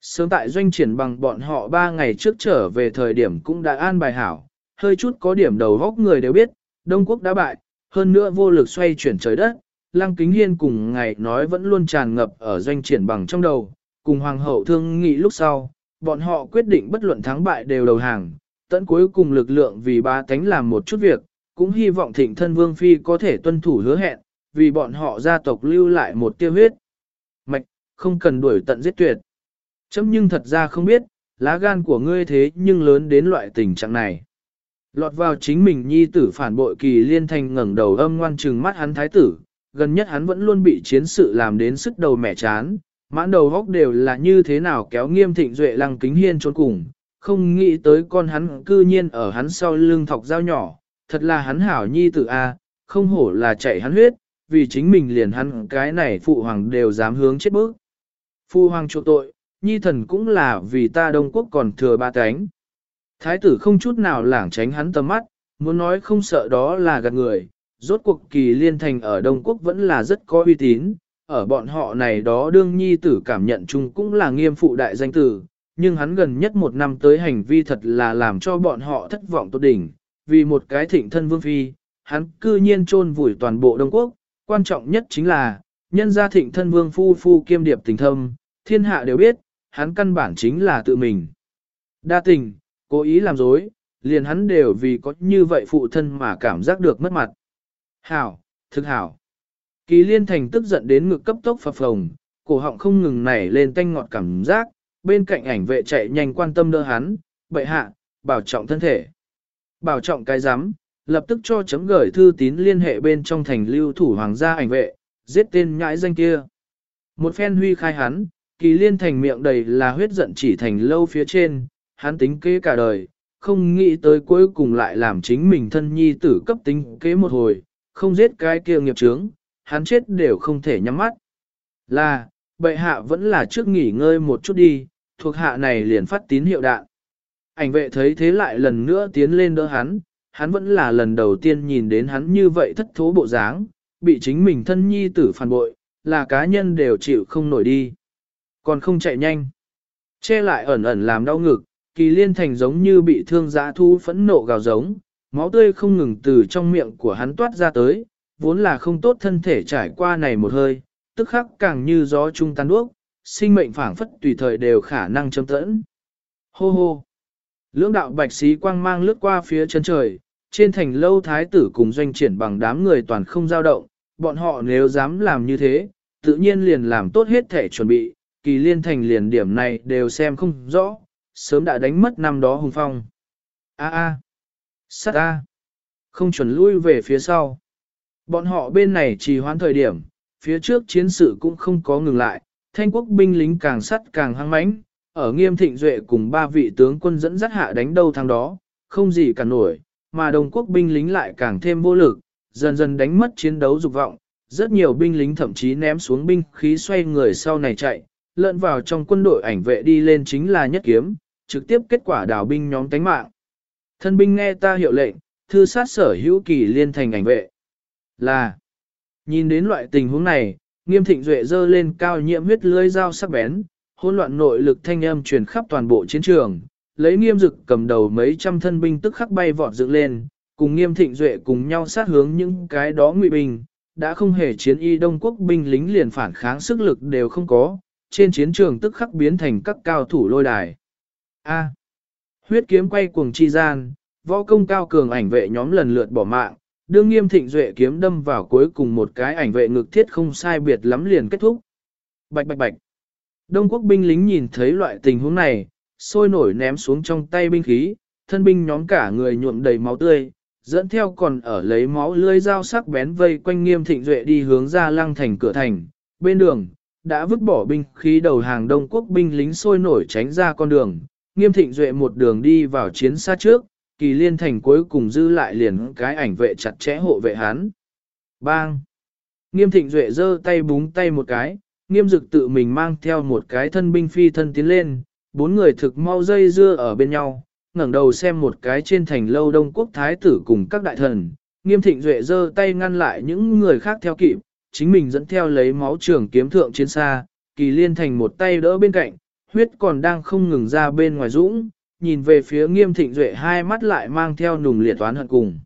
Sớm tại doanh triển bằng bọn họ ba ngày trước trở về thời điểm cũng đã an bài hảo, hơi chút có điểm đầu góc người đều biết, Đông Quốc đã bại, hơn nữa vô lực xoay chuyển trời đất, Lăng Kính Hiên cùng ngày nói vẫn luôn tràn ngập ở doanh triển bằng trong đầu, cùng Hoàng hậu thương nghị lúc sau, bọn họ quyết định bất luận thắng bại đều đầu hàng, tận cuối cùng lực lượng vì ba tánh làm một chút việc, cũng hy vọng thịnh thân Vương Phi có thể tuân thủ hứa hẹn, vì bọn họ gia tộc lưu lại một tiêu huyết. Mạch, không cần đuổi tận giết tuyệt. Chấm nhưng thật ra không biết, lá gan của ngươi thế nhưng lớn đến loại tình trạng này. Lọt vào chính mình nhi tử phản bội kỳ liên thành ngẩng đầu âm ngoan trừng mắt hắn thái tử, gần nhất hắn vẫn luôn bị chiến sự làm đến sức đầu mẻ chán, mãn đầu góc đều là như thế nào kéo nghiêm thịnh duệ lăng kính hiên trốn cùng, không nghĩ tới con hắn cư nhiên ở hắn sau lưng thọc dao nhỏ, thật là hắn hảo nhi tử A, không hổ là chạy hắn huyết, vì chính mình liền hắn cái này phụ hoàng đều dám hướng chết bước. Phụ hoàng chỗ tội, nhi thần cũng là vì ta Đông Quốc còn thừa ba cánh. Thái tử không chút nào lảng tránh hắn tầm mắt, muốn nói không sợ đó là gạt người, rốt cuộc kỳ liên thành ở Đông Quốc vẫn là rất có uy tín, ở bọn họ này đó đương nhi tử cảm nhận chung cũng là nghiêm phụ đại danh tử, nhưng hắn gần nhất một năm tới hành vi thật là làm cho bọn họ thất vọng tốt đỉnh, vì một cái thịnh thân vương phi, hắn cư nhiên chôn vùi toàn bộ Đông Quốc, quan trọng nhất chính là, nhân gia thịnh thân vương phu phu kiêm điệp tình thâm, thiên hạ đều biết, hắn căn bản chính là tự mình. Đa tình, cố ý làm dối, liền hắn đều vì có như vậy phụ thân mà cảm giác được mất mặt. Hảo, thực hảo. Kỳ liên thành tức giận đến ngực cấp tốc phập phồng, cổ họng không ngừng nảy lên tanh ngọt cảm giác, bên cạnh ảnh vệ chạy nhanh quan tâm đỡ hắn, bệ hạ, bảo trọng thân thể. Bảo trọng cái giám, lập tức cho chấm gửi thư tín liên hệ bên trong thành lưu thủ hoàng gia ảnh vệ, giết tên nhãi danh kia. Một phen huy khai hắn, kỳ liên thành miệng đầy là huyết giận chỉ thành lâu phía trên, hắn tính kế cả đời, không nghĩ tới cuối cùng lại làm chính mình thân nhi tử cấp tính kế một hồi, không giết cái kia nghiệp trướng, hắn chết đều không thể nhắm mắt. Là, bệ hạ vẫn là trước nghỉ ngơi một chút đi, thuộc hạ này liền phát tín hiệu đạn. Ảnh vệ thấy thế lại lần nữa tiến lên đỡ hắn, hắn vẫn là lần đầu tiên nhìn đến hắn như vậy thất thố bộ dáng, bị chính mình thân nhi tử phản bội, là cá nhân đều chịu không nổi đi. Còn không chạy nhanh. Che lại ẩn ẩn làm đau ngực, kỳ liên thành giống như bị thương giã thu phẫn nộ gào giống, máu tươi không ngừng từ trong miệng của hắn toát ra tới, vốn là không tốt thân thể trải qua này một hơi, tức khắc càng như gió trung tan đuốc, sinh mệnh phảng phất tùy thời đều khả năng châm tẫn. Hô hô! Lưỡng đạo bạch xí quang mang lướt qua phía chân trời, trên thành lâu thái tử cùng doanh triển bằng đám người toàn không dao động, bọn họ nếu dám làm như thế, tự nhiên liền làm tốt hết thể chuẩn bị, kỳ liên thành liền điểm này đều xem không rõ, sớm đã đánh mất năm đó hùng phong. A a, sát a, không chuẩn lui về phía sau. Bọn họ bên này trì hoãn thời điểm, phía trước chiến sự cũng không có ngừng lại, thanh quốc binh lính càng sắt càng hăng mãnh, ở nghiêm thịnh duệ cùng ba vị tướng quân dẫn dắt hạ đánh đâu thằng đó, không gì cả nổi, mà đồng quốc binh lính lại càng thêm vô lực, dần dần đánh mất chiến đấu dục vọng, rất nhiều binh lính thậm chí ném xuống binh khí xoay người sau này chạy, lợn vào trong quân đội ảnh vệ đi lên chính là nhất kiếm, trực tiếp kết quả đào binh nhóm tánh mạng. Thân binh nghe ta hiệu lệnh, thư sát sở hữu kỳ liên thành ảnh vệ. Là, nhìn đến loại tình huống này, nghiêm thịnh duệ dơ lên cao nhiễm huyết lưới dao sắc bén, hỗn loạn nội lực thanh âm truyền khắp toàn bộ chiến trường, lấy nghiêm dực cầm đầu mấy trăm thân binh tức khắc bay vọt dựng lên, cùng nghiêm thịnh duệ cùng nhau sát hướng những cái đó ngụy binh, đã không hề chiến y Đông Quốc binh lính liền phản kháng sức lực đều không có, trên chiến trường tức khắc biến thành các cao thủ lôi đài. A. huyết kiếm quay cuồng chi gian, võ công cao cường ảnh vệ nhóm lần lượt bỏ mạng, đương nghiêm thịnh duệ kiếm đâm vào cuối cùng một cái ảnh vệ ngực thiết không sai biệt lắm liền kết thúc. Bạch bạch bạch. Đông quốc binh lính nhìn thấy loại tình huống này, sôi nổi ném xuống trong tay binh khí, thân binh nhóm cả người nhuộm đầy máu tươi, dẫn theo còn ở lấy máu lưỡi dao sắc bén vây quanh nghiêm thịnh duệ đi hướng ra lăng thành cửa thành. Bên đường, đã vứt bỏ binh khí đầu hàng đông quốc binh lính sôi nổi tránh ra con đường, nghiêm thịnh duệ một đường đi vào chiến xa trước, kỳ liên thành cuối cùng dư lại liền cái ảnh vệ chặt chẽ hộ vệ hắn. Bang! Nghiêm thịnh duệ giơ tay búng tay một cái, nghiêm dực tự mình mang theo một cái thân binh phi thân tiến lên, bốn người thực mau dây dưa ở bên nhau, ngẩng đầu xem một cái trên thành lâu đông quốc thái tử cùng các đại thần, nghiêm thịnh duệ giơ tay ngăn lại những người khác theo kịp, chính mình dẫn theo lấy máu trường kiếm thượng chiến xa, kỳ liên thành một tay đỡ bên cạnh, huyết còn đang không ngừng ra bên ngoài dũng, nhìn về phía nghiêm thịnh duệ hai mắt lại mang theo nùng liệt toán hận cùng.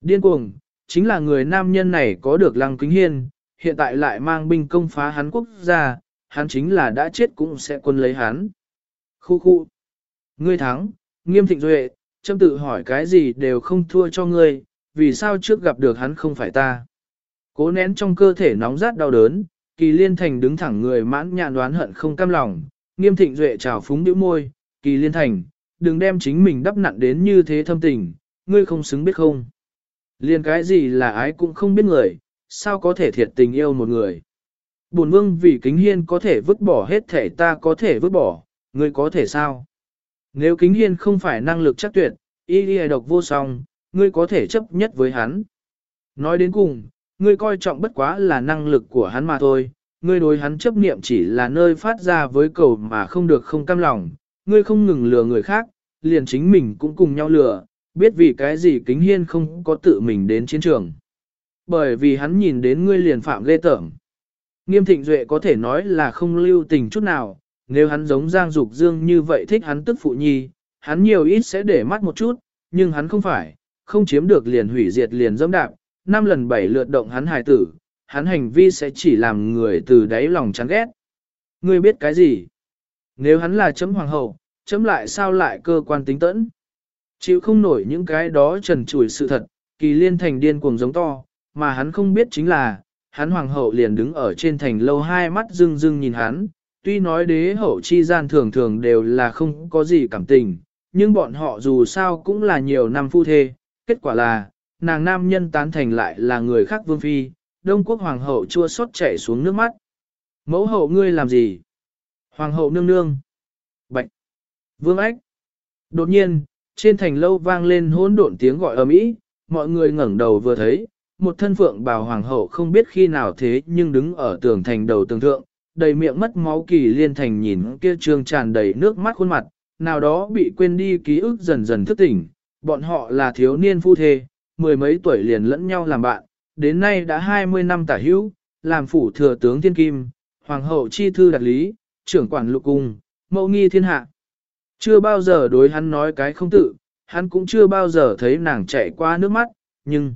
Điên cuồng, chính là người nam nhân này có được lăng kính hiên, hiện tại lại mang binh công phá hắn quốc gia, hắn chính là đã chết cũng sẽ quân lấy hắn. Khu khu. Ngươi thắng, nghiêm thịnh duệ, châm tự hỏi cái gì đều không thua cho ngươi, vì sao trước gặp được hắn không phải ta. Cố nén trong cơ thể nóng rát đau đớn, kỳ liên thành đứng thẳng người mãn nhạn đoán hận không cam lòng, nghiêm thịnh duệ trào phúng điệu môi, kỳ liên thành, đừng đem chính mình đắp nặn đến như thế thâm tình, ngươi không xứng biết không. Liên cái gì là ái cũng không biết người, sao có thể thiệt tình yêu một người. Bổn vương vì kính hiên có thể vứt bỏ hết thể ta có thể vứt bỏ, ngươi có thể sao? Nếu kính hiên không phải năng lực chắc tuyệt, y đi độc vô song, ngươi có thể chấp nhất với hắn. Nói đến cùng, ngươi coi trọng bất quá là năng lực của hắn mà thôi, ngươi đối hắn chấp niệm chỉ là nơi phát ra với cầu mà không được không cam lòng, ngươi không ngừng lừa người khác, liền chính mình cũng cùng nhau lừa, biết vì cái gì kính hiên không có tự mình đến chiến trường. Bởi vì hắn nhìn đến ngươi liền phạm ghê tởm. Nghiêm thịnh duệ có thể nói là không lưu tình chút nào, nếu hắn giống Giang Dục Dương như vậy thích hắn tức phụ nhi, hắn nhiều ít sẽ để mắt một chút, nhưng hắn không phải, không chiếm được liền hủy diệt liền dẫm đạp, năm lần bảy lượt động hắn hài tử, hắn hành vi sẽ chỉ làm người từ đáy lòng chán ghét. Ngươi biết cái gì? Nếu hắn là chấm hoàng hậu, chấm lại sao lại cơ quan tính tẫn? Chịu không nổi những cái đó trần trùi sự thật, kỳ liên thành điên cuồng giống to, mà hắn không biết chính là, hắn hoàng hậu liền đứng ở trên thành lâu hai mắt rưng rưng nhìn hắn, tuy nói đế hậu chi gian thường thường đều là không có gì cảm tình, nhưng bọn họ dù sao cũng là nhiều năm phu thê, kết quả là, nàng nam nhân tán thành lại là người khác vương phi, đông quốc hoàng hậu chua xót chảy xuống nước mắt. Mẫu hậu ngươi làm gì? Hoàng hậu nương nương. Bạch. Vương ách. Đột nhiên, trên thành lâu vang lên hỗn độn tiếng gọi ầm ĩ, mọi người ngẩng đầu vừa thấy, một thân phượng bào hoàng hậu không biết khi nào thế nhưng đứng ở tường thành đầu tường thượng, đầy miệng mất máu kỳ liên thành nhìn kia trương tràn đầy nước mắt khuôn mặt, nào đó bị quên đi ký ức dần dần thức tỉnh, bọn họ là thiếu niên phu thê, mười mấy tuổi liền lẫn nhau làm bạn, đến nay đã 20 năm tả hữu, làm phủ thừa tướng thiên kim, hoàng hậu chi thư đặc lý, trưởng quản lục cung, mẫu nghi thiên hạ. Chưa bao giờ đối hắn nói cái không tự, hắn cũng chưa bao giờ thấy nàng chạy qua nước mắt, nhưng...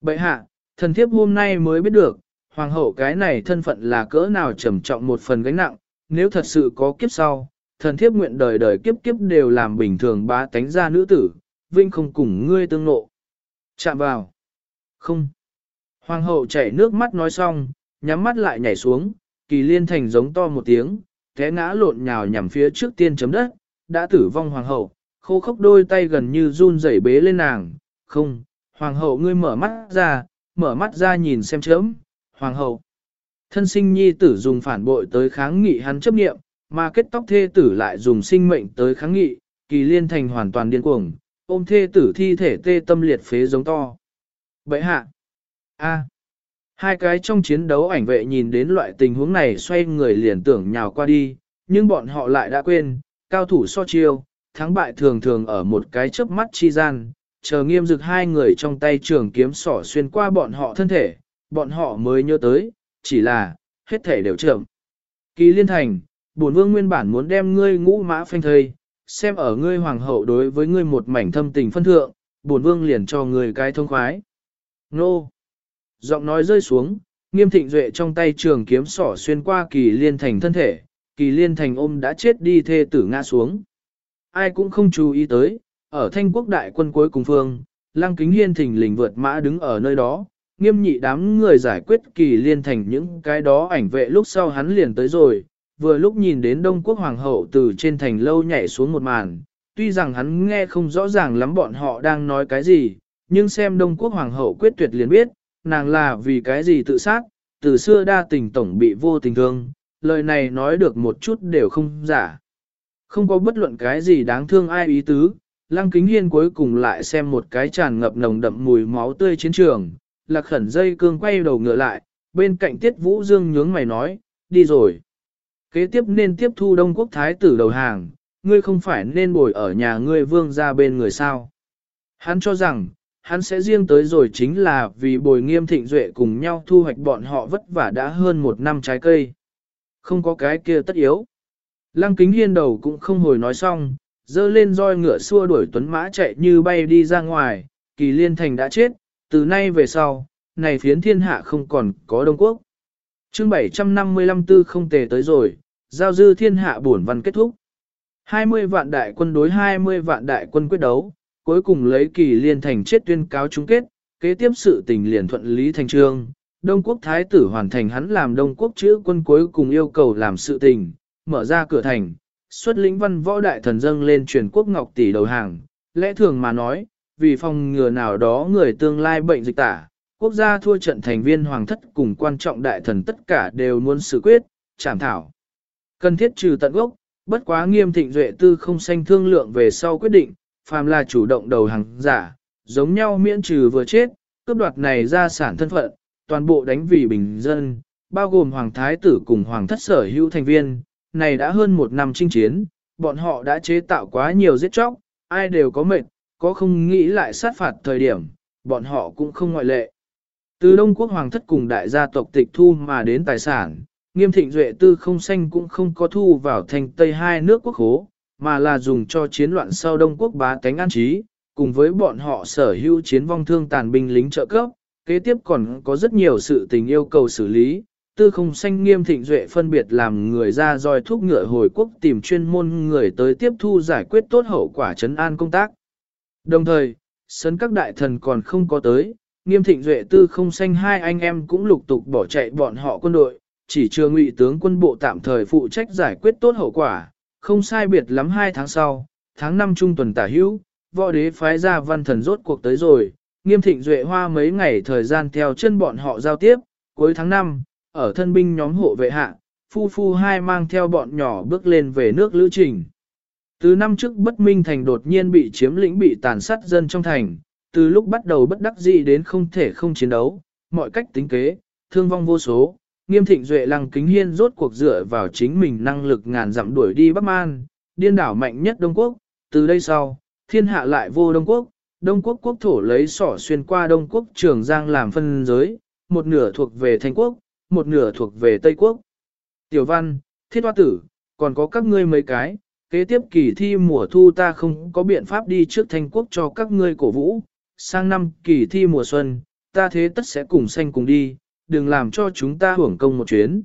Bậy hạ, thần thiếp hôm nay mới biết được, hoàng hậu cái này thân phận là cỡ nào trầm trọng một phần gánh nặng, nếu thật sự có kiếp sau, thần thiếp nguyện đời đời kiếp kiếp đều làm bình thường bá tánh ra nữ tử, vinh không cùng ngươi tương nộ. Chạm vào. Không. Hoàng hậu chảy nước mắt nói xong, nhắm mắt lại nhảy xuống, kỳ liên thành giống to một tiếng, té ngã lộn nhào nhằm phía trước tiên chấm đất, đã tử vong hoàng hậu, khô khốc đôi tay gần như run rẩy bế lên nàng, không, hoàng hậu ngươi mở mắt ra, mở mắt ra nhìn xem chớm, hoàng hậu. Thân sinh nhi tử dùng phản bội tới kháng nghị hắn chấp nghiệm, mà kết tóc thê tử lại dùng sinh mệnh tới kháng nghị, kỳ liên thành hoàn toàn điên cuồng, ôm thê tử thi thể tê tâm liệt phế giống to. Bậy hạ! a Hai cái trong chiến đấu ảnh vệ nhìn đến loại tình huống này xoay người liền tưởng nhào qua đi, nhưng bọn họ lại đã quên, cao thủ so chiêu, thắng bại thường thường ở một cái chớp mắt chi gian, chờ nghiêm dực hai người trong tay trường kiếm sỏ xuyên qua bọn họ thân thể, bọn họ mới nhớ tới, chỉ là, hết thể đều trưởng Kỳ liên thành, bổn vương nguyên bản muốn đem ngươi ngũ mã phanh thây, xem ở ngươi hoàng hậu đối với ngươi một mảnh thâm tình phân thượng, bổn vương liền cho ngươi cái thông khoái. Nô! Giọng nói rơi xuống, nghiêm thịnh duệ trong tay trường kiếm sỏ xuyên qua kỳ liên thành thân thể, kỳ liên thành ôm đã chết đi thê tử ngã xuống. Ai cũng không chú ý tới, ở thanh quốc đại quân cuối cùng phương, lăng kính hiên thình lình vượt mã đứng ở nơi đó, nghiêm nhị đám người giải quyết kỳ liên thành những cái đó ảnh vệ lúc sau hắn liền tới rồi, vừa lúc nhìn đến Đông Quốc Hoàng hậu từ trên thành lâu nhảy xuống một màn, tuy rằng hắn nghe không rõ ràng lắm bọn họ đang nói cái gì, nhưng xem Đông Quốc Hoàng hậu quyết tuyệt liền biết, nàng là vì cái gì tự sát, từ xưa đa tình tổng bị vô tình thương, lời này nói được một chút đều không giả. Không có bất luận cái gì đáng thương ai ý tứ, Lăng Kính Hiên cuối cùng lại xem một cái tràn ngập nồng đậm mùi máu tươi chiến trường, lạc khẩn dây cương quay đầu ngựa lại, bên cạnh Tiết Vũ Dương nhướng mày nói, đi rồi. Kế tiếp nên tiếp thu Đông Quốc Thái tử đầu hàng, ngươi không phải nên bồi ở nhà ngươi vương ra bên người sao. Hắn cho rằng, hắn sẽ riêng tới rồi chính là vì bồi nghiêm thịnh duệ cùng nhau thu hoạch bọn họ vất vả đã hơn một năm trái cây. Không có cái kia tất yếu. Lăng kính hiên đầu cũng không hồi nói xong, dơ lên roi ngựa xua đuổi tuấn mã chạy như bay đi ra ngoài, kỳ liên thành đã chết, từ nay về sau, này phiến thiên hạ không còn có Đông Quốc. chương 755 tư không tề tới rồi, giao dư thiên hạ bổn văn kết thúc. 20 vạn đại quân đối 20 vạn đại quân quyết đấu, cuối cùng lấy kỳ liên thành chết tuyên cáo chung kết, kế tiếp sự tình liền thuận lý thành trương. Đông quốc thái tử hoàn thành hắn làm đông quốc chữ quân cuối cùng yêu cầu làm sự tình, mở ra cửa thành, xuất lĩnh văn võ đại thần dâng lên truyền quốc ngọc tỷ đầu hàng. Lẽ thường mà nói, vì phòng ngừa nào đó người tương lai bệnh dịch tả, quốc gia thua trận thành viên hoàng thất cùng quan trọng đại thần tất cả đều muốn xử quyết, chảm thảo. Cần thiết trừ tận gốc, bất quá nghiêm thịnh duệ tư không sanh thương lượng về sau quyết định, phàm là chủ động đầu hàng giả, giống nhau miễn trừ vừa chết, cướp đoạt này ra sản thân phận, toàn bộ đánh vì bình dân, bao gồm hoàng thái tử cùng hoàng thất sở hữu thành viên, này đã hơn một năm chinh chiến, bọn họ đã chế tạo quá nhiều giết chóc, ai đều có mệt, có không nghĩ lại sát phạt thời điểm, bọn họ cũng không ngoại lệ. Từ Đông Quốc Hoàng thất cùng đại gia tộc tịch thu mà đến tài sản, nghiêm thịnh duệ tư không xanh cũng không có thu vào thành Tây hai nước quốc hố, mà là dùng cho chiến loạn sau Đông Quốc bá tánh an trí, cùng với bọn họ sở hữu chiến vong thương tàn binh lính trợ cấp, kế tiếp còn có rất nhiều sự tình yêu cầu xử lý. Tư không xanh nghiêm thịnh duệ phân biệt làm người ra roi thúc ngựa hồi quốc tìm chuyên môn người tới tiếp thu giải quyết tốt hậu quả chấn an công tác. Đồng thời, sân các đại thần còn không có tới, nghiêm thịnh duệ tư không xanh hai anh em cũng lục tục bỏ chạy bọn họ quân đội, chỉ chưa ngụy tướng quân bộ tạm thời phụ trách giải quyết tốt hậu quả, không sai biệt lắm hai tháng sau, tháng 5 trung tuần tả hữu, võ đế phái ra văn thần rốt cuộc tới rồi, nghiêm thịnh duệ hoa mấy ngày thời gian theo chân bọn họ giao tiếp, cuối tháng 5, ở thân binh nhóm hộ vệ hạ, phu phu hai mang theo bọn nhỏ bước lên về nước lữ trình. Từ năm trước bất minh thành đột nhiên bị chiếm lĩnh bị tàn sát dân trong thành, từ lúc bắt đầu bất đắc dĩ đến không thể không chiến đấu, mọi cách tính kế, thương vong vô số, nghiêm thịnh duệ lăng kính hiên rốt cuộc dựa vào chính mình năng lực ngàn dặm đuổi đi Bắc Man, điên đảo mạnh nhất Đông Quốc, từ đây sau, thiên hạ lại vô Đông Quốc, Đông Quốc quốc thổ lấy sỏ xuyên qua Đông Quốc trường Giang làm phân giới, một nửa thuộc về Thanh Quốc, một nửa thuộc về Tây Quốc. Tiểu văn, thiết hoa tử, còn có các ngươi mấy cái, kế tiếp kỳ thi mùa thu ta không có biện pháp đi trước Thanh Quốc cho các ngươi cổ vũ, sang năm kỳ thi mùa xuân, ta thế tất sẽ cùng xanh cùng đi, đừng làm cho chúng ta hưởng công một chuyến.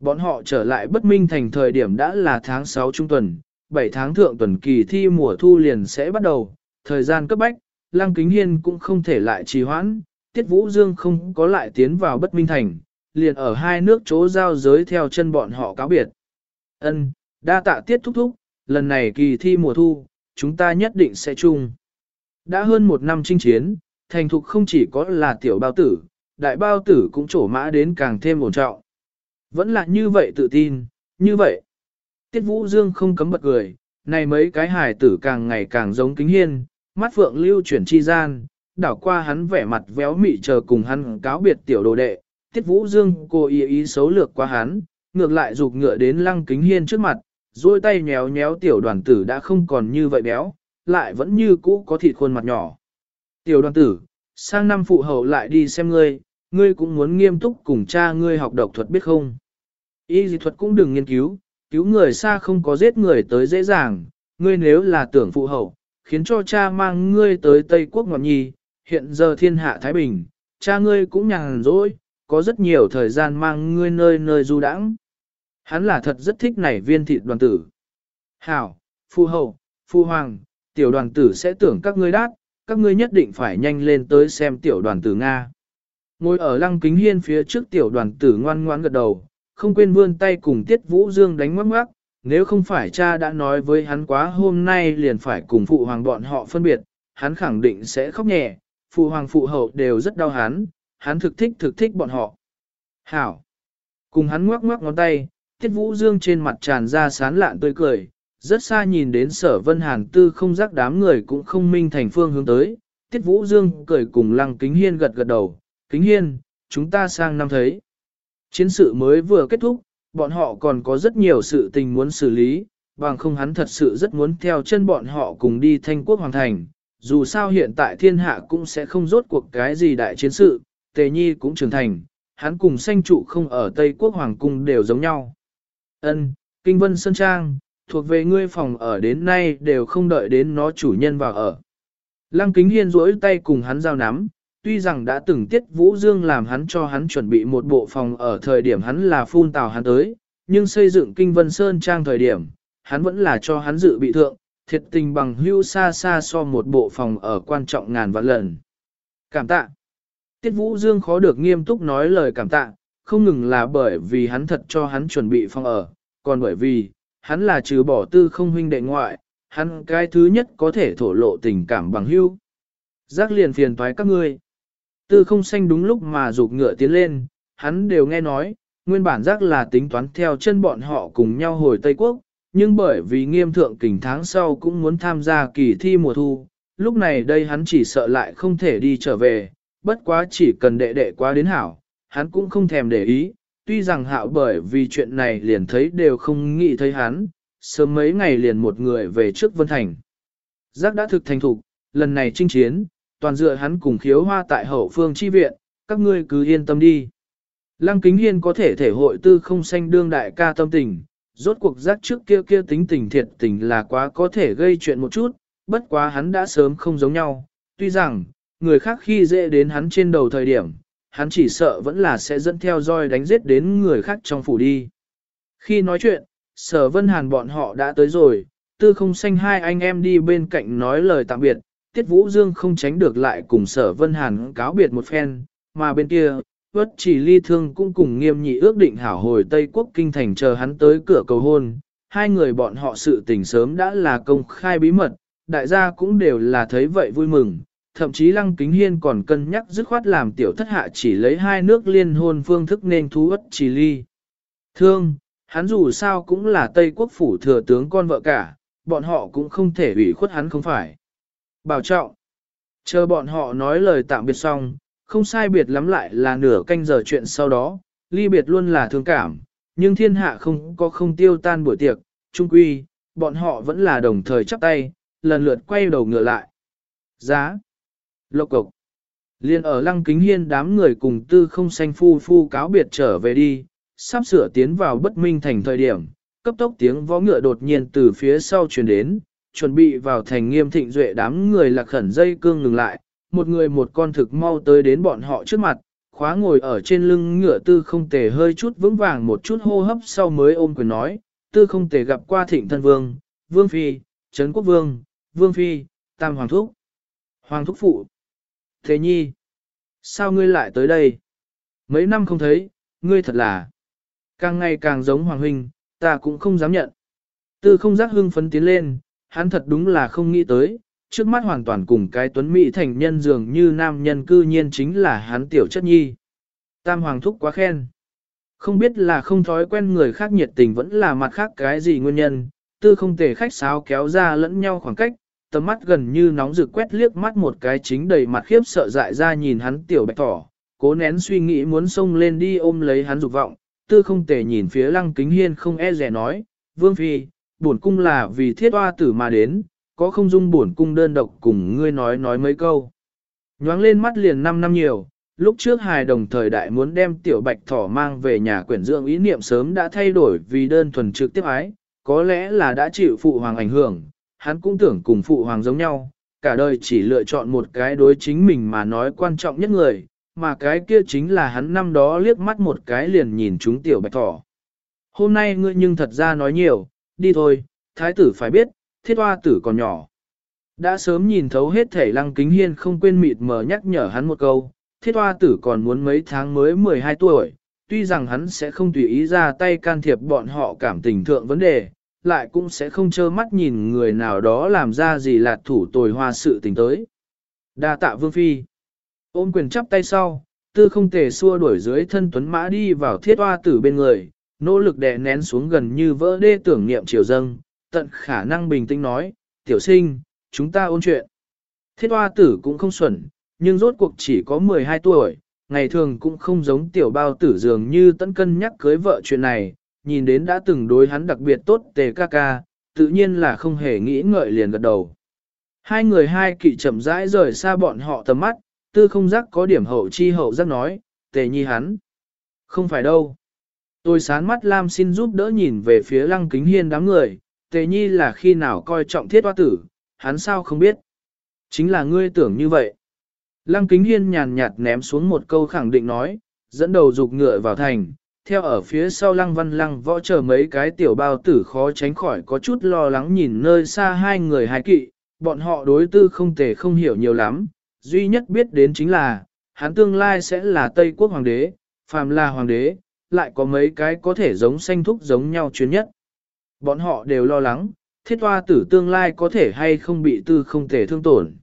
Bọn họ trở lại bất minh thành thời điểm đã là tháng 6 trung tuần, 7 tháng thượng tuần kỳ thi mùa thu liền sẽ bắt đầu, thời gian cấp bách, Lăng Kính Hiên cũng không thể lại trì hoãn, Tiết Vũ Dương không có lại tiến vào bất minh thành, liền ở hai nước chỗ giao giới theo chân bọn họ cáo biệt. Ân, đa tạ Tiết thúc thúc, lần này kỳ thi mùa thu, chúng ta nhất định sẽ chung. Đã hơn một năm chinh chiến, thành thục không chỉ có là tiểu bao tử, đại bao tử cũng trổ mã đến càng thêm ổn trọng. Vẫn là như vậy tự tin, như vậy. Tiết Vũ Dương không cấm bật cười, này mấy cái hài tử càng ngày càng giống kính hiên, mắt phượng lưu chuyển chi gian, đảo qua hắn vẻ mặt véo mị chờ cùng hắn cáo biệt tiểu đồ đệ. Tiết Vũ Dương cô ý ý xấu lược qua hắn, ngược lại rụt ngựa đến lăng kính hiên trước mặt, duỗi tay nhéo nhéo tiểu đoàn tử đã không còn như vậy béo, lại vẫn như cũ có thịt khuôn mặt nhỏ. Tiểu đoàn tử, sang năm phụ hậu lại đi xem ngươi, ngươi cũng muốn nghiêm túc cùng cha ngươi học độc thuật biết không? Y dị thuật cũng đừng nghiên cứu, cứu người xa không có giết người tới dễ dàng, ngươi nếu là tưởng phụ hậu, khiến cho cha mang ngươi tới Tây Quốc Ngọc Nhi, hiện giờ thiên hạ Thái Bình, cha ngươi cũng nhàn rỗi, có rất nhiều thời gian mang ngươi nơi nơi du đãng. Hắn là thật rất thích nảy viên thịt đoàn tử. Hảo, phu hậu, phu hoàng, tiểu đoàn tử sẽ tưởng các ngươi đát, các ngươi nhất định phải nhanh lên tới xem tiểu đoàn tử Nga. Ngồi ở lăng kính hiên phía trước tiểu đoàn tử ngoan ngoan gật đầu, không quên vươn tay cùng Tiết Vũ Dương đánh ngoắc ngoắc, nếu không phải cha đã nói với hắn quá hôm nay liền phải cùng phụ hoàng bọn họ phân biệt, hắn khẳng định sẽ khóc nhẹ, phụ hoàng phụ hậu đều rất đau hắn, hắn thực thích thực thích bọn họ. Hảo! Cùng hắn ngoắc ngoắc ngón tay, Tiết Vũ Dương trên mặt tràn ra sán lạn tươi cười, rất xa nhìn đến sở vân hàn tư không giác đám người cũng không minh thành phương hướng tới. Tiết Vũ Dương cười cùng lăng kính hiên gật gật đầu, kính hiên, chúng ta sang năm thấy. Chiến sự mới vừa kết thúc, bọn họ còn có rất nhiều sự tình muốn xử lý, bằng không hắn thật sự rất muốn theo chân bọn họ cùng đi thanh quốc hoàng thành. Dù sao hiện tại thiên hạ cũng sẽ không rốt cuộc cái gì đại chiến sự, tề nhi cũng trưởng thành, hắn cùng sanh trụ không ở Tây quốc hoàng cung đều giống nhau. Ân, Kinh Vân Sơn Trang, thuộc về ngươi phòng ở đến nay đều không đợi đến nó chủ nhân vào ở. Lăng Kính Hiên duỗi tay cùng hắn giao nắm, tuy rằng đã từng tiết Vũ Dương làm hắn cho hắn chuẩn bị một bộ phòng ở thời điểm hắn là phun tào hắn tới, nhưng xây dựng Kinh Vân Sơn Trang thời điểm, hắn vẫn là cho hắn dự bị thượng, thiệt tình bằng hưu xa xa so một bộ phòng ở quan trọng ngàn vạn lần. Cảm tạ. Tiết Vũ Dương khó được nghiêm túc nói lời cảm tạ, không ngừng là bởi vì hắn thật cho hắn chuẩn bị phòng ở, còn bởi vì, hắn là trừ bỏ tư không huynh đệ ngoại, hắn cái thứ nhất có thể thổ lộ tình cảm bằng hưu. Giác liền phiền toái các ngươi. Tư không xanh đúng lúc mà rụt ngựa tiến lên, hắn đều nghe nói, nguyên bản giác là tính toán theo chân bọn họ cùng nhau hồi Tây Quốc, nhưng bởi vì nghiêm thượng kình tháng sau cũng muốn tham gia kỳ thi mùa thu, lúc này đây hắn chỉ sợ lại không thể đi trở về, bất quá chỉ cần đệ đệ quá đến hảo, hắn cũng không thèm để ý, tuy rằng hạo bởi vì chuyện này liền thấy đều không nghĩ thấy hắn, sớm mấy ngày liền một người về trước Vân Thành. Giác đã thực thành thục, lần này chinh chiến, toàn dựa hắn cùng khiếu hoa tại hậu phương chi viện, các ngươi cứ yên tâm đi. Lăng Kính Hiên có thể thể hội tư không sanh đương đại ca tâm tình, rốt cuộc giác trước kia kia tính tình thiệt tình là quá có thể gây chuyện một chút, bất quá hắn đã sớm không giống nhau, tuy rằng, người khác khi dễ đến hắn trên đầu thời điểm, hắn chỉ sợ vẫn là sẽ dẫn theo roi đánh giết đến người khác trong phủ đi. Khi nói chuyện, sở vân hàn bọn họ đã tới rồi, tư không xanh hai anh em đi bên cạnh nói lời tạm biệt, tiết vũ dương không tránh được lại cùng sở vân hàn cáo biệt một phen, mà bên kia, vất chỉ ly thương cũng cùng nghiêm nhị ước định hảo hồi Tây Quốc Kinh Thành chờ hắn tới cửa cầu hôn, hai người bọn họ sự tình sớm đã là công khai bí mật, đại gia cũng đều là thấy vậy vui mừng, thậm chí Lăng Kính Hiên còn cân nhắc dứt khoát làm tiểu thất hạ chỉ lấy hai nước liên hôn phương thức nên thú ất chỉ ly. Thương, hắn dù sao cũng là Tây quốc phủ thừa tướng con vợ cả, bọn họ cũng không thể ủy khuất hắn không phải. Bảo trọng, chờ bọn họ nói lời tạm biệt xong, không sai biệt lắm lại là nửa canh giờ chuyện sau đó, ly biệt luôn là thương cảm, nhưng thiên hạ không có không tiêu tan buổi tiệc, trung quy, bọn họ vẫn là đồng thời chắp tay, lần lượt quay đầu ngựa lại. Giá Lộc cục. Liên ở lăng kính hiên đám người cùng tư không xanh phu phu cáo biệt trở về đi, sắp sửa tiến vào bất minh thành thời điểm, cấp tốc tiếng võ ngựa đột nhiên từ phía sau truyền đến, chuẩn bị vào thành nghiêm thịnh duệ đám người lạc khẩn dây cương ngừng lại, một người một con thực mau tới đến bọn họ trước mặt, khóa ngồi ở trên lưng ngựa tư không tề hơi chút vững vàng một chút hô hấp sau mới ôm quyền nói, tư không tề gặp qua thịnh thân vương, vương phi, trấn quốc vương, vương phi, tam hoàng thúc, hoàng thúc phụ. Thế nhi, sao ngươi lại tới đây? Mấy năm không thấy, ngươi thật là càng ngày càng giống Hoàng Huynh, ta cũng không dám nhận. Tư không giác hưng phấn tiến lên, hắn thật đúng là không nghĩ tới, trước mắt hoàn toàn cùng cái tuấn mỹ thành nhân dường như nam nhân cư nhiên chính là hắn tiểu chất nhi. Tam Hoàng Thúc quá khen. Không biết là không thói quen người khác nhiệt tình vẫn là mặt khác cái gì nguyên nhân, tư không thể khách sáo kéo ra lẫn nhau khoảng cách, tầm mắt gần như nóng rực quét liếc mắt một cái chính đầy mặt khiếp sợ dại ra nhìn hắn tiểu bạch thỏ, cố nén suy nghĩ muốn xông lên đi ôm lấy hắn dục vọng, tư không thể nhìn phía lăng kính hiên không e rẻ nói, vương phi, bổn cung là vì thiết hoa tử mà đến, có không dung bổn cung đơn độc cùng ngươi nói nói mấy câu. Nhoáng lên mắt liền 5 năm nhiều, lúc trước hài đồng thời đại muốn đem tiểu bạch thỏ mang về nhà quyển dưỡng ý niệm sớm đã thay đổi vì đơn thuần trực tiếp ái, có lẽ là đã chịu phụ hoàng ảnh hưởng, hắn cũng tưởng cùng phụ hoàng giống nhau, cả đời chỉ lựa chọn một cái đối chính mình mà nói quan trọng nhất người, mà cái kia chính là hắn năm đó liếc mắt một cái liền nhìn chúng tiểu bạch thỏ. Hôm nay ngươi nhưng thật ra nói nhiều, đi thôi, thái tử phải biết, thiết hoa tử còn nhỏ. Đã sớm nhìn thấu hết thể lăng kính hiên không quên mịt mờ nhắc nhở hắn một câu, thiết hoa tử còn muốn mấy tháng mới 12 tuổi, tuy rằng hắn sẽ không tùy ý ra tay can thiệp bọn họ cảm tình thượng vấn đề, lại cũng sẽ không trơ mắt nhìn người nào đó làm ra gì lạt thủ tồi hoa sự tình tới. Đa tạ vương phi. Ôm quyền chắp tay sau, tư không thể xua đuổi dưới thân tuấn mã đi vào thiết hoa tử bên người, nỗ lực đè nén xuống gần như vỡ đê tưởng niệm triều dâng, tận khả năng bình tĩnh nói, tiểu sinh, chúng ta ôn chuyện. Thiết hoa tử cũng không xuẩn, nhưng rốt cuộc chỉ có 12 tuổi, ngày thường cũng không giống tiểu bao tử dường như tận cân nhắc cưới vợ chuyện này, nhìn đến đã từng đối hắn đặc biệt tốt tề ca ca, tự nhiên là không hề nghĩ ngợi liền gật đầu. Hai người hai kỵ chậm rãi rời xa bọn họ tầm mắt, tư không giác có điểm hậu chi hậu giác nói, tề nhi hắn. Không phải đâu. Tôi sán mắt Lam xin giúp đỡ nhìn về phía lăng kính hiên đám người, tề nhi là khi nào coi trọng thiết hoa tử, hắn sao không biết. Chính là ngươi tưởng như vậy. Lăng kính hiên nhàn nhạt ném xuống một câu khẳng định nói, dẫn đầu dục ngựa vào thành, theo ở phía sau lăng văn lăng võ chờ mấy cái tiểu bao tử khó tránh khỏi có chút lo lắng nhìn nơi xa hai người hai kỵ, bọn họ đối tư không thể không hiểu nhiều lắm, duy nhất biết đến chính là, hắn tương lai sẽ là Tây quốc hoàng đế, phàm là hoàng đế, lại có mấy cái có thể giống xanh thúc giống nhau chuyến nhất. Bọn họ đều lo lắng, thiết hoa tử tương lai có thể hay không bị tư không thể thương tổn.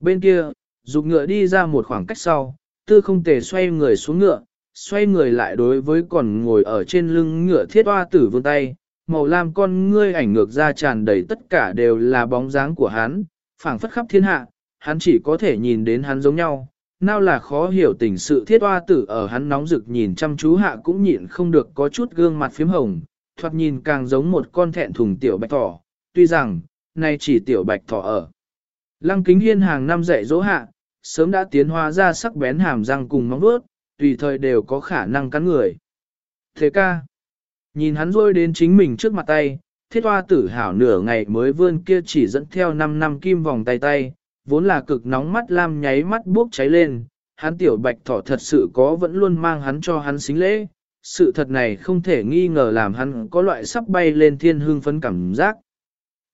Bên kia, dục ngựa đi ra một khoảng cách sau, tư không thể xoay người xuống ngựa, xoay người lại đối với còn ngồi ở trên lưng ngựa thiết hoa tử vương tay, màu lam con ngươi ảnh ngược ra tràn đầy tất cả đều là bóng dáng của hắn, phảng phất khắp thiên hạ, hắn chỉ có thể nhìn đến hắn giống nhau. Nào là khó hiểu tình sự thiết hoa tử ở hắn nóng rực nhìn chăm chú hạ cũng nhịn không được có chút gương mặt phím hồng, thoạt nhìn càng giống một con thẹn thùng tiểu bạch thỏ, tuy rằng, nay chỉ tiểu bạch thỏ ở. Lăng kính hiên hàng năm dạy dỗ hạ, sớm đã tiến hóa ra sắc bén hàm răng cùng móng vuốt, tùy thời đều có khả năng cắn người. Thế ca, nhìn hắn rôi đến chính mình trước mặt tay, thiết hoa tử hảo nửa ngày mới vươn kia chỉ dẫn theo 5 năm kim vòng tay tay, vốn là cực nóng mắt lam nháy mắt bốc cháy lên, hắn tiểu bạch thỏ thật sự có vẫn luôn mang hắn cho hắn xính lễ, sự thật này không thể nghi ngờ làm hắn có loại sắp bay lên thiên hương phấn cảm giác.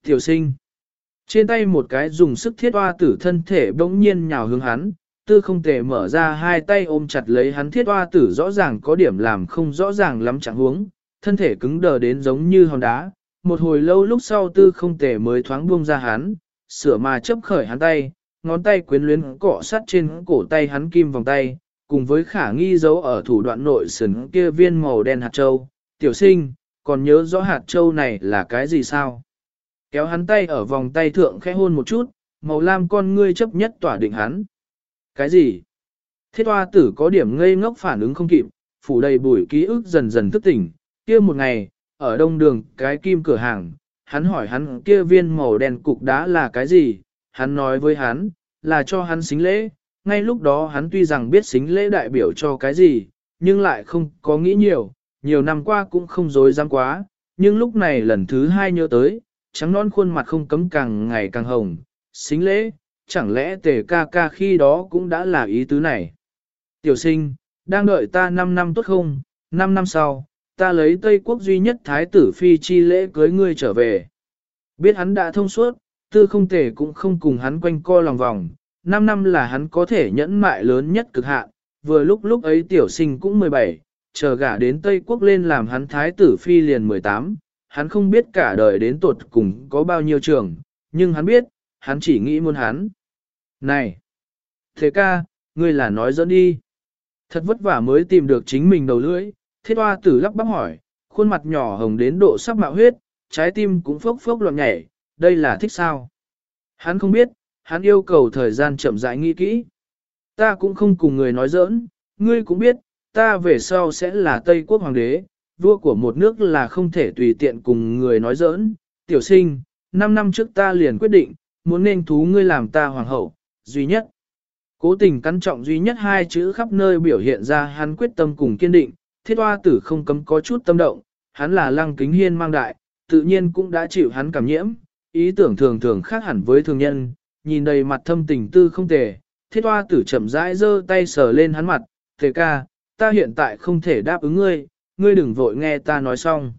Tiểu sinh, trên tay một cái dùng sức thiết hoa tử thân thể bỗng nhiên nhào hướng hắn, tư không thể mở ra hai tay ôm chặt lấy hắn thiết hoa tử rõ ràng có điểm làm không rõ ràng lắm chẳng huống, thân thể cứng đờ đến giống như hòn đá. Một hồi lâu lúc sau tư không thể mới thoáng buông ra hắn, sửa mà chấp khởi hắn tay, ngón tay quyến luyến cọ sắt trên cổ tay hắn kim vòng tay, cùng với khả nghi dấu ở thủ đoạn nội sườn kia viên màu đen hạt châu. Tiểu sinh, còn nhớ rõ hạt châu này là cái gì sao? Kéo hắn tay ở vòng tay thượng khẽ hôn một chút, màu lam con ngươi chấp nhất tỏa định hắn. Cái gì? Thiết hoa tử có điểm ngây ngốc phản ứng không kịp, phủ đầy bụi ký ức dần dần thức tỉnh. kia một ngày, ở đông đường cái kim cửa hàng, hắn hỏi hắn kia viên màu đen cục đá là cái gì, hắn nói với hắn, là cho hắn xính lễ, ngay lúc đó hắn tuy rằng biết xính lễ đại biểu cho cái gì, nhưng lại không có nghĩ nhiều, nhiều năm qua cũng không dối dám quá, nhưng lúc này lần thứ hai nhớ tới, trắng non khuôn mặt không cấm càng ngày càng hồng, xính lễ, chẳng lẽ tề ca ca khi đó cũng đã là ý tứ này. Tiểu sinh, đang đợi ta 5 năm tốt không, 5 năm sau, ta lấy Tây Quốc duy nhất thái tử phi chi lễ cưới ngươi trở về. Biết hắn đã thông suốt, tư không thể cũng không cùng hắn quanh co lòng vòng, 5 năm là hắn có thể nhẫn mại lớn nhất cực hạn, vừa lúc lúc ấy tiểu sinh cũng 17, chờ gả đến Tây Quốc lên làm hắn thái tử phi liền 18, hắn không biết cả đời đến tuột cùng có bao nhiêu trường, nhưng hắn biết, hắn chỉ nghĩ muốn hắn. Này! Thế ca, ngươi là nói dẫn đi. Thật vất vả mới tìm được chính mình đầu lưỡi, thiết hoa tử lắp bắp hỏi, khuôn mặt nhỏ hồng đến độ sắp mạo huyết, trái tim cũng phốc phốc loạn nhảy, đây là thích sao? Hắn không biết, hắn yêu cầu thời gian chậm rãi nghĩ kỹ. Ta cũng không cùng người nói giỡn, ngươi cũng biết, ta về sau sẽ là Tây quốc hoàng đế, vua của một nước là không thể tùy tiện cùng người nói giỡn. Tiểu sinh, 5 năm trước ta liền quyết định, muốn nên thú ngươi làm ta hoàng hậu, duy nhất. Cố tình cắn trọng duy nhất hai chữ khắp nơi biểu hiện ra hắn quyết tâm cùng kiên định, thiết hoa tử không cấm có chút tâm động, hắn là lăng kính hiên mang đại, tự nhiên cũng đã chịu hắn cảm nhiễm, ý tưởng thường thường khác hẳn với thường nhân, nhìn đầy mặt thâm tình tư không tề, thiết hoa tử chậm rãi giơ tay sờ lên hắn mặt, thế ca, ta hiện tại không thể đáp ứng ngươi, ngươi đừng vội nghe ta nói xong.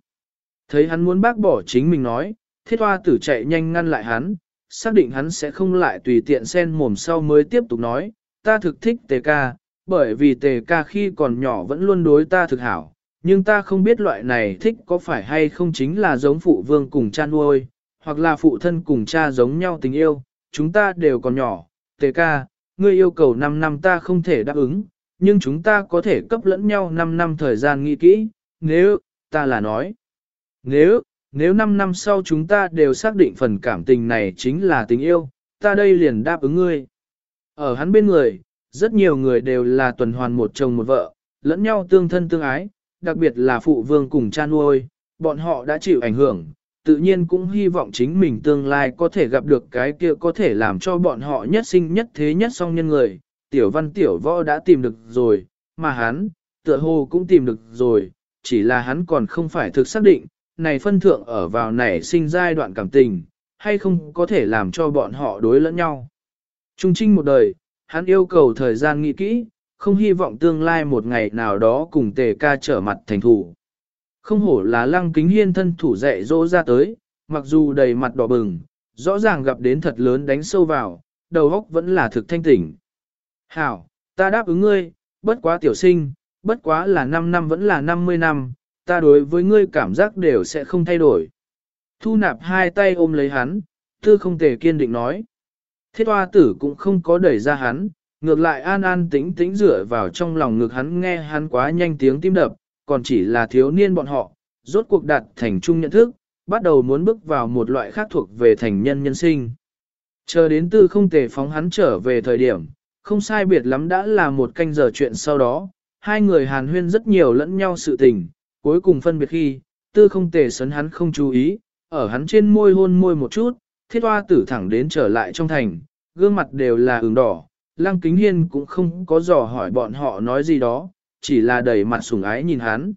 Thấy hắn muốn bác bỏ chính mình nói, thiết hoa tử chạy nhanh ngăn lại hắn, xác định hắn sẽ không lại tùy tiện xen mồm sau mới tiếp tục nói, ta thực thích tề ca, bởi vì tề ca khi còn nhỏ vẫn luôn đối ta thực hảo, nhưng ta không biết loại này thích có phải hay không chính là giống phụ vương cùng cha nuôi, hoặc là phụ thân cùng cha giống nhau tình yêu, chúng ta đều còn nhỏ, tề ca, ngươi yêu cầu 5 năm ta không thể đáp ứng, nhưng chúng ta có thể cấp lẫn nhau 5 năm thời gian nghĩ kỹ, nếu, ta là nói, nếu, nếu 5 năm sau chúng ta đều xác định phần cảm tình này chính là tình yêu, ta đây liền đáp ứng ngươi. Ở hắn bên người, rất nhiều người đều là tuần hoàn một chồng một vợ, lẫn nhau tương thân tương ái, đặc biệt là phụ vương cùng cha nuôi, bọn họ đã chịu ảnh hưởng, tự nhiên cũng hy vọng chính mình tương lai có thể gặp được cái kia có thể làm cho bọn họ nhất sinh nhất thế nhất song nhân người. Tiểu văn tiểu võ đã tìm được rồi, mà hắn, tựa hồ cũng tìm được rồi, chỉ là hắn còn không phải thực xác định, này phân thượng ở vào nảy sinh giai đoạn cảm tình, hay không có thể làm cho bọn họ đối lẫn nhau. Trung trinh một đời, hắn yêu cầu thời gian nghĩ kỹ, không hy vọng tương lai một ngày nào đó cùng tề ca trở mặt thành thủ. Không hổ là lăng kính hiên thân thủ dạy dỗ ra tới, mặc dù đầy mặt đỏ bừng, rõ ràng gặp đến thật lớn đánh sâu vào, đầu óc vẫn là thực thanh tỉnh. Hảo, ta đáp ứng ngươi, bất quá tiểu sinh, bất quá là 5 năm vẫn là 50 năm, ta đối với ngươi cảm giác đều sẽ không thay đổi. Thu nạp hai tay ôm lấy hắn, tư không thể kiên định nói. Thiết hoa tử cũng không có đẩy ra hắn, ngược lại an an tĩnh tĩnh rửa vào trong lòng ngực hắn nghe hắn quá nhanh tiếng tim đập, còn chỉ là thiếu niên bọn họ, rốt cuộc đạt thành chung nhận thức, bắt đầu muốn bước vào một loại khác thuộc về thành nhân nhân sinh. Chờ đến tư không thể phóng hắn trở về thời điểm, không sai biệt lắm đã là một canh giờ chuyện sau đó, hai người hàn huyên rất nhiều lẫn nhau sự tình, cuối cùng phân biệt khi, tư không tề sấn hắn không chú ý, ở hắn trên môi hôn môi một chút, thiết hoa tử thẳng đến trở lại trong thành, gương mặt đều là ửng đỏ, lăng kính hiên cũng không có dò hỏi bọn họ nói gì đó, chỉ là đầy mặt sủng ái nhìn hắn.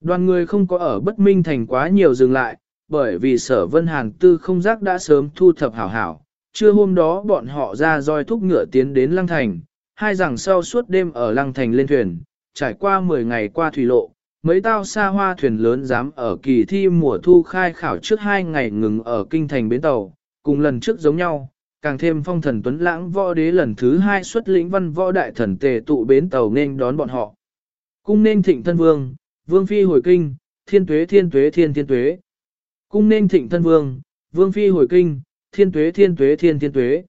Đoàn người không có ở bất minh thành quá nhiều dừng lại, bởi vì sở vân hàn tư không giác đã sớm thu thập hảo hảo, trưa hôm đó bọn họ ra roi thúc ngựa tiến đến lăng thành, hai rằng sau suốt đêm ở lăng thành lên thuyền, trải qua 10 ngày qua thủy lộ, mấy tao xa hoa thuyền lớn dám ở kỳ thi mùa thu khai khảo trước hai ngày ngừng ở kinh thành bến tàu, cùng lần trước giống nhau, càng thêm phong thần tuấn lãng võ đế lần thứ hai xuất lĩnh văn võ đại thần tề tụ bến tàu nên đón bọn họ. Cung nên thịnh thân vương, vương phi hồi kinh, thiên tuế thiên tuế thiên thiên tuế. Cung nên thịnh thân vương, vương phi hồi kinh, thiên tuế thiên tuế thiên thiên tuế.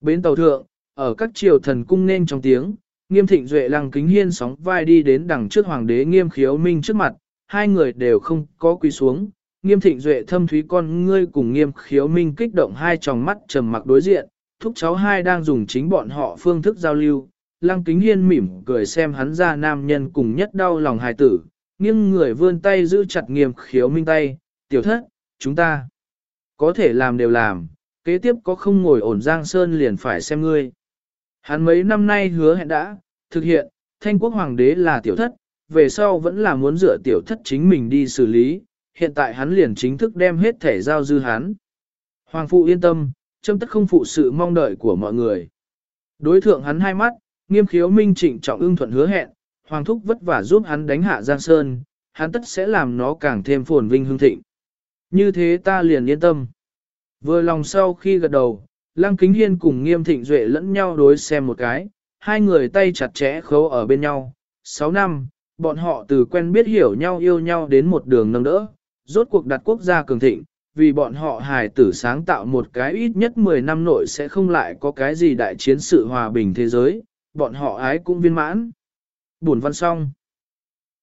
Bến tàu thượng, ở các triều thần cung nên trong tiếng, nghiêm thịnh duệ lăng kính hiên sóng vai đi đến đằng trước hoàng đế nghiêm khiếu minh trước mặt, hai người đều không có quỳ xuống. Nghiêm thịnh duệ thâm thúy con ngươi cùng nghiêm khiếu minh kích động hai tròng mắt trầm mặc đối diện, thúc cháu hai đang dùng chính bọn họ phương thức giao lưu. Lăng kính hiên mỉm cười xem hắn ra nam nhân cùng nhất đau lòng hài tử, nghiêng người vươn tay giữ chặt nghiêm khiếu minh tay, tiểu thất, chúng ta có thể làm đều làm, kế tiếp có không ngồi ổn giang sơn liền phải xem ngươi. Hắn mấy năm nay hứa hẹn đã, thực hiện, thanh quốc hoàng đế là tiểu thất, về sau vẫn là muốn dựa tiểu thất chính mình đi xử lý, hiện tại hắn liền chính thức đem hết thể giao dư hắn. Hoàng phụ yên tâm, châm tất không phụ sự mong đợi của mọi người. Đối thượng hắn hai mắt, nghiêm khiếu minh trịnh trọng ưng thuận hứa hẹn, hoàng thúc vất vả giúp hắn đánh hạ Giang Sơn, hắn tất sẽ làm nó càng thêm phồn vinh hương thịnh. Như thế ta liền yên tâm. Vừa lòng sau khi gật đầu, Lăng Kính Hiên cùng Nghiêm Thịnh Duệ lẫn nhau đối xem một cái, hai người tay chặt chẽ khâu ở bên nhau. Sáu năm, bọn họ từ quen biết hiểu nhau yêu nhau đến một đường nâng đỡ, rốt cuộc đặt quốc gia cường thịnh, vì bọn họ hài tử sáng tạo một cái ít nhất 10 năm nội sẽ không lại có cái gì đại chiến sự hòa bình thế giới, bọn họ ái cũng viên mãn. Buồn văn xong.